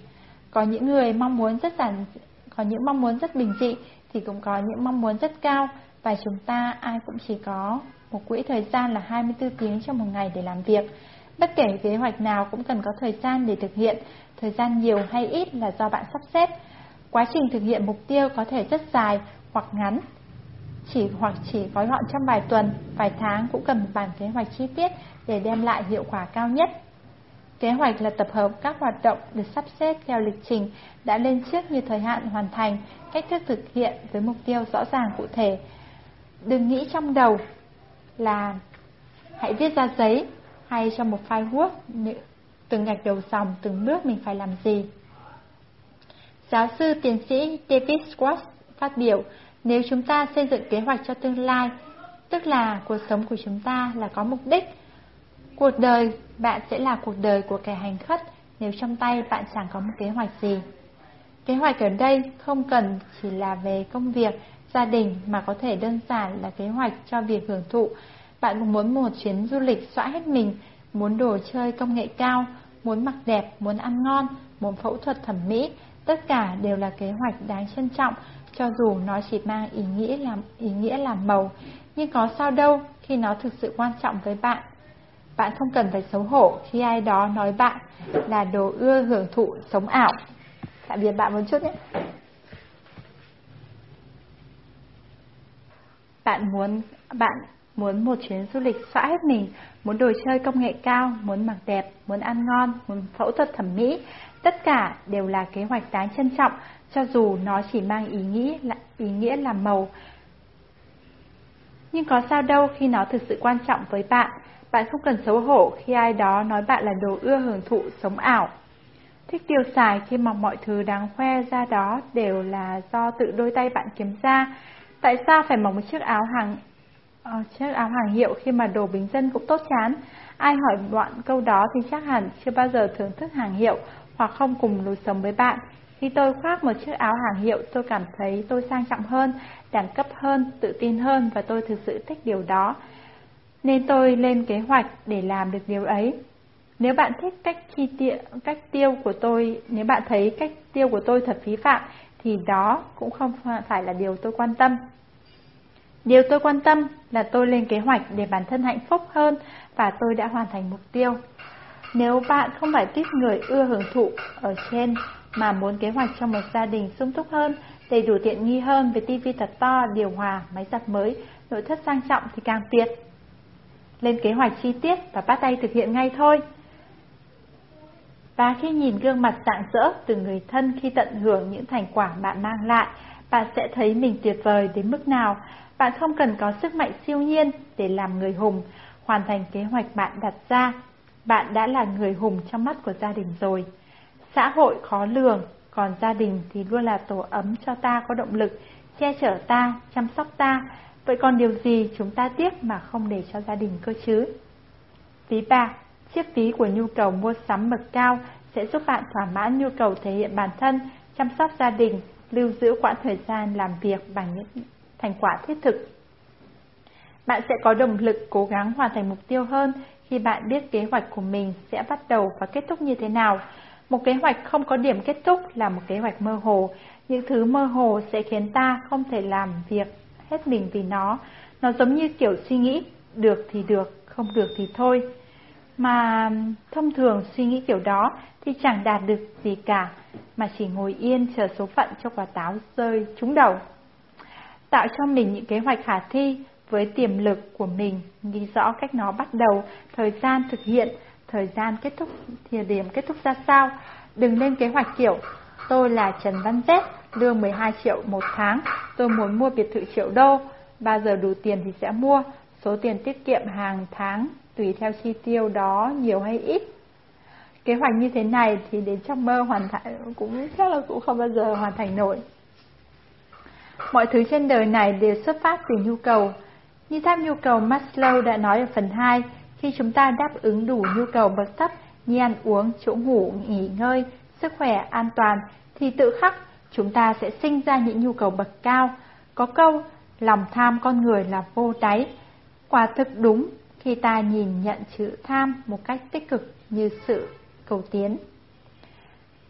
Có những người mong muốn rất giản, có những mong muốn rất bình dị thì cũng có những mong muốn rất cao và chúng ta ai cũng chỉ có một quỹ thời gian là 24 tiếng trong một ngày để làm việc. Bất kể kế hoạch nào cũng cần có thời gian để thực hiện, thời gian nhiều hay ít là do bạn sắp xếp. Quá trình thực hiện mục tiêu có thể rất dài hoặc ngắn, chỉ hoặc chỉ gói gọn trong vài tuần, vài tháng cũng cần một bản kế hoạch chi tiết để đem lại hiệu quả cao nhất. Kế hoạch là tập hợp các hoạt động được sắp xếp theo lịch trình đã lên trước như thời hạn hoàn thành, cách thức thực hiện với mục tiêu rõ ràng cụ thể. Đừng nghĩ trong đầu là hãy viết ra giấy hay trong một file Word từng gạch đầu dòng, từng bước mình phải làm gì. Giáo sư tiến sĩ David Schwartz phát biểu, nếu chúng ta xây dựng kế hoạch cho tương lai, tức là cuộc sống của chúng ta là có mục đích, cuộc đời bạn sẽ là cuộc đời của kẻ hành khất nếu trong tay bạn chẳng có một kế hoạch gì. Kế hoạch ở đây không cần chỉ là về công việc, gia đình mà có thể đơn giản là kế hoạch cho việc hưởng thụ. Bạn cũng muốn một chuyến du lịch xóa hết mình, muốn đồ chơi công nghệ cao, muốn mặc đẹp, muốn ăn ngon, muốn phẫu thuật thẩm mỹ, tất cả đều là kế hoạch đáng trân trọng, cho dù nó chỉ mang ý nghĩa làm ý nghĩa làm màu, nhưng có sao đâu khi nó thực sự quan trọng với bạn. Bạn không cần phải xấu hổ khi ai đó nói bạn là đồ ưa hưởng thụ sống ảo. Tạm biệt bạn một chút nhé. Bạn muốn bạn muốn một chuyến du lịch xóa hết mình, muốn đồ chơi công nghệ cao, muốn mặc đẹp, muốn ăn ngon, muốn phẫu thuật thẩm mỹ, tất cả đều là kế hoạch đáng trân trọng, cho dù nó chỉ mang ý nghĩa là ý nghĩa là màu. Nhưng có sao đâu khi nó thực sự quan trọng với bạn, bạn không cần xấu hổ khi ai đó nói bạn là đồ ưa hưởng thụ sống ảo. Thích tiêu xài khi mà mọi thứ đáng khoe ra đó đều là do tự đôi tay bạn kiếm ra. Tại sao phải mặc một chiếc áo hàng uh, chiếc áo hàng hiệu khi mà đồ bình dân cũng tốt chán? Ai hỏi đoạn câu đó thì chắc hẳn chưa bao giờ thưởng thức hàng hiệu hoặc không cùng lối sống với bạn. Khi tôi khoác một chiếc áo hàng hiệu, tôi cảm thấy tôi sang trọng hơn, đẳng cấp hơn, tự tin hơn và tôi thực sự thích điều đó. Nên tôi lên kế hoạch để làm được điều ấy. Nếu bạn thích cách chi tiêu, cách tiêu của tôi, nếu bạn thấy cách tiêu của tôi thật phí phạm, thì đó cũng không phải là điều tôi quan tâm. Điều tôi quan tâm là tôi lên kế hoạch để bản thân hạnh phúc hơn và tôi đã hoàn thành mục tiêu. Nếu bạn không phải tiếp người ưa hưởng thụ ở trên mà muốn kế hoạch cho một gia đình sung túc hơn, đầy đủ tiện nghi hơn với tivi thật to, điều hòa, máy giặt mới, nội thất sang trọng thì càng tuyệt. Lên kế hoạch chi tiết và bắt tay thực hiện ngay thôi. Và khi nhìn gương mặt rạng rỡ từ người thân khi tận hưởng những thành quả bạn mang lại, bạn sẽ thấy mình tuyệt vời đến mức nào. Bạn không cần có sức mạnh siêu nhiên để làm người hùng, hoàn thành kế hoạch bạn đặt ra. Bạn đã là người hùng trong mắt của gia đình rồi. Xã hội khó lường, còn gia đình thì luôn là tổ ấm cho ta có động lực, che chở ta, chăm sóc ta. Vậy còn điều gì chúng ta tiếc mà không để cho gia đình cơ chứ? Ví bạc Chiếc ví của nhu cầu mua sắm bậc cao sẽ giúp bạn thỏa mãn nhu cầu thể hiện bản thân, chăm sóc gia đình, lưu giữ quãng thời gian làm việc bằng những thành quả thiết thực. Bạn sẽ có động lực cố gắng hoàn thành mục tiêu hơn khi bạn biết kế hoạch của mình sẽ bắt đầu và kết thúc như thế nào. Một kế hoạch không có điểm kết thúc là một kế hoạch mơ hồ. Những thứ mơ hồ sẽ khiến ta không thể làm việc hết mình vì nó. Nó giống như kiểu suy nghĩ, được thì được, không được thì thôi mà thông thường suy nghĩ kiểu đó thì chẳng đạt được gì cả, mà chỉ ngồi yên chờ số phận cho quả táo rơi trúng đầu. Tạo cho mình những kế hoạch khả thi với tiềm lực của mình, ghi rõ cách nó bắt đầu, thời gian thực hiện, thời gian kết thúc, thời điểm kết thúc ra sao. Đừng lên kế hoạch kiểu, tôi là Trần Văn Z, lương 12 triệu một tháng, tôi muốn mua biệt thự triệu đô, bao giờ đủ tiền thì sẽ mua, số tiền tiết kiệm hàng tháng tùy theo chi tiêu đó nhiều hay ít. Kế hoạch như thế này thì đến trong mơ hoàn thành cũng chắc là cũng không bao giờ hoàn thành nổi. Mọi thứ trên đời này đều xuất phát từ nhu cầu. Như tháp nhu cầu Maslow đã nói ở phần 2, khi chúng ta đáp ứng đủ nhu cầu bậc thấp như ăn uống, chỗ ngủ, nghỉ ngơi, sức khỏe, an toàn, thì tự khắc chúng ta sẽ sinh ra những nhu cầu bậc cao. Có câu, lòng tham con người là vô đáy. Quả thực đúng khi ta nhìn nhận chữ tham một cách tích cực như sự cầu tiến.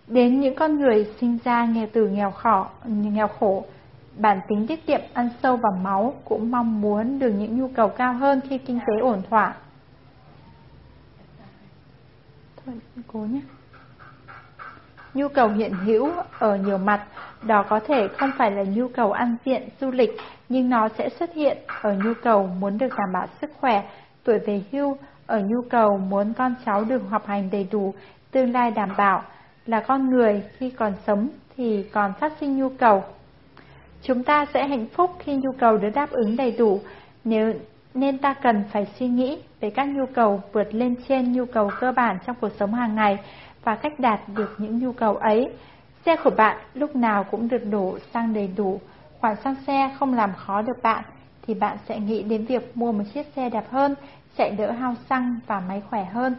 Đến những con người sinh ra nghèo từ nghèo khổ, nghèo khổ, bản tính tiết kiệm ăn sâu vào máu cũng mong muốn được những nhu cầu cao hơn khi kinh tế ổn thỏa. Thôi, cố nhé. Nhu cầu hiện hữu ở nhiều mặt, đó có thể không phải là nhu cầu ăn diện, du lịch, nhưng nó sẽ xuất hiện ở nhu cầu muốn được đảm bảo sức khỏe, tuổi về hưu, ở nhu cầu muốn con cháu được học hành đầy đủ, tương lai đảm bảo, là con người khi còn sống thì còn phát sinh nhu cầu. Chúng ta sẽ hạnh phúc khi nhu cầu được đáp ứng đầy đủ, nếu nên ta cần phải suy nghĩ về các nhu cầu vượt lên trên nhu cầu cơ bản trong cuộc sống hàng ngày và cách đạt được những nhu cầu ấy. Xe của bạn lúc nào cũng được đổ xăng đầy đủ, khoản xăng xe không làm khó được bạn, thì bạn sẽ nghĩ đến việc mua một chiếc xe đẹp hơn, chạy đỡ hao xăng và máy khỏe hơn.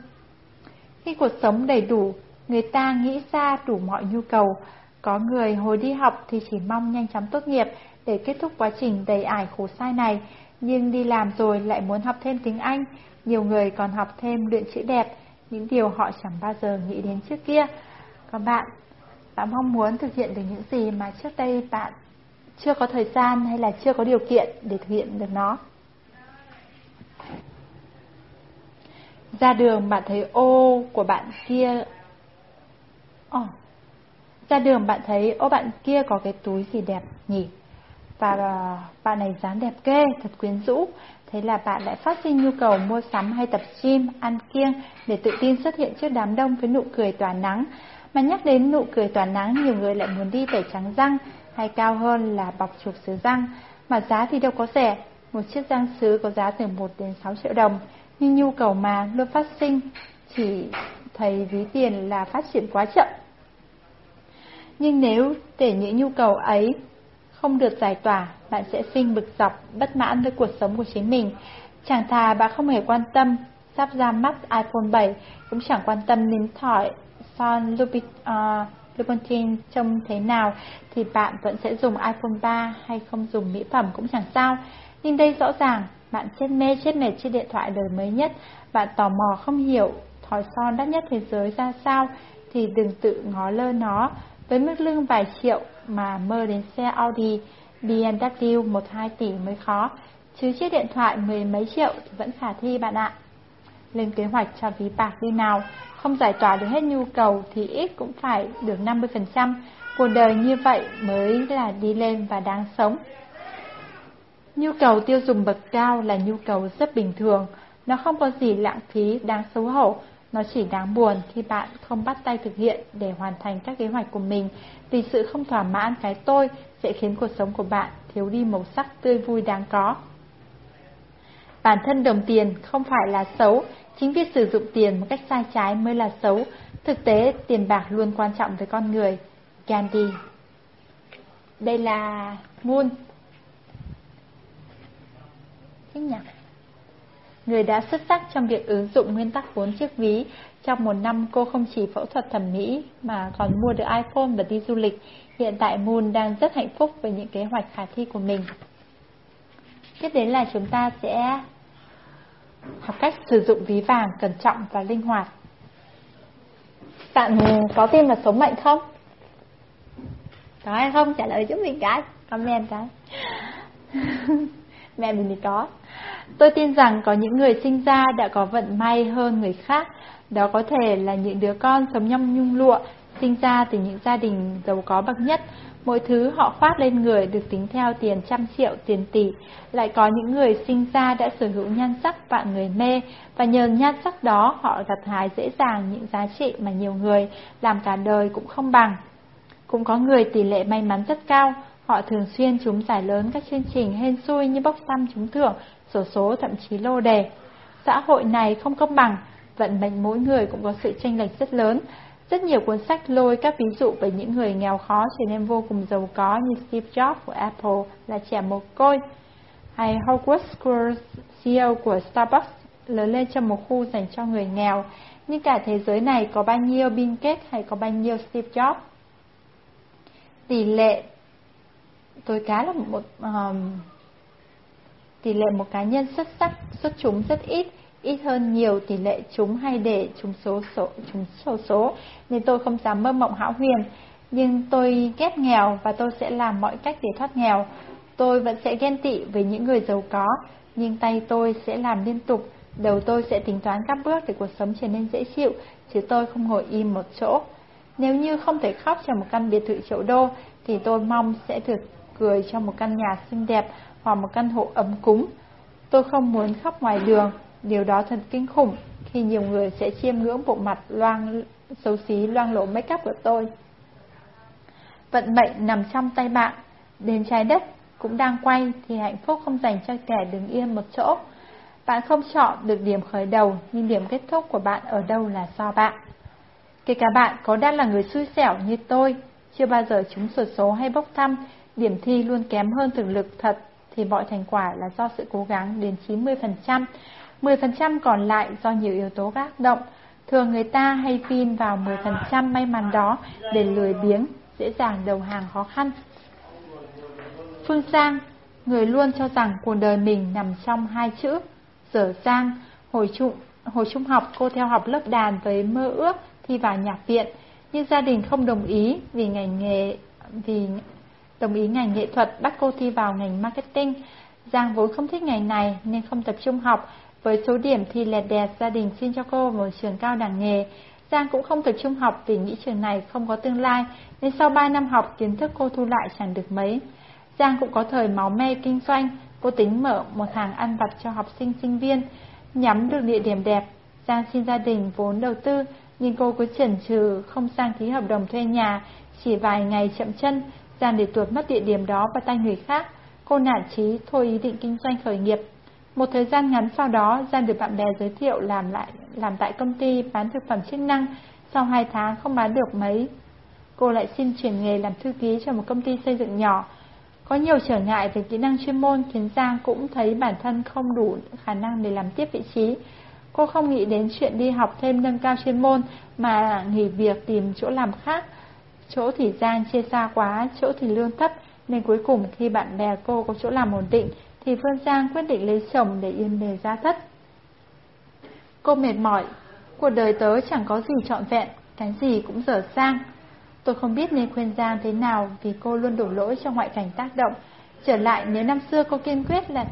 Khi cuộc sống đầy đủ, người ta nghĩ ra đủ mọi nhu cầu. Có người hồi đi học thì chỉ mong nhanh chóng tốt nghiệp để kết thúc quá trình đầy ải khổ sai này, nhưng đi làm rồi lại muốn học thêm tiếng Anh. Nhiều người còn học thêm luyện chữ đẹp, những điều họ chẳng bao giờ nghĩ đến trước kia. Còn bạn, bạn mong muốn thực hiện được những gì mà trước đây bạn chưa có thời gian hay là chưa có điều kiện để thực hiện được nó. Ra đường bạn thấy ô của bạn kia. Oh. Ra đường bạn thấy ô bạn kia có cái túi gì đẹp nhỉ? Và uh, bạn này dáng đẹp ghê, thật quyến rũ. Thế là bạn lại phát sinh nhu cầu mua sắm hay tập gym, ăn kiêng Để tự tin xuất hiện trước đám đông với nụ cười tỏa nắng. Mà nhắc đến nụ cười tỏa nắng Nhiều người lại muốn đi tẩy trắng răng Hay cao hơn là bọc chuột sứ răng. Mà giá thì đâu có rẻ. Một chiếc răng sứ có giá từ 1 đến 6 triệu đồng nhưng nhu cầu mà luôn phát sinh, chỉ thấy ví tiền là phát triển quá chậm. Nhưng nếu để những nhu cầu ấy không được giải tỏa, bạn sẽ sinh bực dọc, bất mãn với cuộc sống của chính mình. Chẳng thà bạn không hề quan tâm, sắp ra mắt iPhone 7, cũng chẳng quan tâm đến thỏi son Lupit, uh, ờ, Louboutin trông thế nào, thì bạn vẫn sẽ dùng iPhone 3 hay không dùng mỹ phẩm cũng chẳng sao. Nhưng đây rõ ràng bạn chết mê chết mệt trên điện thoại đời mới nhất, bạn tò mò không hiểu thỏi son đắt nhất thế giới ra sao, thì đừng tự ngó lơ nó. Với mức lương vài triệu mà mơ đến xe Audi, BMW 1-2 tỷ mới khó, chứ chiếc điện thoại mười mấy triệu thì vẫn khả thi bạn ạ. Lên kế hoạch cho ví bạc đi nào, không giải tỏa được hết nhu cầu thì ít cũng phải được 50%, cuộc đời như vậy mới là đi lên và đáng sống. Nhu cầu tiêu dùng bậc cao là nhu cầu rất bình thường, nó không có gì lãng phí đáng xấu hổ, nó chỉ đáng buồn khi bạn không bắt tay thực hiện để hoàn thành các kế hoạch của mình, vì sự không thỏa mãn cái tôi sẽ khiến cuộc sống của bạn thiếu đi màu sắc tươi vui đáng có. Bản thân đồng tiền không phải là xấu, chính việc sử dụng tiền một cách sai trái mới là xấu. Thực tế, tiền bạc luôn quan trọng với con người. Gandhi Đây là Moon thích nhỉ? Người đã xuất sắc trong việc ứng dụng nguyên tắc vốn chiếc ví. Trong một năm cô không chỉ phẫu thuật thẩm mỹ mà còn mua được iPhone và đi du lịch. Hiện tại Moon đang rất hạnh phúc với những kế hoạch khả thi của mình. Tiếp đến là chúng ta sẽ học cách sử dụng ví vàng cẩn trọng và linh hoạt. Bạn có tin vào số mệnh không? Có hay không? Trả lời giúp mình cái, comment cái. [LAUGHS] Mẹ mình thì có. Tôi tin rằng có những người sinh ra đã có vận may hơn người khác. Đó có thể là những đứa con sống trong nhung lụa, sinh ra từ những gia đình giàu có bậc nhất. Mỗi thứ họ khoác lên người được tính theo tiền trăm triệu, tiền tỷ. Lại có những người sinh ra đã sở hữu nhan sắc vạn người mê, và nhờ nhan sắc đó họ gặt hái dễ dàng những giá trị mà nhiều người làm cả đời cũng không bằng. Cũng có người tỷ lệ may mắn rất cao, họ thường xuyên trúng giải lớn các chương trình hên xui như bốc thăm trúng thưởng, sổ số thậm chí lô đề. xã hội này không công bằng, vận mệnh mỗi người cũng có sự tranh lệch rất lớn. Rất nhiều cuốn sách lôi các ví dụ về những người nghèo khó trở nên vô cùng giàu có như Steve Jobs của Apple là trẻ mồ côi, hay Howard Schultz, CEO của Starbucks, lớn lên trong một khu dành cho người nghèo. Nhưng cả thế giới này có bao nhiêu Bill Gates hay có bao nhiêu Steve Jobs? Tỷ lệ tôi cá là một um, tỷ lệ một cá nhân xuất sắc xuất chúng rất ít ít hơn nhiều tỷ lệ chúng hay để chúng số số chúng số số nên tôi không dám mơ mộng hão huyền. Nhưng tôi ghét nghèo và tôi sẽ làm mọi cách để thoát nghèo. Tôi vẫn sẽ ghen tị với những người giàu có nhưng tay tôi sẽ làm liên tục. Đầu tôi sẽ tính toán các bước để cuộc sống trở nên dễ chịu chứ tôi không ngồi im một chỗ. Nếu như không thể khóc trong một căn biệt thự triệu đô thì tôi mong sẽ được cười trong một căn nhà xinh đẹp hoặc một căn hộ ấm cúng. Tôi không muốn khóc ngoài đường, điều đó thật kinh khủng khi nhiều người sẽ chiêm ngưỡng bộ mặt loang xấu xí loang lổ make up của tôi. Vận mệnh nằm trong tay bạn, đến trái đất cũng đang quay thì hạnh phúc không dành cho kẻ đứng yên một chỗ. Bạn không chọn được điểm khởi đầu, nhưng điểm kết thúc của bạn ở đâu là do bạn. Kể cả bạn có đang là người xui xẻo như tôi, chưa bao giờ trúng sổ số hay bốc thăm, điểm thi luôn kém hơn thực lực thật thì mọi thành quả là do sự cố gắng đến 90%. 10% còn lại do nhiều yếu tố tác động. Thường người ta hay pin vào 10% may mắn đó để lười biếng, dễ dàng đầu hàng khó khăn. Phương Sang, người luôn cho rằng cuộc đời mình nằm trong hai chữ, dở sang. Hồi trung, hồi trung học, cô theo học lớp đàn với mơ ước thi vào nhạc viện, nhưng gia đình không đồng ý vì ngành nghề vì đồng ý ngành nghệ thuật bắt cô thi vào ngành marketing. Giang vốn không thích ngành này nên không tập trung học. Với số điểm thi lẹt đẹt, gia đình xin cho cô một trường cao đẳng nghề. Giang cũng không tập trung học vì nghĩ trường này không có tương lai, nên sau 3 năm học kiến thức cô thu lại chẳng được mấy. Giang cũng có thời máu me kinh doanh, cô tính mở một hàng ăn vặt cho học sinh sinh viên, nhắm được địa điểm đẹp. Giang xin gia đình vốn đầu tư, nhưng cô cứ chần chừ không sang ký hợp đồng thuê nhà, chỉ vài ngày chậm chân, Giang để tuột mất địa điểm đó vào tay người khác. Cô nản chí thôi ý định kinh doanh khởi nghiệp. Một thời gian ngắn sau đó, Giang được bạn bè giới thiệu làm lại làm tại công ty bán thực phẩm chức năng. Sau hai tháng không bán được mấy, cô lại xin chuyển nghề làm thư ký cho một công ty xây dựng nhỏ. Có nhiều trở ngại về kỹ năng chuyên môn khiến Giang cũng thấy bản thân không đủ khả năng để làm tiếp vị trí. Cô không nghĩ đến chuyện đi học thêm nâng cao chuyên môn mà nghỉ việc tìm chỗ làm khác. Chỗ thì gian chia xa quá, chỗ thì lương thấp, nên cuối cùng khi bạn bè cô có chỗ làm ổn định, thì Phương Giang quyết định lấy chồng để yên bề gia thất. Cô mệt mỏi, cuộc đời tớ chẳng có gì trọn vẹn, cái gì cũng dở sang. Tôi không biết nên khuyên Giang thế nào vì cô luôn đổ lỗi cho ngoại cảnh tác động. Trở lại nếu năm xưa cô kiên quyết là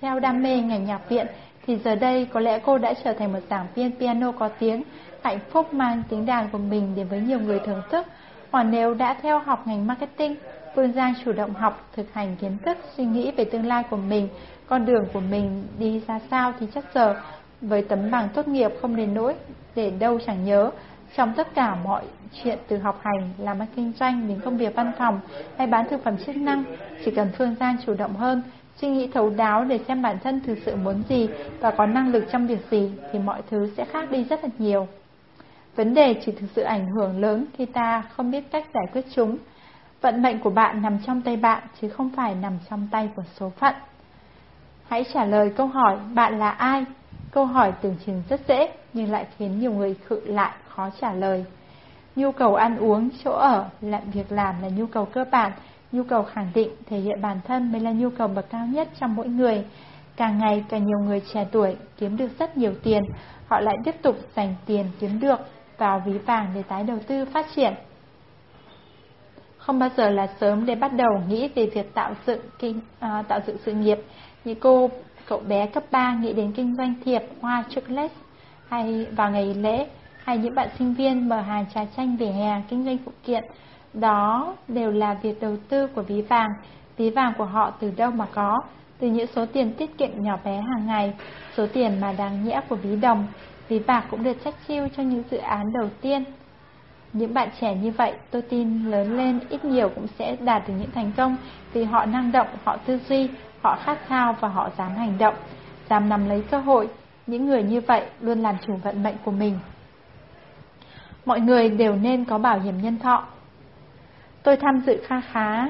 theo đam mê ngành nhạc viện, thì giờ đây có lẽ cô đã trở thành một giảng viên piano có tiếng, hạnh phúc mang tiếng đàn của mình đến với nhiều người thưởng thức. Hoặc nếu đã theo học ngành marketing, Phương Giang chủ động học, thực hành kiến thức, suy nghĩ về tương lai của mình, con đường của mình đi ra sao thì chắc giờ với tấm bằng tốt nghiệp không đến nỗi để đâu chẳng nhớ. Trong tất cả mọi chuyện từ học hành, làm ăn kinh doanh đến công việc văn phòng hay bán thực phẩm chức năng, chỉ cần Phương Giang chủ động hơn, suy nghĩ thấu đáo để xem bản thân thực sự muốn gì và có năng lực trong việc gì thì mọi thứ sẽ khác đi rất là nhiều. Vấn đề chỉ thực sự ảnh hưởng lớn khi ta không biết cách giải quyết chúng. Vận mệnh của bạn nằm trong tay bạn chứ không phải nằm trong tay của số phận. Hãy trả lời câu hỏi bạn là ai? Câu hỏi tưởng chừng rất dễ nhưng lại khiến nhiều người khự lại khó trả lời. Nhu cầu ăn uống, chỗ ở, làm việc làm là nhu cầu cơ bản, nhu cầu khẳng định, thể hiện bản thân mới là nhu cầu bậc cao nhất trong mỗi người. Càng ngày càng nhiều người trẻ tuổi kiếm được rất nhiều tiền, họ lại tiếp tục dành tiền kiếm được vào ví vàng để tái đầu tư phát triển. Không bao giờ là sớm để bắt đầu nghĩ về việc tạo dựng kinh à, tạo dựng sự nghiệp. Như cô cậu bé cấp 3 nghĩ đến kinh doanh thiệp hoa chocolate hay vào ngày lễ hay những bạn sinh viên mở hàng trà chanh vỉa hè kinh doanh phụ kiện. Đó đều là việc đầu tư của ví vàng. Ví vàng của họ từ đâu mà có? Từ những số tiền tiết kiệm nhỏ bé hàng ngày, số tiền mà đáng nhẽ của ví đồng, Ví bạc cũng được trách chiêu cho những dự án đầu tiên. Những bạn trẻ như vậy, tôi tin lớn lên ít nhiều cũng sẽ đạt được những thành công vì họ năng động, họ tư duy, họ khát khao và họ dám hành động, dám nắm lấy cơ hội. Những người như vậy luôn làm chủ vận mệnh của mình. Mọi người đều nên có bảo hiểm nhân thọ. Tôi tham dự kha khá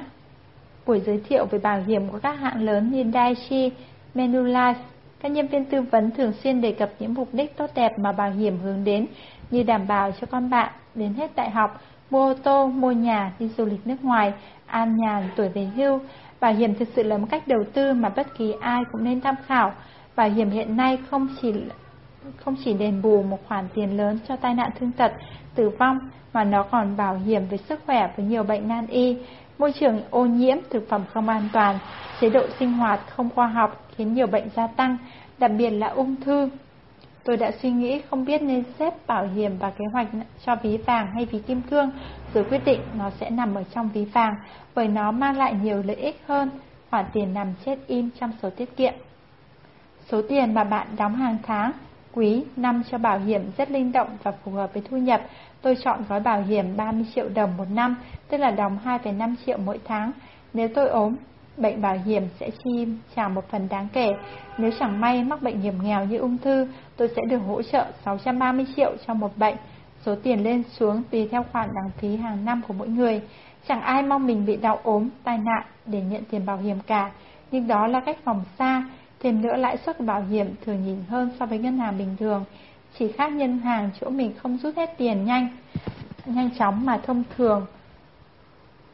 buổi giới thiệu về bảo hiểm của các hãng lớn như Daiichi, Manulife. Các nhân viên tư vấn thường xuyên đề cập những mục đích tốt đẹp mà bảo hiểm hướng đến như đảm bảo cho con bạn đến hết đại học, mua ô tô, mua nhà, đi du lịch nước ngoài, an nhàn, tuổi về hưu. Bảo hiểm thực sự là một cách đầu tư mà bất kỳ ai cũng nên tham khảo. Bảo hiểm hiện nay không chỉ không chỉ đền bù một khoản tiền lớn cho tai nạn thương tật, tử vong, mà nó còn bảo hiểm về sức khỏe với nhiều bệnh nan y, môi trường ô nhiễm, thực phẩm không an toàn, chế độ sinh hoạt không khoa học khiến nhiều bệnh gia tăng, đặc biệt là ung thư. Tôi đã suy nghĩ không biết nên xếp bảo hiểm và kế hoạch cho ví vàng hay ví kim cương, rồi quyết định nó sẽ nằm ở trong ví vàng, bởi nó mang lại nhiều lợi ích hơn, khoản tiền nằm chết im trong sổ tiết kiệm. Số tiền mà bạn đóng hàng tháng, quý, năm cho bảo hiểm rất linh động và phù hợp với thu nhập. Tôi chọn gói bảo hiểm 30 triệu đồng một năm, tức là đóng 2,5 triệu mỗi tháng. Nếu tôi ốm, bệnh bảo hiểm sẽ chi trả một phần đáng kể. Nếu chẳng may mắc bệnh hiểm nghèo như ung thư, tôi sẽ được hỗ trợ 630 triệu cho một bệnh. Số tiền lên xuống tùy theo khoản đăng phí hàng năm của mỗi người. Chẳng ai mong mình bị đau ốm, tai nạn để nhận tiền bảo hiểm cả, nhưng đó là cách phòng xa. Thêm nữa lãi suất bảo hiểm thường nhìn hơn so với ngân hàng bình thường. Chỉ khác ngân hàng chỗ mình không rút hết tiền nhanh, nhanh chóng mà thông thường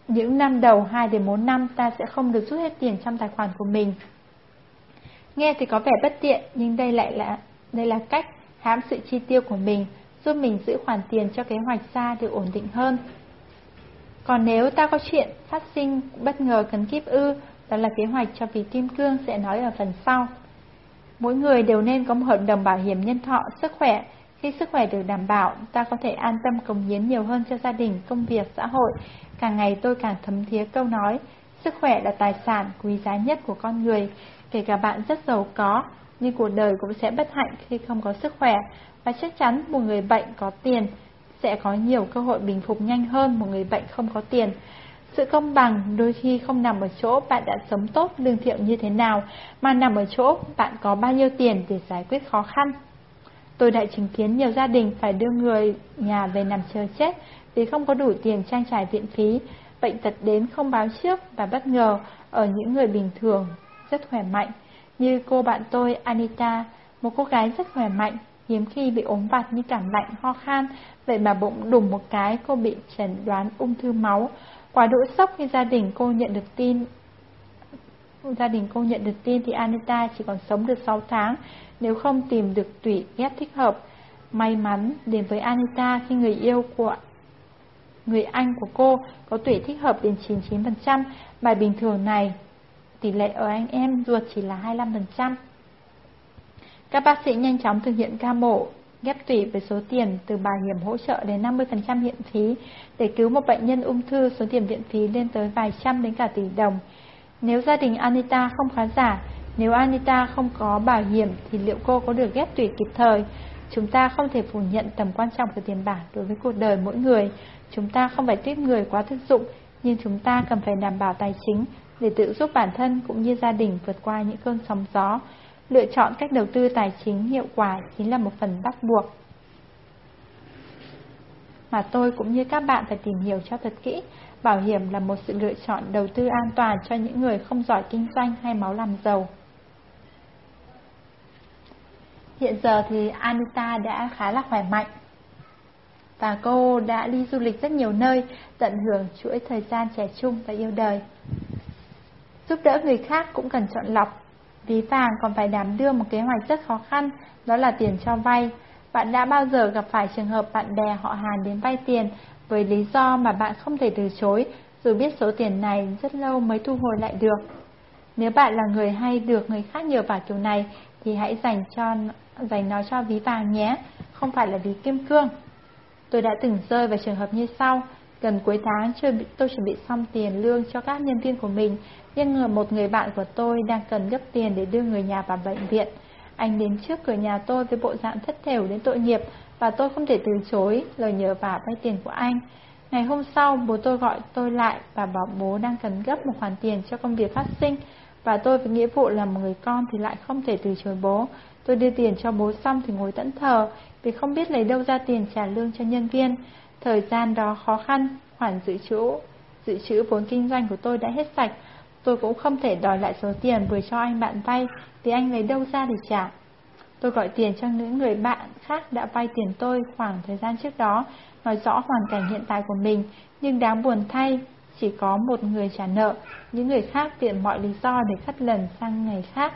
những năm đầu 2 đến 4 năm ta sẽ không được rút hết tiền trong tài khoản của mình. Nghe thì có vẻ bất tiện, nhưng đây lại là đây là cách hãm sự chi tiêu của mình, giúp mình giữ khoản tiền cho kế hoạch xa được ổn định hơn. Còn nếu ta có chuyện phát sinh bất ngờ cần kíp ư, đó là kế hoạch cho vì kim cương sẽ nói ở phần sau. Mỗi người đều nên có một hợp đồng bảo hiểm nhân thọ, sức khỏe. Khi sức khỏe được đảm bảo, ta có thể an tâm cống hiến nhiều hơn cho gia đình, công việc, xã hội, Càng ngày tôi càng thấm thía câu nói, sức khỏe là tài sản quý giá nhất của con người, kể cả bạn rất giàu có, nhưng cuộc đời cũng sẽ bất hạnh khi không có sức khỏe, và chắc chắn một người bệnh có tiền sẽ có nhiều cơ hội bình phục nhanh hơn một người bệnh không có tiền. Sự công bằng đôi khi không nằm ở chỗ bạn đã sống tốt lương thiện như thế nào, mà nằm ở chỗ bạn có bao nhiêu tiền để giải quyết khó khăn. Tôi đã chứng kiến nhiều gia đình phải đưa người nhà về nằm chờ chết vì không có đủ tiền trang trải viện phí, bệnh tật đến không báo trước và bất ngờ ở những người bình thường, rất khỏe mạnh. Như cô bạn tôi Anita, một cô gái rất khỏe mạnh, hiếm khi bị ốm vặt như cảm lạnh, ho khan, vậy mà bụng đùng một cái cô bị chẩn đoán ung thư máu. Quá độ sốc khi gia đình cô nhận được tin gia đình cô nhận được tin thì Anita chỉ còn sống được 6 tháng nếu không tìm được tủy ghép thích hợp. May mắn đến với Anita khi người yêu của người anh của cô có tuổi thích hợp đến 99%, bài bình thường này tỷ lệ ở anh em ruột chỉ là 25%. Các bác sĩ nhanh chóng thực hiện ca mổ, ghép tủy với số tiền từ bảo hiểm hỗ trợ đến 50% viện phí để cứu một bệnh nhân ung thư số tiền viện phí lên tới vài trăm đến cả tỷ đồng. Nếu gia đình Anita không khá giả, nếu Anita không có bảo hiểm thì liệu cô có được ghép tủy kịp thời? Chúng ta không thể phủ nhận tầm quan trọng của tiền bạc đối với cuộc đời mỗi người. Chúng ta không phải tuyết người quá thực dụng, nhưng chúng ta cần phải đảm bảo tài chính để tự giúp bản thân cũng như gia đình vượt qua những cơn sóng gió. Lựa chọn cách đầu tư tài chính hiệu quả chính là một phần bắt buộc. Mà tôi cũng như các bạn phải tìm hiểu cho thật kỹ, bảo hiểm là một sự lựa chọn đầu tư an toàn cho những người không giỏi kinh doanh hay máu làm giàu. Hiện giờ thì Anita đã khá là khỏe mạnh và cô đã đi du lịch rất nhiều nơi, tận hưởng chuỗi thời gian trẻ trung và yêu đời. Giúp đỡ người khác cũng cần chọn lọc. Ví vàng còn phải đảm đương một kế hoạch rất khó khăn, đó là tiền cho vay. Bạn đã bao giờ gặp phải trường hợp bạn bè họ Hàn đến vay tiền với lý do mà bạn không thể từ chối, dù biết số tiền này rất lâu mới thu hồi lại được? Nếu bạn là người hay được người khác nhờ vào kiểu này, thì hãy dành cho dành nó cho ví vàng nhé, không phải là ví kim cương. Tôi đã từng rơi vào trường hợp như sau. Gần cuối tháng tôi chuẩn bị xong tiền lương cho các nhân viên của mình, nhưng ngờ một người bạn của tôi đang cần gấp tiền để đưa người nhà vào bệnh viện. Anh đến trước cửa nhà tôi với bộ dạng thất thểu đến tội nghiệp và tôi không thể từ chối lời nhờ vả vay tiền của anh. Ngày hôm sau, bố tôi gọi tôi lại và bảo bố đang cần gấp một khoản tiền cho công việc phát sinh và tôi với nghĩa vụ là một người con thì lại không thể từ chối bố. Tôi đưa tiền cho bố xong thì ngồi tận thờ, vì không biết lấy đâu ra tiền trả lương cho nhân viên. Thời gian đó khó khăn, khoản dự trữ, dự trữ vốn kinh doanh của tôi đã hết sạch. Tôi cũng không thể đòi lại số tiền vừa cho anh bạn vay, thì anh lấy đâu ra để trả. Tôi gọi tiền cho những người bạn khác đã vay tiền tôi khoảng thời gian trước đó, nói rõ hoàn cảnh hiện tại của mình, nhưng đáng buồn thay, chỉ có một người trả nợ, những người khác tiện mọi lý do để khất lần sang ngày khác.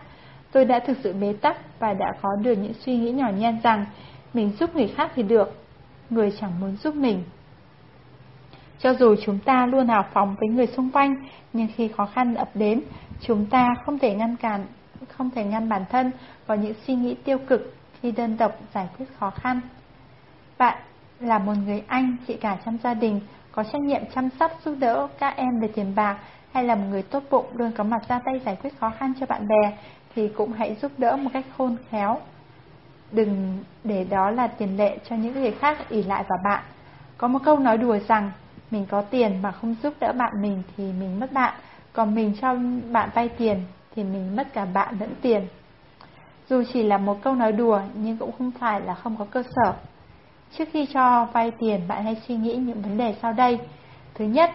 Tôi đã thực sự bế tắc và đã có được những suy nghĩ nhỏ nhen rằng mình giúp người khác thì được, người chẳng muốn giúp mình. Cho dù chúng ta luôn hào phóng với người xung quanh, nhưng khi khó khăn ập đến, chúng ta không thể ngăn cản, không thể ngăn bản thân vào những suy nghĩ tiêu cực khi đơn độc giải quyết khó khăn. Bạn là một người anh, chị cả trong gia đình, có trách nhiệm chăm sóc giúp đỡ các em về tiền bạc, hay là một người tốt bụng luôn có mặt ra tay giải quyết khó khăn cho bạn bè, thì cũng hãy giúp đỡ một cách khôn khéo. Đừng để đó là tiền lệ cho những người khác ỉ lại vào bạn. Có một câu nói đùa rằng, mình có tiền mà không giúp đỡ bạn mình thì mình mất bạn, còn mình cho bạn vay tiền thì mình mất cả bạn lẫn tiền. Dù chỉ là một câu nói đùa nhưng cũng không phải là không có cơ sở. Trước khi cho vay tiền, bạn hãy suy nghĩ những vấn đề sau đây. Thứ nhất,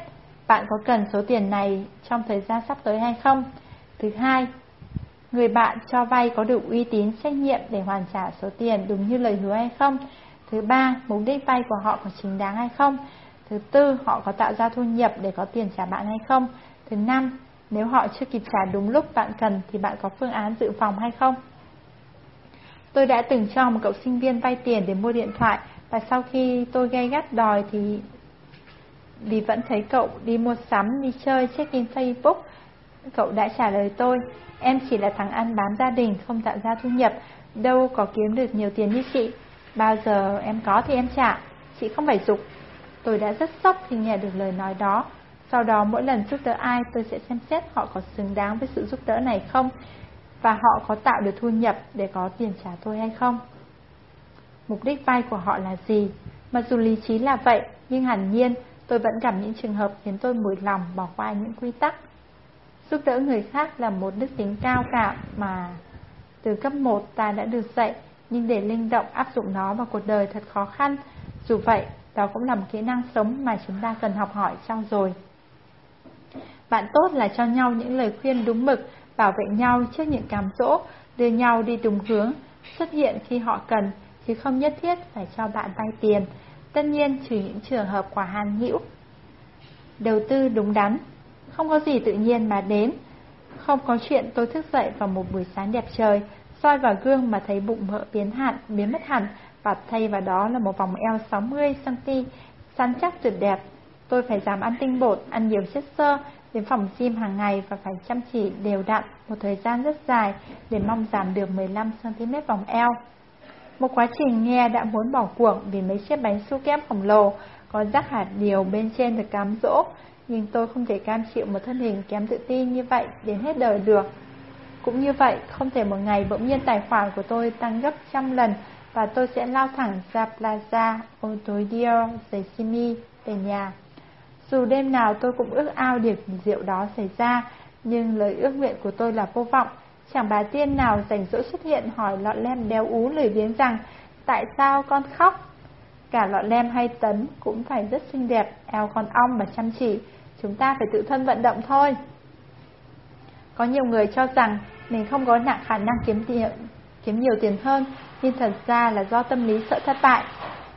bạn có cần số tiền này trong thời gian sắp tới hay không? Thứ hai, người bạn cho vay có đủ uy tín trách nhiệm để hoàn trả số tiền đúng như lời hứa hay không? Thứ ba, mục đích vay của họ có chính đáng hay không? Thứ tư, họ có tạo ra thu nhập để có tiền trả bạn hay không? Thứ năm, nếu họ chưa kịp trả đúng lúc bạn cần thì bạn có phương án dự phòng hay không? Tôi đã từng cho một cậu sinh viên vay tiền để mua điện thoại và sau khi tôi gay gắt đòi thì vì vẫn thấy cậu đi mua sắm, đi chơi, check-in Facebook, cậu đã trả lời tôi, em chỉ là thằng ăn bám gia đình, không tạo ra thu nhập, đâu có kiếm được nhiều tiền như chị. Bao giờ em có thì em trả, chị không phải dục. Tôi đã rất sốc khi nghe được lời nói đó. Sau đó mỗi lần giúp đỡ ai tôi sẽ xem xét họ có xứng đáng với sự giúp đỡ này không và họ có tạo được thu nhập để có tiền trả tôi hay không. Mục đích vay của họ là gì? Mặc dù lý trí là vậy, nhưng hẳn nhiên tôi vẫn gặp những trường hợp khiến tôi mùi lòng bỏ qua những quy tắc. Giúp đỡ người khác là một đức tính cao cả mà từ cấp 1 ta đã được dạy, nhưng để linh động áp dụng nó vào cuộc đời thật khó khăn. Dù vậy, đó cũng là một kỹ năng sống mà chúng ta cần học hỏi trong rồi. Bạn tốt là cho nhau những lời khuyên đúng mực, bảo vệ nhau trước những cám dỗ, đưa nhau đi đúng hướng, xuất hiện khi họ cần, chứ không nhất thiết phải cho bạn vay tiền. Tất nhiên trừ những trường hợp quả hàn hữu. Đầu tư đúng đắn, không có gì tự nhiên mà đến. Không có chuyện tôi thức dậy vào một buổi sáng đẹp trời, soi vào gương mà thấy bụng mỡ biến hạn, biến mất hẳn, và thay vào đó là một vòng eo 60cm, săn chắc tuyệt đẹp. Tôi phải giảm ăn tinh bột, ăn nhiều chất xơ, đến phòng gym hàng ngày và phải chăm chỉ đều đặn một thời gian rất dài để mong giảm được 15cm vòng eo. Một quá trình nghe đã muốn bỏ cuộc vì mấy chiếc bánh su kem khổng lồ có rắc hạt điều bên trên được cám dỗ, nhưng tôi không thể cam chịu một thân hình kém tự tin như vậy đến hết đời được. Cũng như vậy, không thể một ngày bỗng nhiên tài khoản của tôi tăng gấp trăm lần và tôi sẽ lao thẳng ra Plaza Autodio Simi về nhà. Dù đêm nào tôi cũng ước ao điều rượu đó xảy ra, nhưng lời ước nguyện của tôi là vô vọng. Chẳng bà tiên nào rảnh rỗi xuất hiện hỏi lọ lem đeo ú lười biếng rằng Tại sao con khóc? Cả lọ lem hay tấn cũng phải rất xinh đẹp, eo con ong và chăm chỉ. Chúng ta phải tự thân vận động thôi. Có nhiều người cho rằng mình không có nặng khả năng kiếm tiền, kiếm nhiều tiền hơn, nhưng thật ra là do tâm lý sợ thất bại.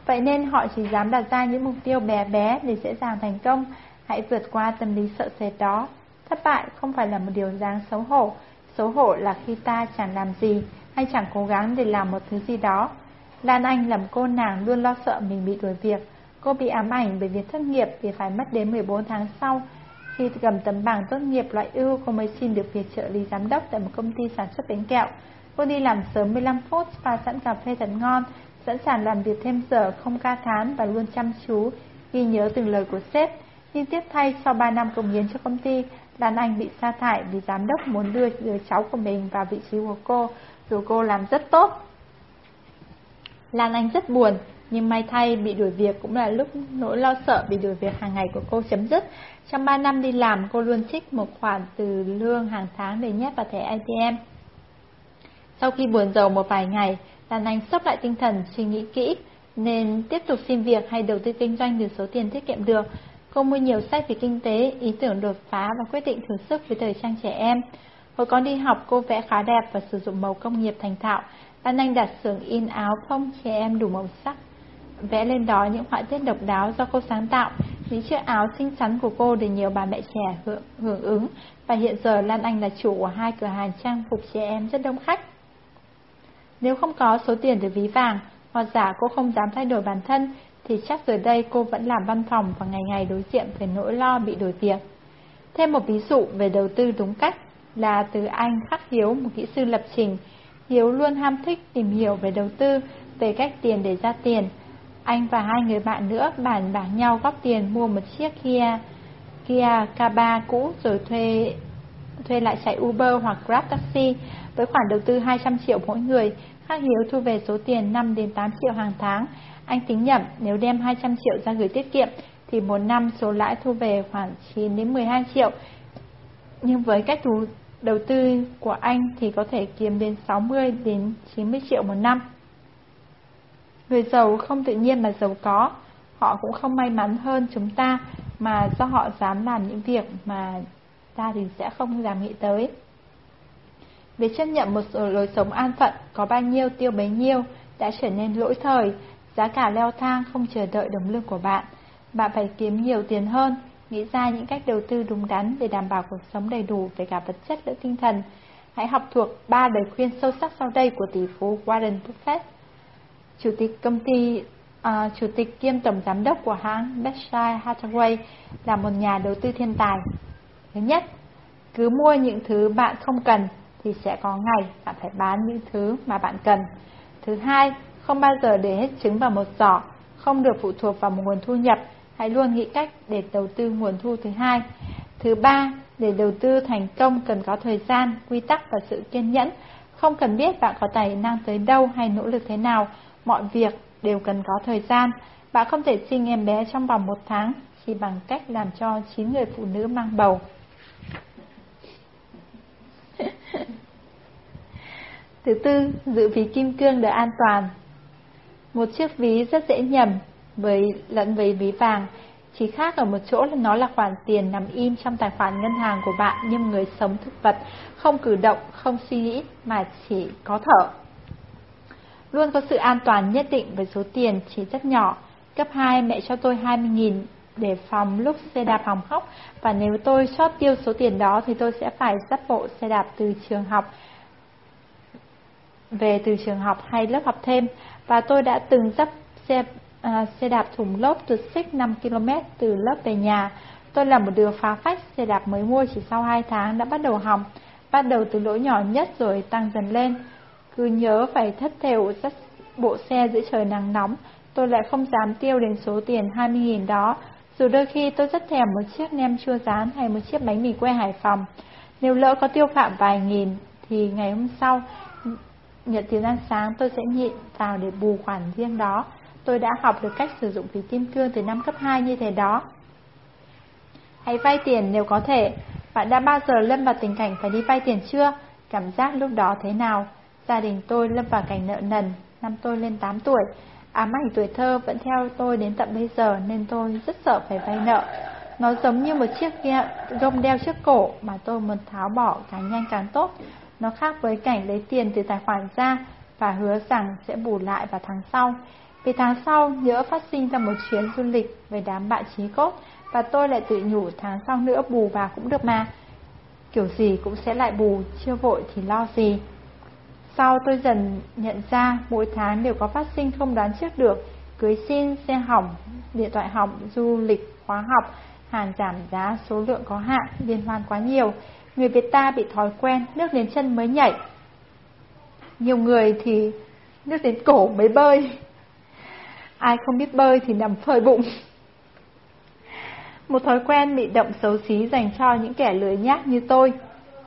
Vậy nên họ chỉ dám đặt ra những mục tiêu bé bé để dễ dàng thành công. Hãy vượt qua tâm lý sợ sệt đó. Thất bại không phải là một điều đáng xấu hổ. Xấu hổ là khi ta chẳng làm gì hay chẳng cố gắng để làm một thứ gì đó. Lan Anh là một cô nàng luôn lo sợ mình bị đuổi việc. Cô bị ám ảnh bởi việc thất nghiệp vì phải mất đến 14 tháng sau. Khi cầm tấm bằng tốt nghiệp loại ưu, cô mới xin được việc trợ lý giám đốc tại một công ty sản xuất bánh kẹo. Cô đi làm sớm 15 phút, pha sẵn cà phê thật ngon, sẵn sàng làm việc thêm giờ, không ca thán và luôn chăm chú, ghi nhớ từng lời của sếp. Nhưng tiếp thay sau 3 năm công hiến cho công ty, Lan Anh bị sa thải vì giám đốc muốn đưa đứa cháu của mình vào vị trí của cô, dù cô làm rất tốt. Lan Anh rất buồn, nhưng may thay bị đuổi việc cũng là lúc nỗi lo sợ bị đuổi việc hàng ngày của cô chấm dứt. Trong 3 năm đi làm, cô luôn trích một khoản từ lương hàng tháng để nhét vào thẻ ATM. Sau khi buồn rầu một vài ngày, Lan Anh sốc lại tinh thần suy nghĩ kỹ, nên tiếp tục xin việc hay đầu tư kinh doanh từ số tiền tiết kiệm được. Cô mua nhiều sách về kinh tế, ý tưởng đột phá và quyết định thử sức với thời trang trẻ em. Hồi còn đi học, cô vẽ khá đẹp và sử dụng màu công nghiệp thành thạo. Lan Anh đặt xưởng in áo phông trẻ em đủ màu sắc. Vẽ lên đó những họa tiết độc đáo do cô sáng tạo, những chiếc áo xinh xắn của cô để nhiều bà mẹ trẻ hưởng, hưởng ứng, và hiện giờ Lan Anh là chủ của hai cửa hàng trang phục trẻ em rất đông khách. Nếu không có số tiền từ ví vàng, hoặc giả cô không dám thay đổi bản thân, thì chắc giờ đây cô vẫn làm văn phòng và ngày ngày đối diện với nỗi lo bị đổi việc. Thêm một ví dụ về đầu tư đúng cách là từ anh Khắc Hiếu, một kỹ sư lập trình. Hiếu luôn ham thích tìm hiểu về đầu tư, về cách tiền để ra tiền. Anh và hai người bạn nữa bàn bạc nhau góp tiền mua một chiếc Kia Kia K3 cũ rồi thuê thuê lại chạy Uber hoặc Grab taxi với khoản đầu tư 200 triệu mỗi người. Khắc Hiếu thu về số tiền 5 đến 8 triệu hàng tháng. Anh tính nhẩm nếu đem 200 triệu ra gửi tiết kiệm thì một năm số lãi thu về khoảng 9 đến 12 triệu. Nhưng với cách thu đầu tư của anh thì có thể kiếm đến 60 đến 90 triệu một năm. Người giàu không tự nhiên mà giàu có, họ cũng không may mắn hơn chúng ta mà do họ dám làm những việc mà ta thì sẽ không dám nghĩ tới. Việc chấp nhận một lối sống an phận có bao nhiêu tiêu bấy nhiêu đã trở nên lỗi thời, giá cả leo thang không chờ đợi đồng lương của bạn. Bạn phải kiếm nhiều tiền hơn, nghĩ ra những cách đầu tư đúng đắn để đảm bảo cuộc sống đầy đủ về cả vật chất lẫn tinh thần. Hãy học thuộc ba lời khuyên sâu sắc sau đây của tỷ phú Warren Buffett. Chủ tịch công ty, à, chủ tịch kiêm tổng giám đốc của hãng Berkshire Hathaway là một nhà đầu tư thiên tài. Thứ nhất, cứ mua những thứ bạn không cần thì sẽ có ngày bạn phải bán những thứ mà bạn cần. Thứ hai, không bao giờ để hết trứng vào một giỏ, không được phụ thuộc vào một nguồn thu nhập, hãy luôn nghĩ cách để đầu tư nguồn thu thứ hai. Thứ ba, để đầu tư thành công cần có thời gian, quy tắc và sự kiên nhẫn. Không cần biết bạn có tài năng tới đâu hay nỗ lực thế nào, mọi việc đều cần có thời gian. Bạn không thể sinh em bé trong vòng một tháng chỉ bằng cách làm cho 9 người phụ nữ mang bầu. [LAUGHS] Thứ tư, giữ ví kim cương để an toàn. Một chiếc ví rất dễ nhầm với lẫn với ví vàng, chỉ khác ở một chỗ là nó là khoản tiền nằm im trong tài khoản ngân hàng của bạn nhưng người sống thực vật, không cử động, không suy nghĩ mà chỉ có thở. Luôn có sự an toàn nhất định với số tiền chỉ rất nhỏ. Cấp 2 mẹ cho tôi 20.000 để phòng lúc xe đạp hỏng hóc và nếu tôi sót tiêu số tiền đó thì tôi sẽ phải dắt bộ xe đạp từ trường học về từ trường học hay lớp học thêm và tôi đã từng dắt xe à, xe đạp thùng lốp từ xích 5 km từ lớp về nhà. Tôi là một đứa phá phách, xe đạp mới mua chỉ sau 2 tháng đã bắt đầu hỏng, bắt đầu từ lỗi nhỏ nhất rồi tăng dần lên. Cứ nhớ phải thất thểu dắt bộ xe giữa trời nắng nóng, tôi lại không dám tiêu đến số tiền 20.000 đó, dù đôi khi tôi rất thèm một chiếc nem chua rán hay một chiếc bánh mì quê Hải Phòng. Nếu lỡ có tiêu phạm vài nghìn, thì ngày hôm sau, nhận tiền ăn sáng tôi sẽ nhịn vào để bù khoản riêng đó. Tôi đã học được cách sử dụng phí kim cương từ năm cấp 2 như thế đó. Hãy vay tiền nếu có thể. Bạn đã bao giờ lâm vào tình cảnh phải đi vay tiền chưa? Cảm giác lúc đó thế nào? Gia đình tôi lâm vào cảnh nợ nần, năm tôi lên 8 tuổi. Ám ảnh tuổi thơ vẫn theo tôi đến tận bây giờ nên tôi rất sợ phải vay nợ. Nó giống như một chiếc gông đeo trước cổ mà tôi muốn tháo bỏ càng nhanh càng tốt. Nó khác với cảnh lấy tiền từ tài khoản ra và hứa rằng sẽ bù lại vào tháng sau. Vì tháng sau nhỡ phát sinh ra một chuyến du lịch với đám bạn trí cốt và tôi lại tự nhủ tháng sau nữa bù vào cũng được mà. Kiểu gì cũng sẽ lại bù, chưa vội thì lo gì. Sau tôi dần nhận ra mỗi tháng đều có phát sinh không đoán trước được, cưới xin, xe hỏng, điện thoại hỏng, du lịch, khóa học, hàng giảm giá, số lượng có hạn, liên hoan quá nhiều. Người Việt ta bị thói quen, nước đến chân mới nhảy. Nhiều người thì nước đến cổ mới bơi. Ai không biết bơi thì nằm phơi bụng. Một thói quen bị động xấu xí dành cho những kẻ lười nhác như tôi.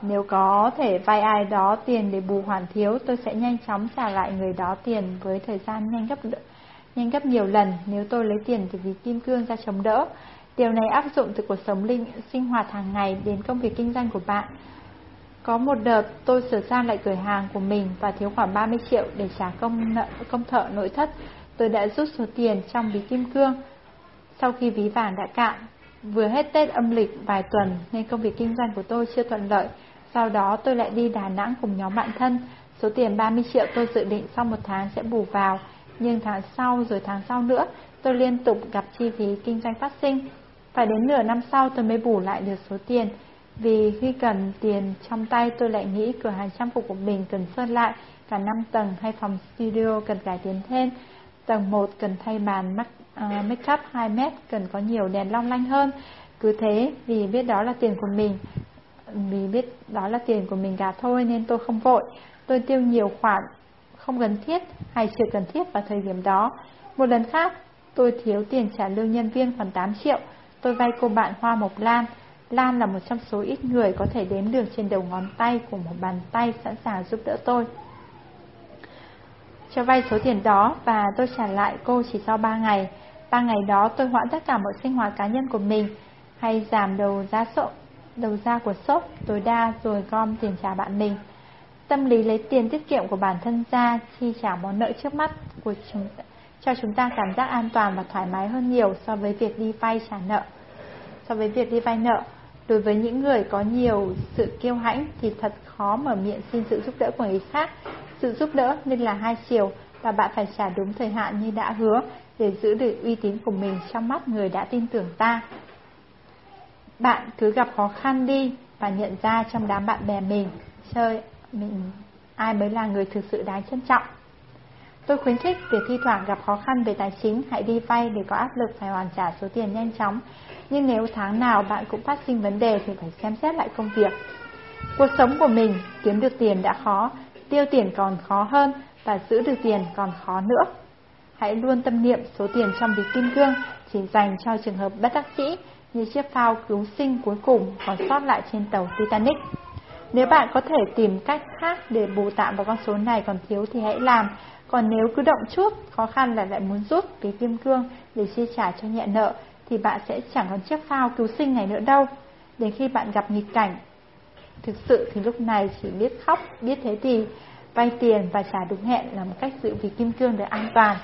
Nếu có thể vay ai đó tiền để bù hoàn thiếu, tôi sẽ nhanh chóng trả lại người đó tiền với thời gian nhanh gấp nhanh gấp nhiều lần nếu tôi lấy tiền từ ví kim cương ra chống đỡ. Điều này áp dụng từ cuộc sống linh sinh hoạt hàng ngày đến công việc kinh doanh của bạn. Có một đợt tôi sửa sang lại cửa hàng của mình và thiếu khoảng 30 triệu để trả công nợ công thợ nội thất. Tôi đã rút số tiền trong ví kim cương. Sau khi ví vàng đã cạn, vừa hết Tết âm lịch vài tuần nên công việc kinh doanh của tôi chưa thuận lợi. Sau đó tôi lại đi Đà Nẵng cùng nhóm bạn thân. Số tiền 30 triệu tôi dự định sau một tháng sẽ bù vào. Nhưng tháng sau rồi tháng sau nữa, tôi liên tục gặp chi phí kinh doanh phát sinh. Phải đến nửa năm sau tôi mới bù lại được số tiền. Vì khi cần tiền trong tay tôi lại nghĩ cửa hàng trang phục của mình cần sơn lại, cả 5 tầng hay phòng studio cần cải tiến thêm. Tầng 1 cần thay bàn à, make up 2 mét, cần có nhiều đèn long lanh hơn. Cứ thế, vì biết đó là tiền của mình, vì biết đó là tiền của mình cả thôi nên tôi không vội. Tôi tiêu nhiều khoản không cần thiết hay chưa cần thiết vào thời điểm đó. Một lần khác, tôi thiếu tiền trả lương nhân viên khoảng 8 triệu. Tôi vay cô bạn Hoa Mộc Lan. Lan là một trong số ít người có thể đếm được trên đầu ngón tay của một bàn tay sẵn sàng giúp đỡ tôi. Cho vay số tiền đó và tôi trả lại cô chỉ sau 3 ngày. Ba ngày đó tôi hoãn tất cả mọi sinh hoạt cá nhân của mình, hay giảm đầu giá sộ, đầu ra của shop tối đa rồi gom tiền trả bạn mình. Tâm lý lấy tiền tiết kiệm của bản thân ra chi trả món nợ trước mắt của chúng cho chúng ta cảm giác an toàn và thoải mái hơn nhiều so với việc đi vay trả nợ. So với việc đi vay nợ, đối với những người có nhiều sự kiêu hãnh thì thật khó mở miệng xin sự giúp đỡ của người khác. Sự giúp đỡ nên là hai chiều và bạn phải trả đúng thời hạn như đã hứa để giữ được uy tín của mình trong mắt người đã tin tưởng ta. Bạn cứ gặp khó khăn đi và nhận ra trong đám bạn bè mình, chơi mình ai mới là người thực sự đáng trân trọng. Tôi khuyến khích việc thi thoảng gặp khó khăn về tài chính hãy đi vay để có áp lực phải hoàn trả số tiền nhanh chóng. Nhưng nếu tháng nào bạn cũng phát sinh vấn đề thì phải xem xét lại công việc. Cuộc sống của mình kiếm được tiền đã khó, tiêu tiền còn khó hơn và giữ được tiền còn khó nữa. Hãy luôn tâm niệm số tiền trong ví kim cương chỉ dành cho trường hợp bất đắc dĩ như chiếc phao cứu sinh cuối cùng còn sót lại trên tàu Titanic. Nếu bạn có thể tìm cách khác để bù tạm vào con số này còn thiếu thì hãy làm, còn nếu cứ động chút, khó khăn là lại muốn rút ví kim cương để chi trả cho nhẹ nợ, thì bạn sẽ chẳng còn chiếc phao cứu sinh này nữa đâu. Đến khi bạn gặp nghịch cảnh, thực sự thì lúc này chỉ biết khóc, biết thế thì vay tiền và trả đúng hẹn là một cách giữ ví kim cương được an toàn.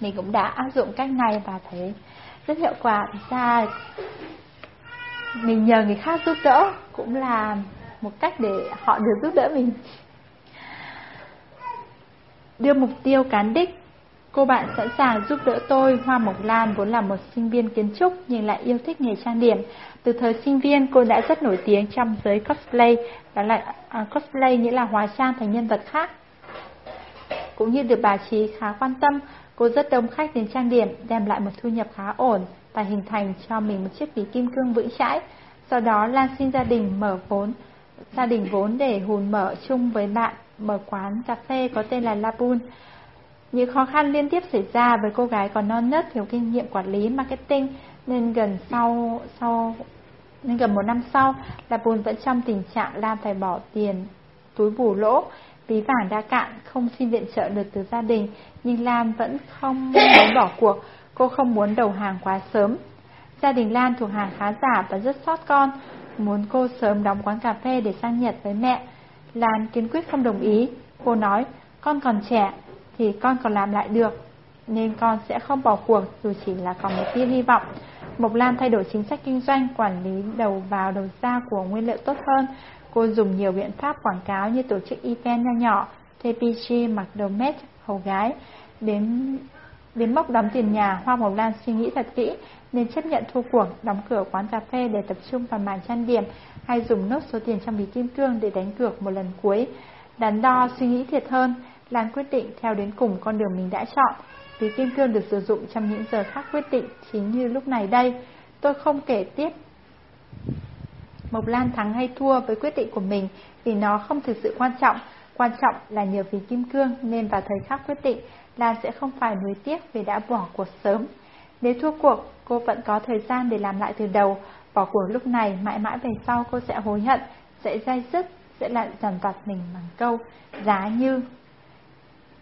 Mình cũng đã áp dụng cách này và thấy rất hiệu quả. ra mình nhờ người khác giúp đỡ cũng là một cách để họ được giúp đỡ mình. Đưa mục tiêu cán đích Cô bạn sẵn sàng giúp đỡ tôi, Hoa Mộc Lan vốn là một sinh viên kiến trúc nhưng lại yêu thích nghề trang điểm. Từ thời sinh viên, cô đã rất nổi tiếng trong giới cosplay, đó là uh, cosplay nghĩa là hóa trang thành nhân vật khác. Cũng như được bà Trí khá quan tâm, cô rất đông khách đến trang điểm, đem lại một thu nhập khá ổn và hình thành cho mình một chiếc ví kim cương vững chãi. Sau đó Lan xin gia đình mở vốn, gia đình vốn để hùn mở chung với bạn mở quán cà phê có tên là Labun. Những khó khăn liên tiếp xảy ra với cô gái còn non nớt thiếu kinh nghiệm quản lý marketing nên gần sau sau nên gần một năm sau, Labun vẫn trong tình trạng Lan phải bỏ tiền túi bù lỗ, ví vàng đã cạn, không xin viện trợ được từ gia đình, nhưng Lan vẫn không muốn bỏ cuộc, cô không muốn đầu hàng quá sớm. Gia đình Lan thuộc hàng khá giả và rất sót con, muốn cô sớm đóng quán cà phê để sang Nhật với mẹ. Lan kiên quyết không đồng ý. Cô nói, con còn trẻ, thì con còn làm lại được, nên con sẽ không bỏ cuộc dù chỉ là còn một tia hy vọng. Mộc Lan thay đổi chính sách kinh doanh, quản lý đầu vào đầu ra của nguyên liệu tốt hơn. Cô dùng nhiều biện pháp quảng cáo như tổ chức event nho nhỏ, thuê PG mặc đồ mét, hầu gái. Đến đến mốc đóng tiền nhà, Hoa Mộc Lan suy nghĩ thật kỹ nên chấp nhận thua cuộc, đóng cửa quán cà phê để tập trung vào màn trang điểm hay dùng nốt số tiền trong ví kim cương để đánh cược một lần cuối. Đắn đo suy nghĩ thiệt hơn, Lan quyết định theo đến cùng con đường mình đã chọn. Ví kim cương được sử dụng trong những giờ khác quyết định, chính như lúc này đây. Tôi không kể tiếp Mộc Lan thắng hay thua với quyết định của mình vì nó không thực sự quan trọng. Quan trọng là nhờ vì kim cương nên vào thời khắc quyết định, Lan sẽ không phải nuối tiếc vì đã bỏ cuộc sớm. Nếu thua cuộc, cô vẫn có thời gian để làm lại từ đầu. Bỏ cuộc lúc này, mãi mãi về sau cô sẽ hối hận, sẽ dai dứt, sẽ lại dằn vặt mình bằng câu giá như.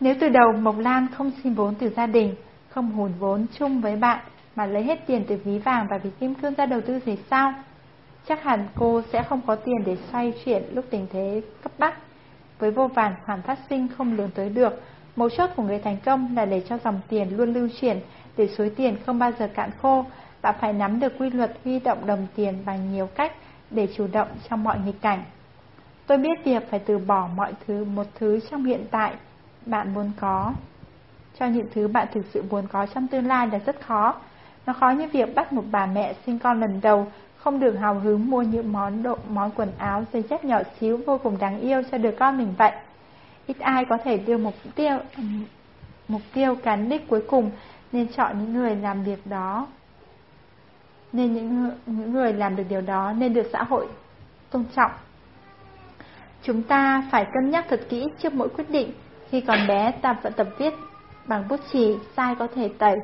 Nếu từ đầu Mộc Lan không xin vốn từ gia đình, không hùn vốn chung với bạn, mà lấy hết tiền từ ví vàng và ví kim cương ra đầu tư thì sao? Chắc hẳn cô sẽ không có tiền để xoay chuyển lúc tình thế cấp bách. Với vô vàn khoản phát sinh không lường tới được, mấu chốt của người thành công là để cho dòng tiền luôn lưu chuyển, để suối tiền không bao giờ cạn khô. Bạn phải nắm được quy luật huy động đồng tiền bằng nhiều cách để chủ động trong mọi nghịch cảnh. Tôi biết việc phải từ bỏ mọi thứ, một thứ trong hiện tại bạn muốn có, cho những thứ bạn thực sự muốn có trong tương lai là rất khó. Nó khó như việc bắt một bà mẹ sinh con lần đầu, không được hào hứng mua những món độ, món quần áo, giày dép nhỏ xíu vô cùng đáng yêu cho đứa con mình vậy. Ít ai có thể đưa mục tiêu mục tiêu cán đích cuối cùng nên chọn những người làm việc đó. Nên những, những người làm được điều đó nên được xã hội tôn trọng. Chúng ta phải cân nhắc thật kỹ trước mỗi quyết định. Khi còn bé ta vẫn tập viết bằng bút chì, sai có thể tẩy.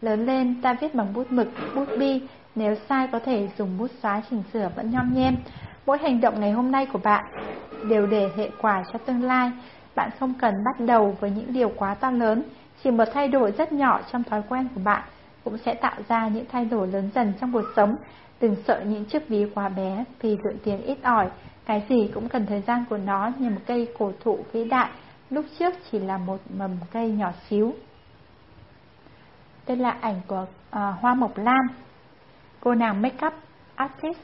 Lớn lên ta viết bằng bút mực, bút bi, nếu sai có thể dùng bút xóa chỉnh sửa vẫn nhom nhem. Mỗi hành động ngày hôm nay của bạn đều để hệ quả cho tương lai. Bạn không cần bắt đầu với những điều quá to lớn, chỉ một thay đổi rất nhỏ trong thói quen của bạn cũng sẽ tạo ra những thay đổi lớn dần trong cuộc sống. Đừng sợ những chiếc ví quá bé vì lượng tiền ít ỏi, cái gì cũng cần thời gian của nó như một cây cổ thụ vĩ đại, lúc trước chỉ là một mầm cây nhỏ xíu. Đây là ảnh của uh, Hoa Mộc Lam. Cô nàng make up artist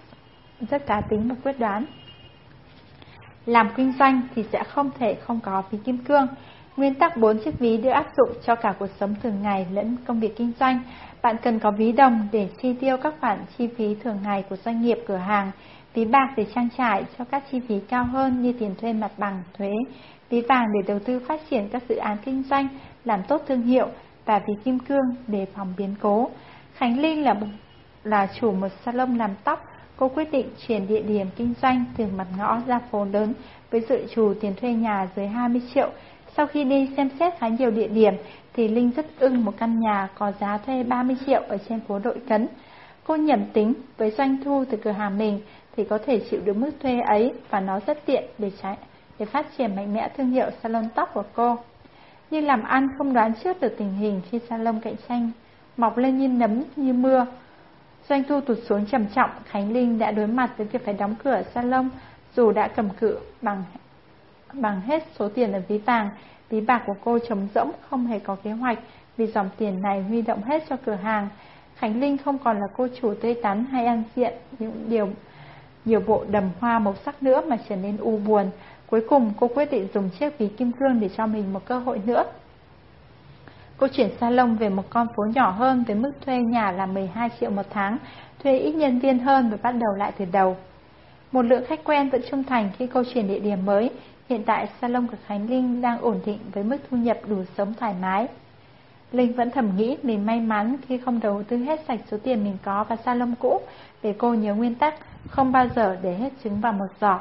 rất cá tính và quyết đoán. Làm kinh doanh thì sẽ không thể không có ví kim cương. Nguyên tắc 4 chiếc ví được áp dụng cho cả cuộc sống thường ngày lẫn công việc kinh doanh. Bạn cần có ví đồng để chi tiêu các khoản chi phí thường ngày của doanh nghiệp cửa hàng, ví bạc để trang trải cho các chi phí cao hơn như tiền thuê mặt bằng, thuế, ví vàng để đầu tư phát triển các dự án kinh doanh, làm tốt thương hiệu và ví kim cương để phòng biến cố. Khánh Linh là là chủ một salon làm tóc, cô quyết định chuyển địa điểm kinh doanh từ mặt ngõ ra phố lớn với dự trù tiền thuê nhà dưới 20 triệu. Sau khi đi xem xét khá nhiều địa điểm thì Linh rất ưng một căn nhà có giá thuê 30 triệu ở trên phố Đội Cấn. Cô nhẩm tính với doanh thu từ cửa hàng mình thì có thể chịu được mức thuê ấy và nó rất tiện để trái, để phát triển mạnh mẽ thương hiệu salon tóc của cô. Nhưng làm ăn không đoán trước được tình hình khi salon cạnh tranh mọc lên như nấm như mưa. Doanh thu tụt xuống trầm trọng, Khánh Linh đã đối mặt với việc phải đóng cửa salon dù đã cầm cự bằng bằng hết số tiền ở ví vàng. Ví bạc của cô trống rỗng, không hề có kế hoạch vì dòng tiền này huy động hết cho cửa hàng. Khánh Linh không còn là cô chủ tươi tắn hay ăn diện những điều nhiều bộ đầm hoa màu sắc nữa mà trở nên u buồn. Cuối cùng cô quyết định dùng chiếc ví kim cương để cho mình một cơ hội nữa. Cô chuyển salon về một con phố nhỏ hơn với mức thuê nhà là 12 triệu một tháng, thuê ít nhân viên hơn và bắt đầu lại từ đầu. Một lượng khách quen vẫn trung thành khi cô chuyển địa điểm mới, hiện tại salon của Khánh Linh đang ổn định với mức thu nhập đủ sống thoải mái. Linh vẫn thầm nghĩ mình may mắn khi không đầu tư hết sạch số tiền mình có vào salon cũ, để cô nhớ nguyên tắc không bao giờ để hết trứng vào một giỏ.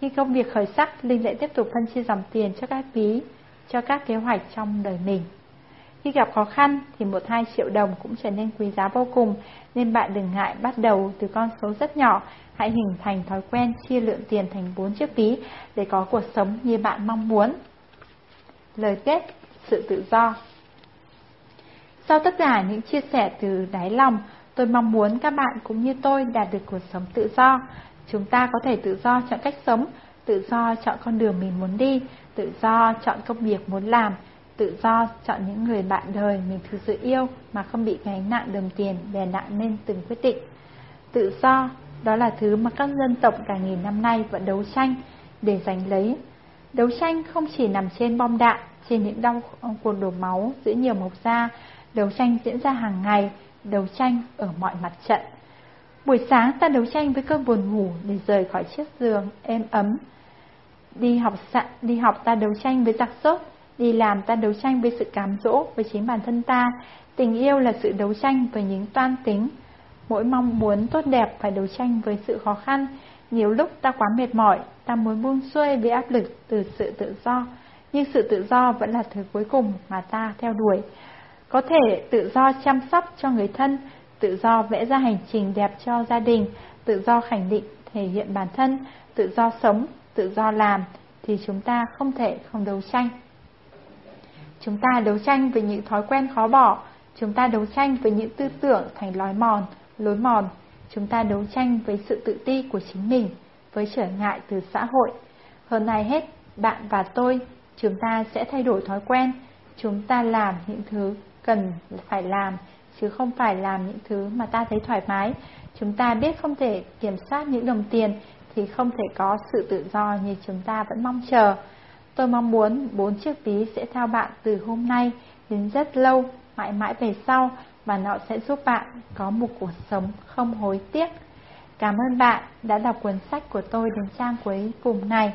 Khi công việc khởi sắc, Linh lại tiếp tục phân chia dòng tiền cho các ví, cho các kế hoạch trong đời mình. Khi gặp khó khăn thì một hai triệu đồng cũng trở nên quý giá vô cùng, nên bạn đừng ngại bắt đầu từ con số rất nhỏ, hãy hình thành thói quen chia lượng tiền thành bốn chiếc ví để có cuộc sống như bạn mong muốn. Lời kết, sự tự do Sau tất cả những chia sẻ từ đáy lòng, tôi mong muốn các bạn cũng như tôi đạt được cuộc sống tự do. Chúng ta có thể tự do chọn cách sống, tự do chọn con đường mình muốn đi, tự do chọn công việc muốn làm, tự do chọn những người bạn đời mình thực sự yêu mà không bị gánh nặng đồng tiền đè nặng lên từng quyết định. Tự do, đó là thứ mà các dân tộc cả nghìn năm nay vẫn đấu tranh để giành lấy. Đấu tranh không chỉ nằm trên bom đạn, trên những đau cuộc đổ máu giữa nhiều mộc da, đấu tranh diễn ra hàng ngày, đấu tranh ở mọi mặt trận. Buổi sáng ta đấu tranh với cơn buồn ngủ để rời khỏi chiếc giường êm ấm. Đi học sạn, đi học ta đấu tranh với giặc sốt, đi làm ta đấu tranh với sự cám dỗ với chính bản thân ta. Tình yêu là sự đấu tranh với những toan tính. Mỗi mong muốn tốt đẹp phải đấu tranh với sự khó khăn. Nhiều lúc ta quá mệt mỏi, ta muốn buông xuôi với áp lực từ sự tự do. Nhưng sự tự do vẫn là thứ cuối cùng mà ta theo đuổi. Có thể tự do chăm sóc cho người thân, tự do vẽ ra hành trình đẹp cho gia đình, tự do khẳng định thể hiện bản thân, tự do sống, tự do làm, thì chúng ta không thể không đấu tranh. Chúng ta đấu tranh với những thói quen khó bỏ, chúng ta đấu tranh với những tư tưởng thành lối mòn, lối mòn. chúng ta đấu tranh với sự tự ti của chính mình, với trở ngại từ xã hội. Hơn ai hết, bạn và tôi, chúng ta sẽ thay đổi thói quen. Chúng ta làm những thứ cần phải làm, chứ không phải làm những thứ mà ta thấy thoải mái. Chúng ta biết không thể kiểm soát những đồng tiền thì không thể có sự tự do như chúng ta vẫn mong chờ. Tôi mong muốn bốn chiếc ví sẽ theo bạn từ hôm nay đến rất lâu, mãi mãi về sau và nó sẽ giúp bạn có một cuộc sống không hối tiếc. Cảm ơn bạn đã đọc cuốn sách của tôi đến trang cuối cùng này.